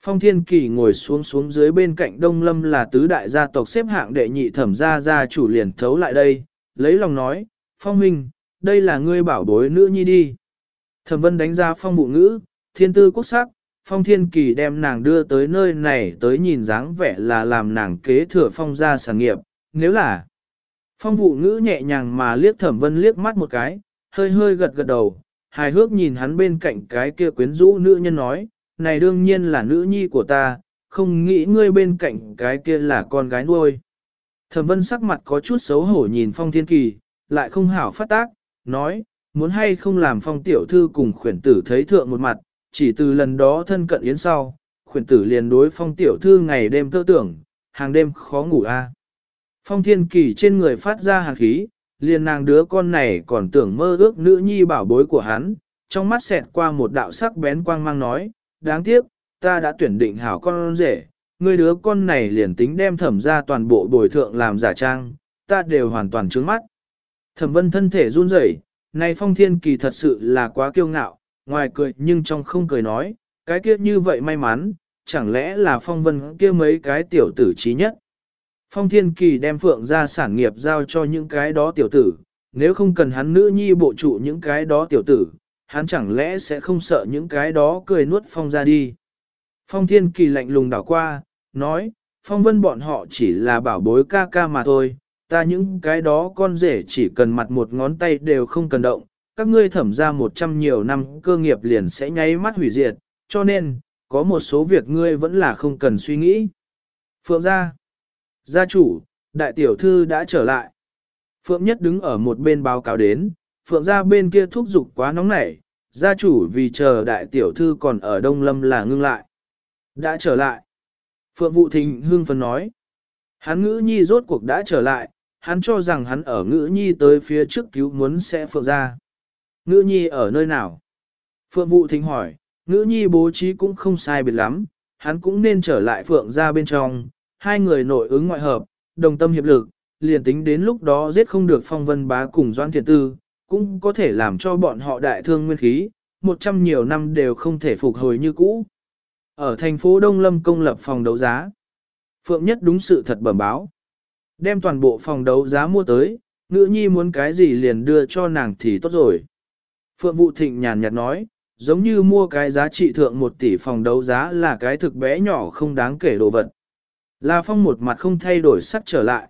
Phong thiên kỳ ngồi xuống xuống dưới bên cạnh Đông Lâm là tứ đại gia tộc xếp hạng đệ nhị thẩm gia gia chủ liền thấu lại đây, lấy lòng nói, phong huynh, đây là ngươi bảo bối nữ nhi đi. Thẩm vân đánh ra phong Bụ ngữ, thiên tư quốc sắc, phong thiên kỳ đem nàng đưa tới nơi này tới nhìn dáng vẻ là làm nàng kế thừa phong gia sản nghiệp, nếu là phong Bụ ngữ nhẹ nhàng mà liếc thẩm vân liếc mắt một cái, hơi hơi gật gật đầu, hài hước nhìn hắn bên cạnh cái kia quyến rũ nữ nhân nói, này đương nhiên là nữ nhi của ta, không nghĩ ngươi bên cạnh cái kia là con gái nuôi. Thẩm vân sắc mặt có chút xấu hổ nhìn phong thiên kỳ, lại không hảo phát tác, nói, muốn hay không làm phong tiểu thư cùng khuyển tử thấy thượng một mặt, chỉ từ lần đó thân cận yến sau, khuyển tử liền đối phong tiểu thư ngày đêm tơ tưởng, hàng đêm khó ngủ a. Phong thiên kỳ trên người phát ra hàng khí, liền nàng đứa con này còn tưởng mơ ước nữ nhi bảo bối của hắn, trong mắt xẹt qua một đạo sắc bén quang mang nói, đáng tiếc, ta đã tuyển định hảo con rể, người đứa con này liền tính đem thẩm ra toàn bộ bồi thượng làm giả trang, ta đều hoàn toàn trướng mắt. Thẩm vân thân thể run rẩy, này phong thiên kỳ thật sự là quá kiêu ngạo, ngoài cười nhưng trong không cười nói, cái kia như vậy may mắn, chẳng lẽ là phong vân kia mấy cái tiểu tử trí nhất. Phong thiên kỳ đem phượng ra sản nghiệp giao cho những cái đó tiểu tử, nếu không cần hắn nữ nhi bộ trụ những cái đó tiểu tử, hắn chẳng lẽ sẽ không sợ những cái đó cười nuốt phong ra đi. Phong thiên kỳ lạnh lùng đảo qua, nói, phong vân bọn họ chỉ là bảo bối ca ca mà thôi, ta những cái đó con rể chỉ cần mặt một ngón tay đều không cần động, các ngươi thẩm ra một trăm nhiều năm cơ nghiệp liền sẽ nháy mắt hủy diệt, cho nên, có một số việc ngươi vẫn là không cần suy nghĩ. Phượng gia, gia chủ, đại tiểu thư đã trở lại. Phượng nhất đứng ở một bên báo cáo đến, Phượng gia bên kia thúc giục quá nóng nảy, gia chủ vì chờ đại tiểu thư còn ở Đông Lâm là ngưng lại. Đã trở lại. Phượng Vũ Thịnh hương phấn nói. Hắn ngữ nhi rốt cuộc đã trở lại, hắn cho rằng hắn ở ngữ nhi tới phía trước cứu muốn sẽ phượng ra. Ngữ nhi ở nơi nào? Phượng Vũ Thịnh hỏi, ngữ nhi bố trí cũng không sai biệt lắm, hắn cũng nên trở lại phượng ra bên trong, hai người nội ứng ngoại hợp, đồng tâm hiệp lực, liền tính đến lúc đó giết không được phong vân bá cùng doan thiện tư, cũng có thể làm cho bọn họ đại thương nguyên khí, một trăm nhiều năm đều không thể phục hồi như cũ. Ở thành phố Đông Lâm công lập phòng đấu giá, Phượng Nhất đúng sự thật bẩm báo. Đem toàn bộ phòng đấu giá mua tới, ngữ nhi muốn cái gì liền đưa cho nàng thì tốt rồi. Phượng Vũ Thịnh nhàn nhạt nói, giống như mua cái giá trị thượng một tỷ phòng đấu giá là cái thực bé nhỏ không đáng kể đồ vật. La Phong một mặt không thay đổi sắc trở lại.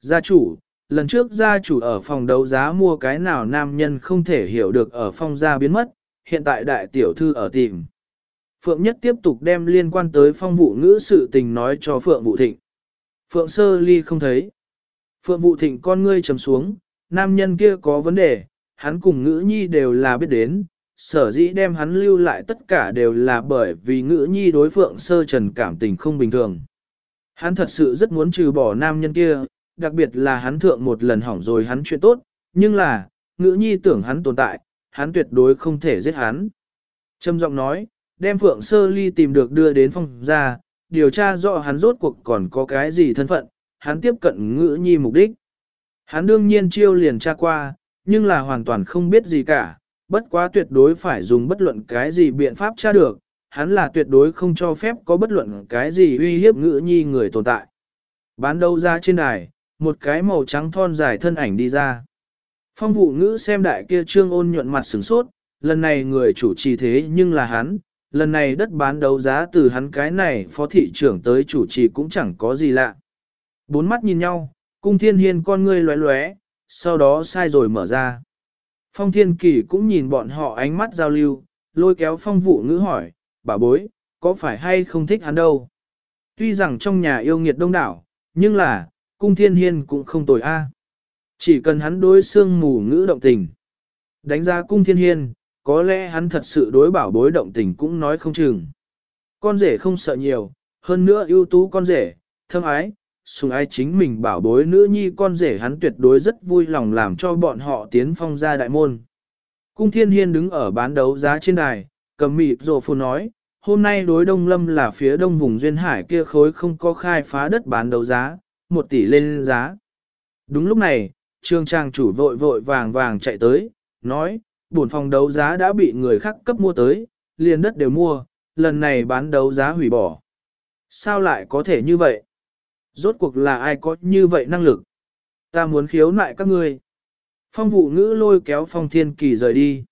Gia chủ, lần trước gia chủ ở phòng đấu giá mua cái nào nam nhân không thể hiểu được ở phong gia biến mất, hiện tại đại tiểu thư ở tìm. Phượng Nhất tiếp tục đem liên quan tới phong vụ ngữ sự tình nói cho Phượng Vũ Thịnh. Phượng Sơ Ly không thấy. Phượng Vũ Thịnh con ngươi trầm xuống, nam nhân kia có vấn đề, hắn cùng ngữ nhi đều là biết đến, sở dĩ đem hắn lưu lại tất cả đều là bởi vì ngữ nhi đối Phượng Sơ Trần cảm tình không bình thường. Hắn thật sự rất muốn trừ bỏ nam nhân kia, đặc biệt là hắn thượng một lần hỏng rồi hắn chuyện tốt, nhưng là, ngữ nhi tưởng hắn tồn tại, hắn tuyệt đối không thể giết hắn. Trâm giọng nói, đem Phượng Sơ Ly tìm được đưa đến phòng ra, điều tra rõ hắn rốt cuộc còn có cái gì thân phận, hắn tiếp cận ngữ nhi mục đích. Hắn đương nhiên chiêu liền tra qua, nhưng là hoàn toàn không biết gì cả, bất quá tuyệt đối phải dùng bất luận cái gì biện pháp tra được, hắn là tuyệt đối không cho phép có bất luận cái gì uy hiếp ngữ nhi người tồn tại. Bán đâu ra trên đài, một cái màu trắng thon dài thân ảnh đi ra. Phong vụ ngữ xem đại kia trương ôn nhuận mặt sửng sốt, lần này người chủ trì thế nhưng là hắn, lần này đất bán đấu giá từ hắn cái này phó thị trưởng tới chủ trì cũng chẳng có gì lạ. Bốn mắt nhìn nhau, cung thiên hiên con ngươi lóe lóe, sau đó sai rồi mở ra. Phong thiên kỳ cũng nhìn bọn họ ánh mắt giao lưu, lôi kéo phong vụ ngữ hỏi, bà bối, có phải hay không thích hắn đâu. Tuy rằng trong nhà yêu nghiệt đông đảo, nhưng là, cung thiên hiên cũng không tồi a. Chỉ cần hắn đối xương mù ngữ động tình. Đánh giá cung thiên hiên, có lẽ hắn thật sự đối bảo bối động tình cũng nói không chừng. Con rể không sợ nhiều, hơn nữa ưu tú con rể, thâm ái, sùng ái chính mình bảo bối nữ nhi con rể hắn tuyệt đối rất vui lòng làm cho bọn họ tiến phong ra đại môn. Cung thiên hiên đứng ở bán đấu giá trên đài, cầm mịt rồ phù nói, hôm nay đối đông lâm là phía đông vùng duyên hải kia khối không có khai phá đất bán đấu giá, một tỷ lên giá. Đúng lúc này, trương trang chủ vội vội vàng vàng chạy tới, nói, buồn phòng đấu giá đã bị người khác cấp mua tới, liền đất đều mua, lần này bán đấu giá hủy bỏ. Sao lại có thể như vậy? Rốt cuộc là ai có như vậy năng lực? Ta muốn khiếu nại các ngươi. Phong vụ ngữ lôi kéo phong thiên kỳ rời đi.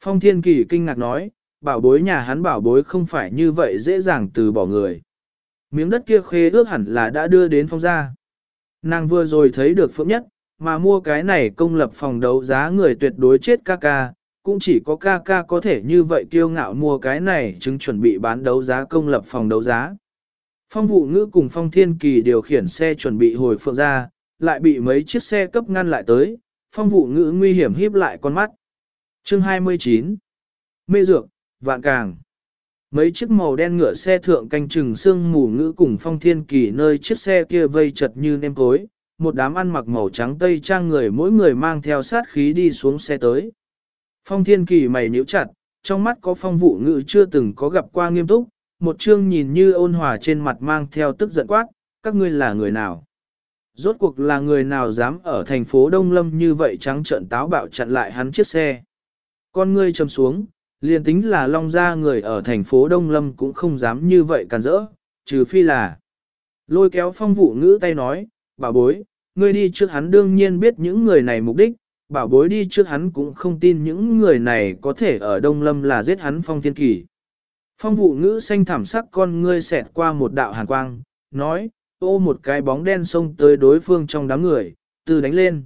Phong thiên kỳ kinh ngạc nói, bảo bối nhà hắn bảo bối không phải như vậy dễ dàng từ bỏ người. Miếng đất kia khê ước hẳn là đã đưa đến phong gia. Nàng vừa rồi thấy được phượng nhất, mà mua cái này công lập phòng đấu giá người tuyệt đối chết ca ca, cũng chỉ có ca ca có thể như vậy kiêu ngạo mua cái này chứng chuẩn bị bán đấu giá công lập phòng đấu giá. Phong vụ ngữ cùng phong thiên kỳ điều khiển xe chuẩn bị hồi phượng ra, lại bị mấy chiếc xe cấp ngăn lại tới, phong vụ ngữ nguy hiểm híp lại con mắt. Chương 29 Mê dược, vạn càng Mấy chiếc màu đen ngựa xe thượng canh chừng sương mù ngữ cùng phong thiên kỳ nơi chiếc xe kia vây chật như nêm cối, một đám ăn mặc màu trắng tây trang người mỗi người mang theo sát khí đi xuống xe tới. Phong thiên kỳ mày nhíu chặt, trong mắt có phong vụ ngữ chưa từng có gặp qua nghiêm túc, một chương nhìn như ôn hòa trên mặt mang theo tức giận quát, các ngươi là người nào? Rốt cuộc là người nào dám ở thành phố Đông Lâm như vậy trắng trợn táo bạo chặn lại hắn chiếc xe? Con ngươi chầm xuống, liền tính là long gia người ở thành phố Đông Lâm cũng không dám như vậy càn rỡ, trừ phi là. Lôi kéo phong vụ ngữ tay nói, bảo bối, ngươi đi trước hắn đương nhiên biết những người này mục đích, bảo bối đi trước hắn cũng không tin những người này có thể ở Đông Lâm là giết hắn phong thiên kỳ. Phong vụ ngữ xanh thảm sắc con ngươi xẹt qua một đạo hàn quang, nói, ô một cái bóng đen xông tới đối phương trong đám người, từ đánh lên.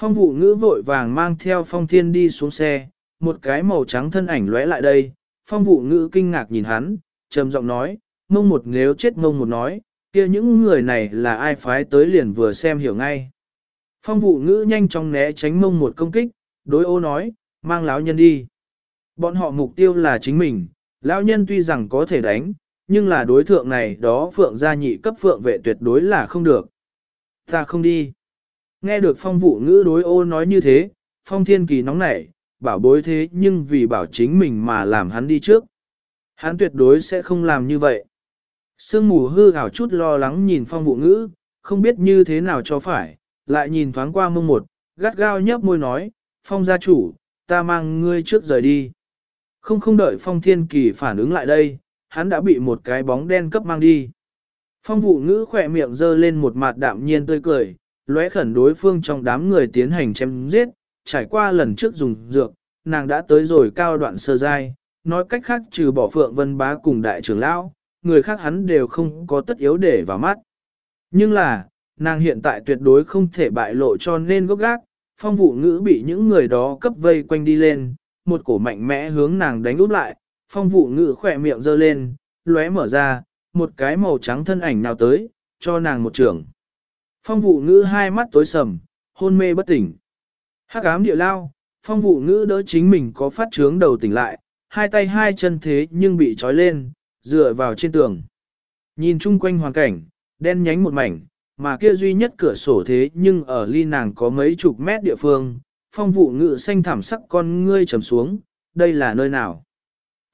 Phong vụ ngữ vội vàng mang theo phong thiên đi xuống xe, một cái màu trắng thân ảnh lóe lại đây, phong vụ ngữ kinh ngạc nhìn hắn, trầm giọng nói, mông một nếu chết mông một nói, kia những người này là ai phái tới liền vừa xem hiểu ngay. Phong vụ ngữ nhanh chóng né tránh mông một công kích, đối ô nói, mang lão nhân đi. Bọn họ mục tiêu là chính mình, lão nhân tuy rằng có thể đánh, nhưng là đối thượng này đó phượng gia nhị cấp phượng vệ tuyệt đối là không được. Ta không đi. Nghe được phong vụ ngữ đối ô nói như thế, phong thiên kỳ nóng nảy, bảo bối thế nhưng vì bảo chính mình mà làm hắn đi trước. Hắn tuyệt đối sẽ không làm như vậy. Sương mù hư hào chút lo lắng nhìn phong vụ ngữ, không biết như thế nào cho phải, lại nhìn thoáng qua mông một, gắt gao nhấp môi nói, phong gia chủ, ta mang ngươi trước rời đi. Không không đợi phong thiên kỳ phản ứng lại đây, hắn đã bị một cái bóng đen cấp mang đi. Phong vụ ngữ khỏe miệng dơ lên một mặt đạm nhiên tươi cười, lóe khẩn đối phương trong đám người tiến hành chém giết, trải qua lần trước dùng dược, nàng đã tới rồi cao đoạn sơ giai, nói cách khác trừ bỏ phượng vân bá cùng đại trưởng lão, người khác hắn đều không có tất yếu để vào mắt. Nhưng là, nàng hiện tại tuyệt đối không thể bại lộ cho nên gốc gác, phong vụ ngữ bị những người đó cấp vây quanh đi lên, một cổ mạnh mẽ hướng nàng đánh úp lại, phong vụ ngữ khỏe miệng giơ lên, lóe mở ra, một cái màu trắng thân ảnh nào tới, cho nàng một trường. Phong vụ ngữ hai mắt tối sầm, hôn mê bất tỉnh. Hắc ám địa lao, phong vụ ngữ đỡ chính mình có phát trướng đầu tỉnh lại, hai tay hai chân thế nhưng bị trói lên, dựa vào trên tường. Nhìn chung quanh hoàn cảnh, đen nhánh một mảnh, mà kia duy nhất cửa sổ thế nhưng ở ly nàng có mấy chục mét địa phương, phong vụ ngự xanh thảm sắc con ngươi trầm xuống, đây là nơi nào?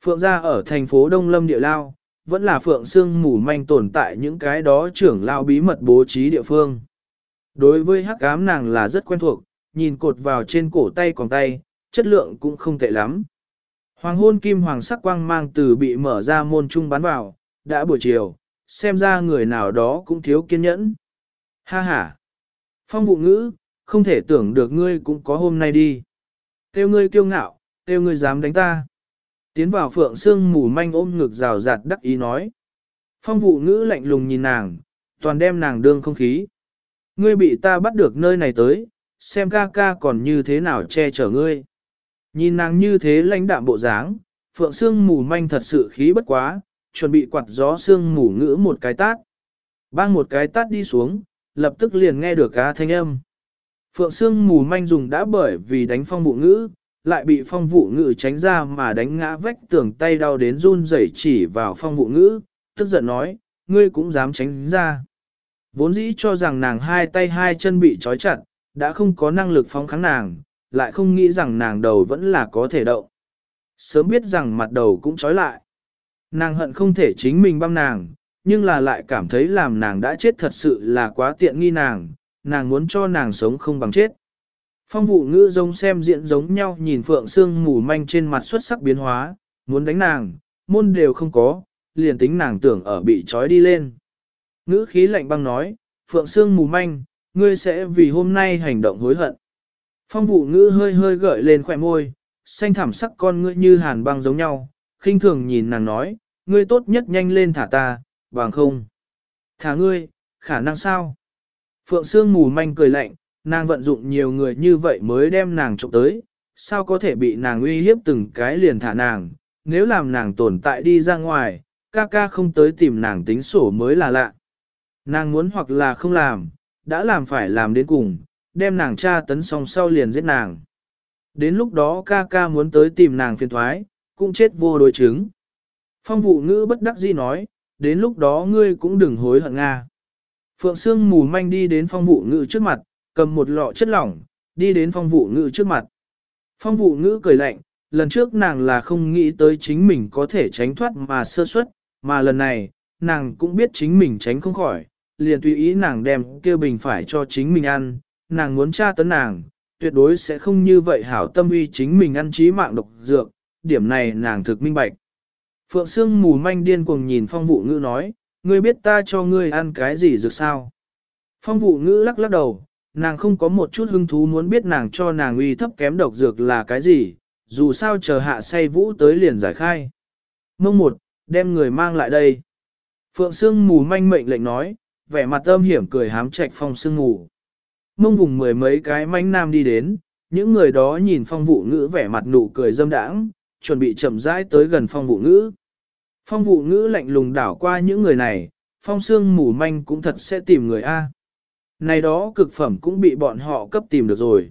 Phượng gia ở thành phố Đông Lâm địa lao, vẫn là phượng xương mù manh tồn tại những cái đó trưởng lao bí mật bố trí địa phương. Đối với hắc ám nàng là rất quen thuộc, nhìn cột vào trên cổ tay còn tay, chất lượng cũng không tệ lắm. Hoàng hôn kim hoàng sắc quang mang từ bị mở ra môn trung bắn vào, đã buổi chiều, xem ra người nào đó cũng thiếu kiên nhẫn. Ha ha! Phong vụ ngữ, không thể tưởng được ngươi cũng có hôm nay đi. Tiêu ngươi kiêu ngạo, tiêu ngươi dám đánh ta. Tiến vào phượng sương mù manh ôm ngực rào rạt đắc ý nói. Phong vụ ngữ lạnh lùng nhìn nàng, toàn đem nàng đương không khí. Ngươi bị ta bắt được nơi này tới, xem ca ca còn như thế nào che chở ngươi. Nhìn nàng như thế lãnh đạm bộ dáng, phượng sương mù manh thật sự khí bất quá, chuẩn bị quạt gió sương mù ngữ một cái tát. Bang một cái tát đi xuống, lập tức liền nghe được cá thanh âm. Phượng Sương mù manh dùng đã bởi vì đánh phong vụ ngữ, lại bị phong vụ ngữ tránh ra mà đánh ngã vách tường tay đau đến run rẩy chỉ vào phong vụ ngữ, tức giận nói, ngươi cũng dám tránh ra. Vốn dĩ cho rằng nàng hai tay hai chân bị trói chặt, đã không có năng lực phóng kháng nàng, lại không nghĩ rằng nàng đầu vẫn là có thể động. Sớm biết rằng mặt đầu cũng trói lại. Nàng hận không thể chính mình băm nàng, nhưng là lại cảm thấy làm nàng đã chết thật sự là quá tiện nghi nàng, nàng muốn cho nàng sống không bằng chết. Phong vụ ngữ giống xem diện giống nhau nhìn Phượng xương mù manh trên mặt xuất sắc biến hóa, muốn đánh nàng, môn đều không có, liền tính nàng tưởng ở bị trói đi lên. Ngữ khí lạnh băng nói, Phượng xương mù manh, ngươi sẽ vì hôm nay hành động hối hận. Phong vụ ngữ hơi hơi gợi lên khỏe môi, xanh thảm sắc con ngươi như hàn băng giống nhau, khinh thường nhìn nàng nói, ngươi tốt nhất nhanh lên thả ta, bằng không. Thả ngươi, khả năng sao? Phượng Sương mù manh cười lạnh, nàng vận dụng nhiều người như vậy mới đem nàng trộm tới, sao có thể bị nàng uy hiếp từng cái liền thả nàng, nếu làm nàng tồn tại đi ra ngoài, ca ca không tới tìm nàng tính sổ mới là lạ. Nàng muốn hoặc là không làm, đã làm phải làm đến cùng, đem nàng cha tấn xong sau liền giết nàng. Đến lúc đó ca ca muốn tới tìm nàng phiền thoái, cũng chết vô đối chứng. Phong vụ ngữ bất đắc dĩ nói, đến lúc đó ngươi cũng đừng hối hận Nga. Phượng Sương mù manh đi đến phong vụ ngữ trước mặt, cầm một lọ chất lỏng, đi đến phong vụ ngữ trước mặt. Phong vụ ngữ cười lạnh, lần trước nàng là không nghĩ tới chính mình có thể tránh thoát mà sơ suất, mà lần này, nàng cũng biết chính mình tránh không khỏi, liền tùy ý nàng đem kêu bình phải cho chính mình ăn, nàng muốn tra tấn nàng, tuyệt đối sẽ không như vậy hảo tâm uy chính mình ăn trí mạng độc dược, điểm này nàng thực minh bạch. Phượng Sương mù manh điên cuồng nhìn phong vụ ngữ nói, ngươi biết ta cho ngươi ăn cái gì dược sao? Phong vụ ngữ lắc lắc đầu, nàng không có một chút hứng thú muốn biết nàng cho nàng uy thấp kém độc dược là cái gì, dù sao chờ hạ say vũ tới liền giải khai. Mông một, đem người mang lại đây. Phượng Sương mù manh mệnh lệnh nói, vẻ mặt âm hiểm cười hám trạch phong sương mù. Mông vùng mười mấy cái mánh nam đi đến, những người đó nhìn phong vụ ngữ vẻ mặt nụ cười dâm đãng, chuẩn bị chậm rãi tới gần phong vụ ngữ. Phong vụ ngữ lạnh lùng đảo qua những người này, phong sương mù manh cũng thật sẽ tìm người A. Này đó cực phẩm cũng bị bọn họ cấp tìm được rồi.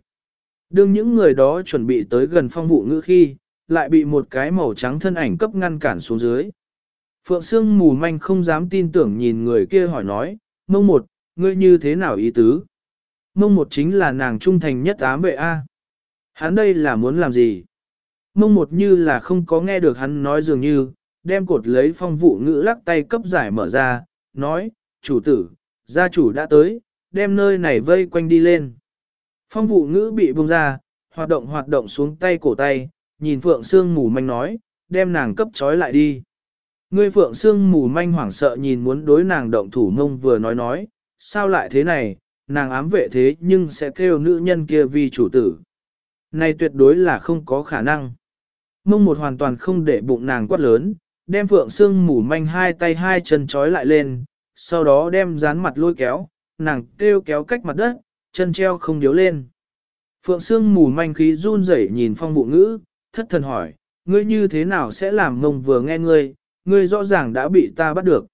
Đương những người đó chuẩn bị tới gần phong vụ ngữ khi, lại bị một cái màu trắng thân ảnh cấp ngăn cản xuống dưới. Phượng Sương mù manh không dám tin tưởng nhìn người kia hỏi nói, mông một, ngươi như thế nào ý tứ? Mông một chính là nàng trung thành nhất ám vệ A. Hắn đây là muốn làm gì? Mông một như là không có nghe được hắn nói dường như, đem cột lấy phong vụ ngữ lắc tay cấp giải mở ra, nói, chủ tử, gia chủ đã tới, đem nơi này vây quanh đi lên. Phong vụ ngữ bị bông ra, hoạt động hoạt động xuống tay cổ tay, nhìn Phượng Sương mù manh nói, đem nàng cấp trói lại đi. Ngươi Phượng xương mù manh hoảng sợ nhìn muốn đối nàng động thủ mông vừa nói nói, sao lại thế này, nàng ám vệ thế nhưng sẽ kêu nữ nhân kia vì chủ tử. Này tuyệt đối là không có khả năng. Mông một hoàn toàn không để bụng nàng quát lớn, đem Phượng xương mù manh hai tay hai chân trói lại lên, sau đó đem dán mặt lôi kéo, nàng kêu kéo cách mặt đất, chân treo không điếu lên. Phượng xương mù manh khí run rẩy nhìn phong vụ ngữ, thất thần hỏi, ngươi như thế nào sẽ làm mông vừa nghe ngươi, ngươi rõ ràng đã bị ta bắt được.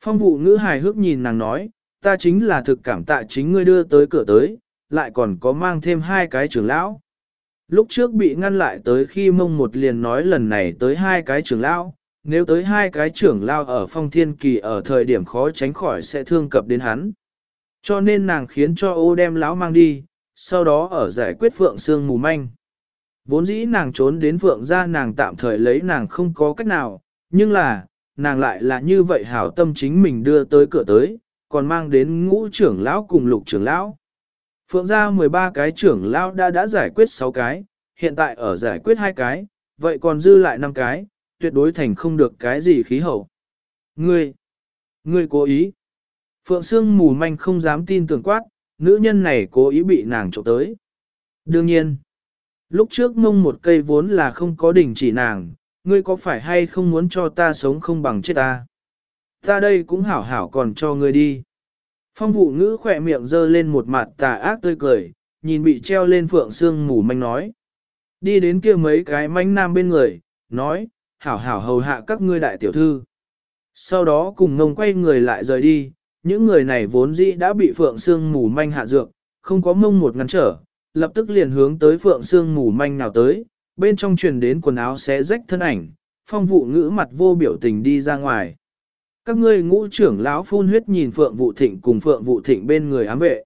Phong vụ ngữ hài hước nhìn nàng nói, ta chính là thực cảm tạ chính ngươi đưa tới cửa tới, lại còn có mang thêm hai cái trưởng lão. Lúc trước bị ngăn lại tới khi mông một liền nói lần này tới hai cái trưởng lão, nếu tới hai cái trưởng lão ở phong thiên kỳ ở thời điểm khó tránh khỏi sẽ thương cập đến hắn. Cho nên nàng khiến cho ô đem lão mang đi, sau đó ở giải quyết phượng xương mù manh. Vốn dĩ nàng trốn đến phượng ra nàng tạm thời lấy nàng không có cách nào, nhưng là, nàng lại là như vậy hảo tâm chính mình đưa tới cửa tới, còn mang đến ngũ trưởng lão cùng lục trưởng lão. Phượng ra 13 cái trưởng lão đã đã giải quyết 6 cái, hiện tại ở giải quyết hai cái, vậy còn dư lại 5 cái, tuyệt đối thành không được cái gì khí hậu. Ngươi, ngươi cố ý. Phượng Sương mù manh không dám tin tưởng quát, nữ nhân này cố ý bị nàng trộm tới. Đương nhiên, lúc trước mông một cây vốn là không có đỉnh chỉ nàng, ngươi có phải hay không muốn cho ta sống không bằng chết ta? Ta đây cũng hảo hảo còn cho ngươi đi. Phong vụ ngữ khỏe miệng dơ lên một mặt tà ác tươi cười, nhìn bị treo lên phượng xương mù manh nói. Đi đến kia mấy cái manh nam bên người, nói, hảo hảo hầu hạ các ngươi đại tiểu thư. Sau đó cùng ngông quay người lại rời đi, những người này vốn dĩ đã bị Phượng xương mù manh hạ dược, không có mông một ngăn trở, lập tức liền hướng tới Phượng xương mù manh nào tới, bên trong truyền đến quần áo xé rách thân ảnh, phong vụ ngữ mặt vô biểu tình đi ra ngoài. Các ngươi ngũ trưởng lão phun huyết nhìn Phượng Vụ Thịnh cùng Phượng Vụ Thịnh bên người ám vệ.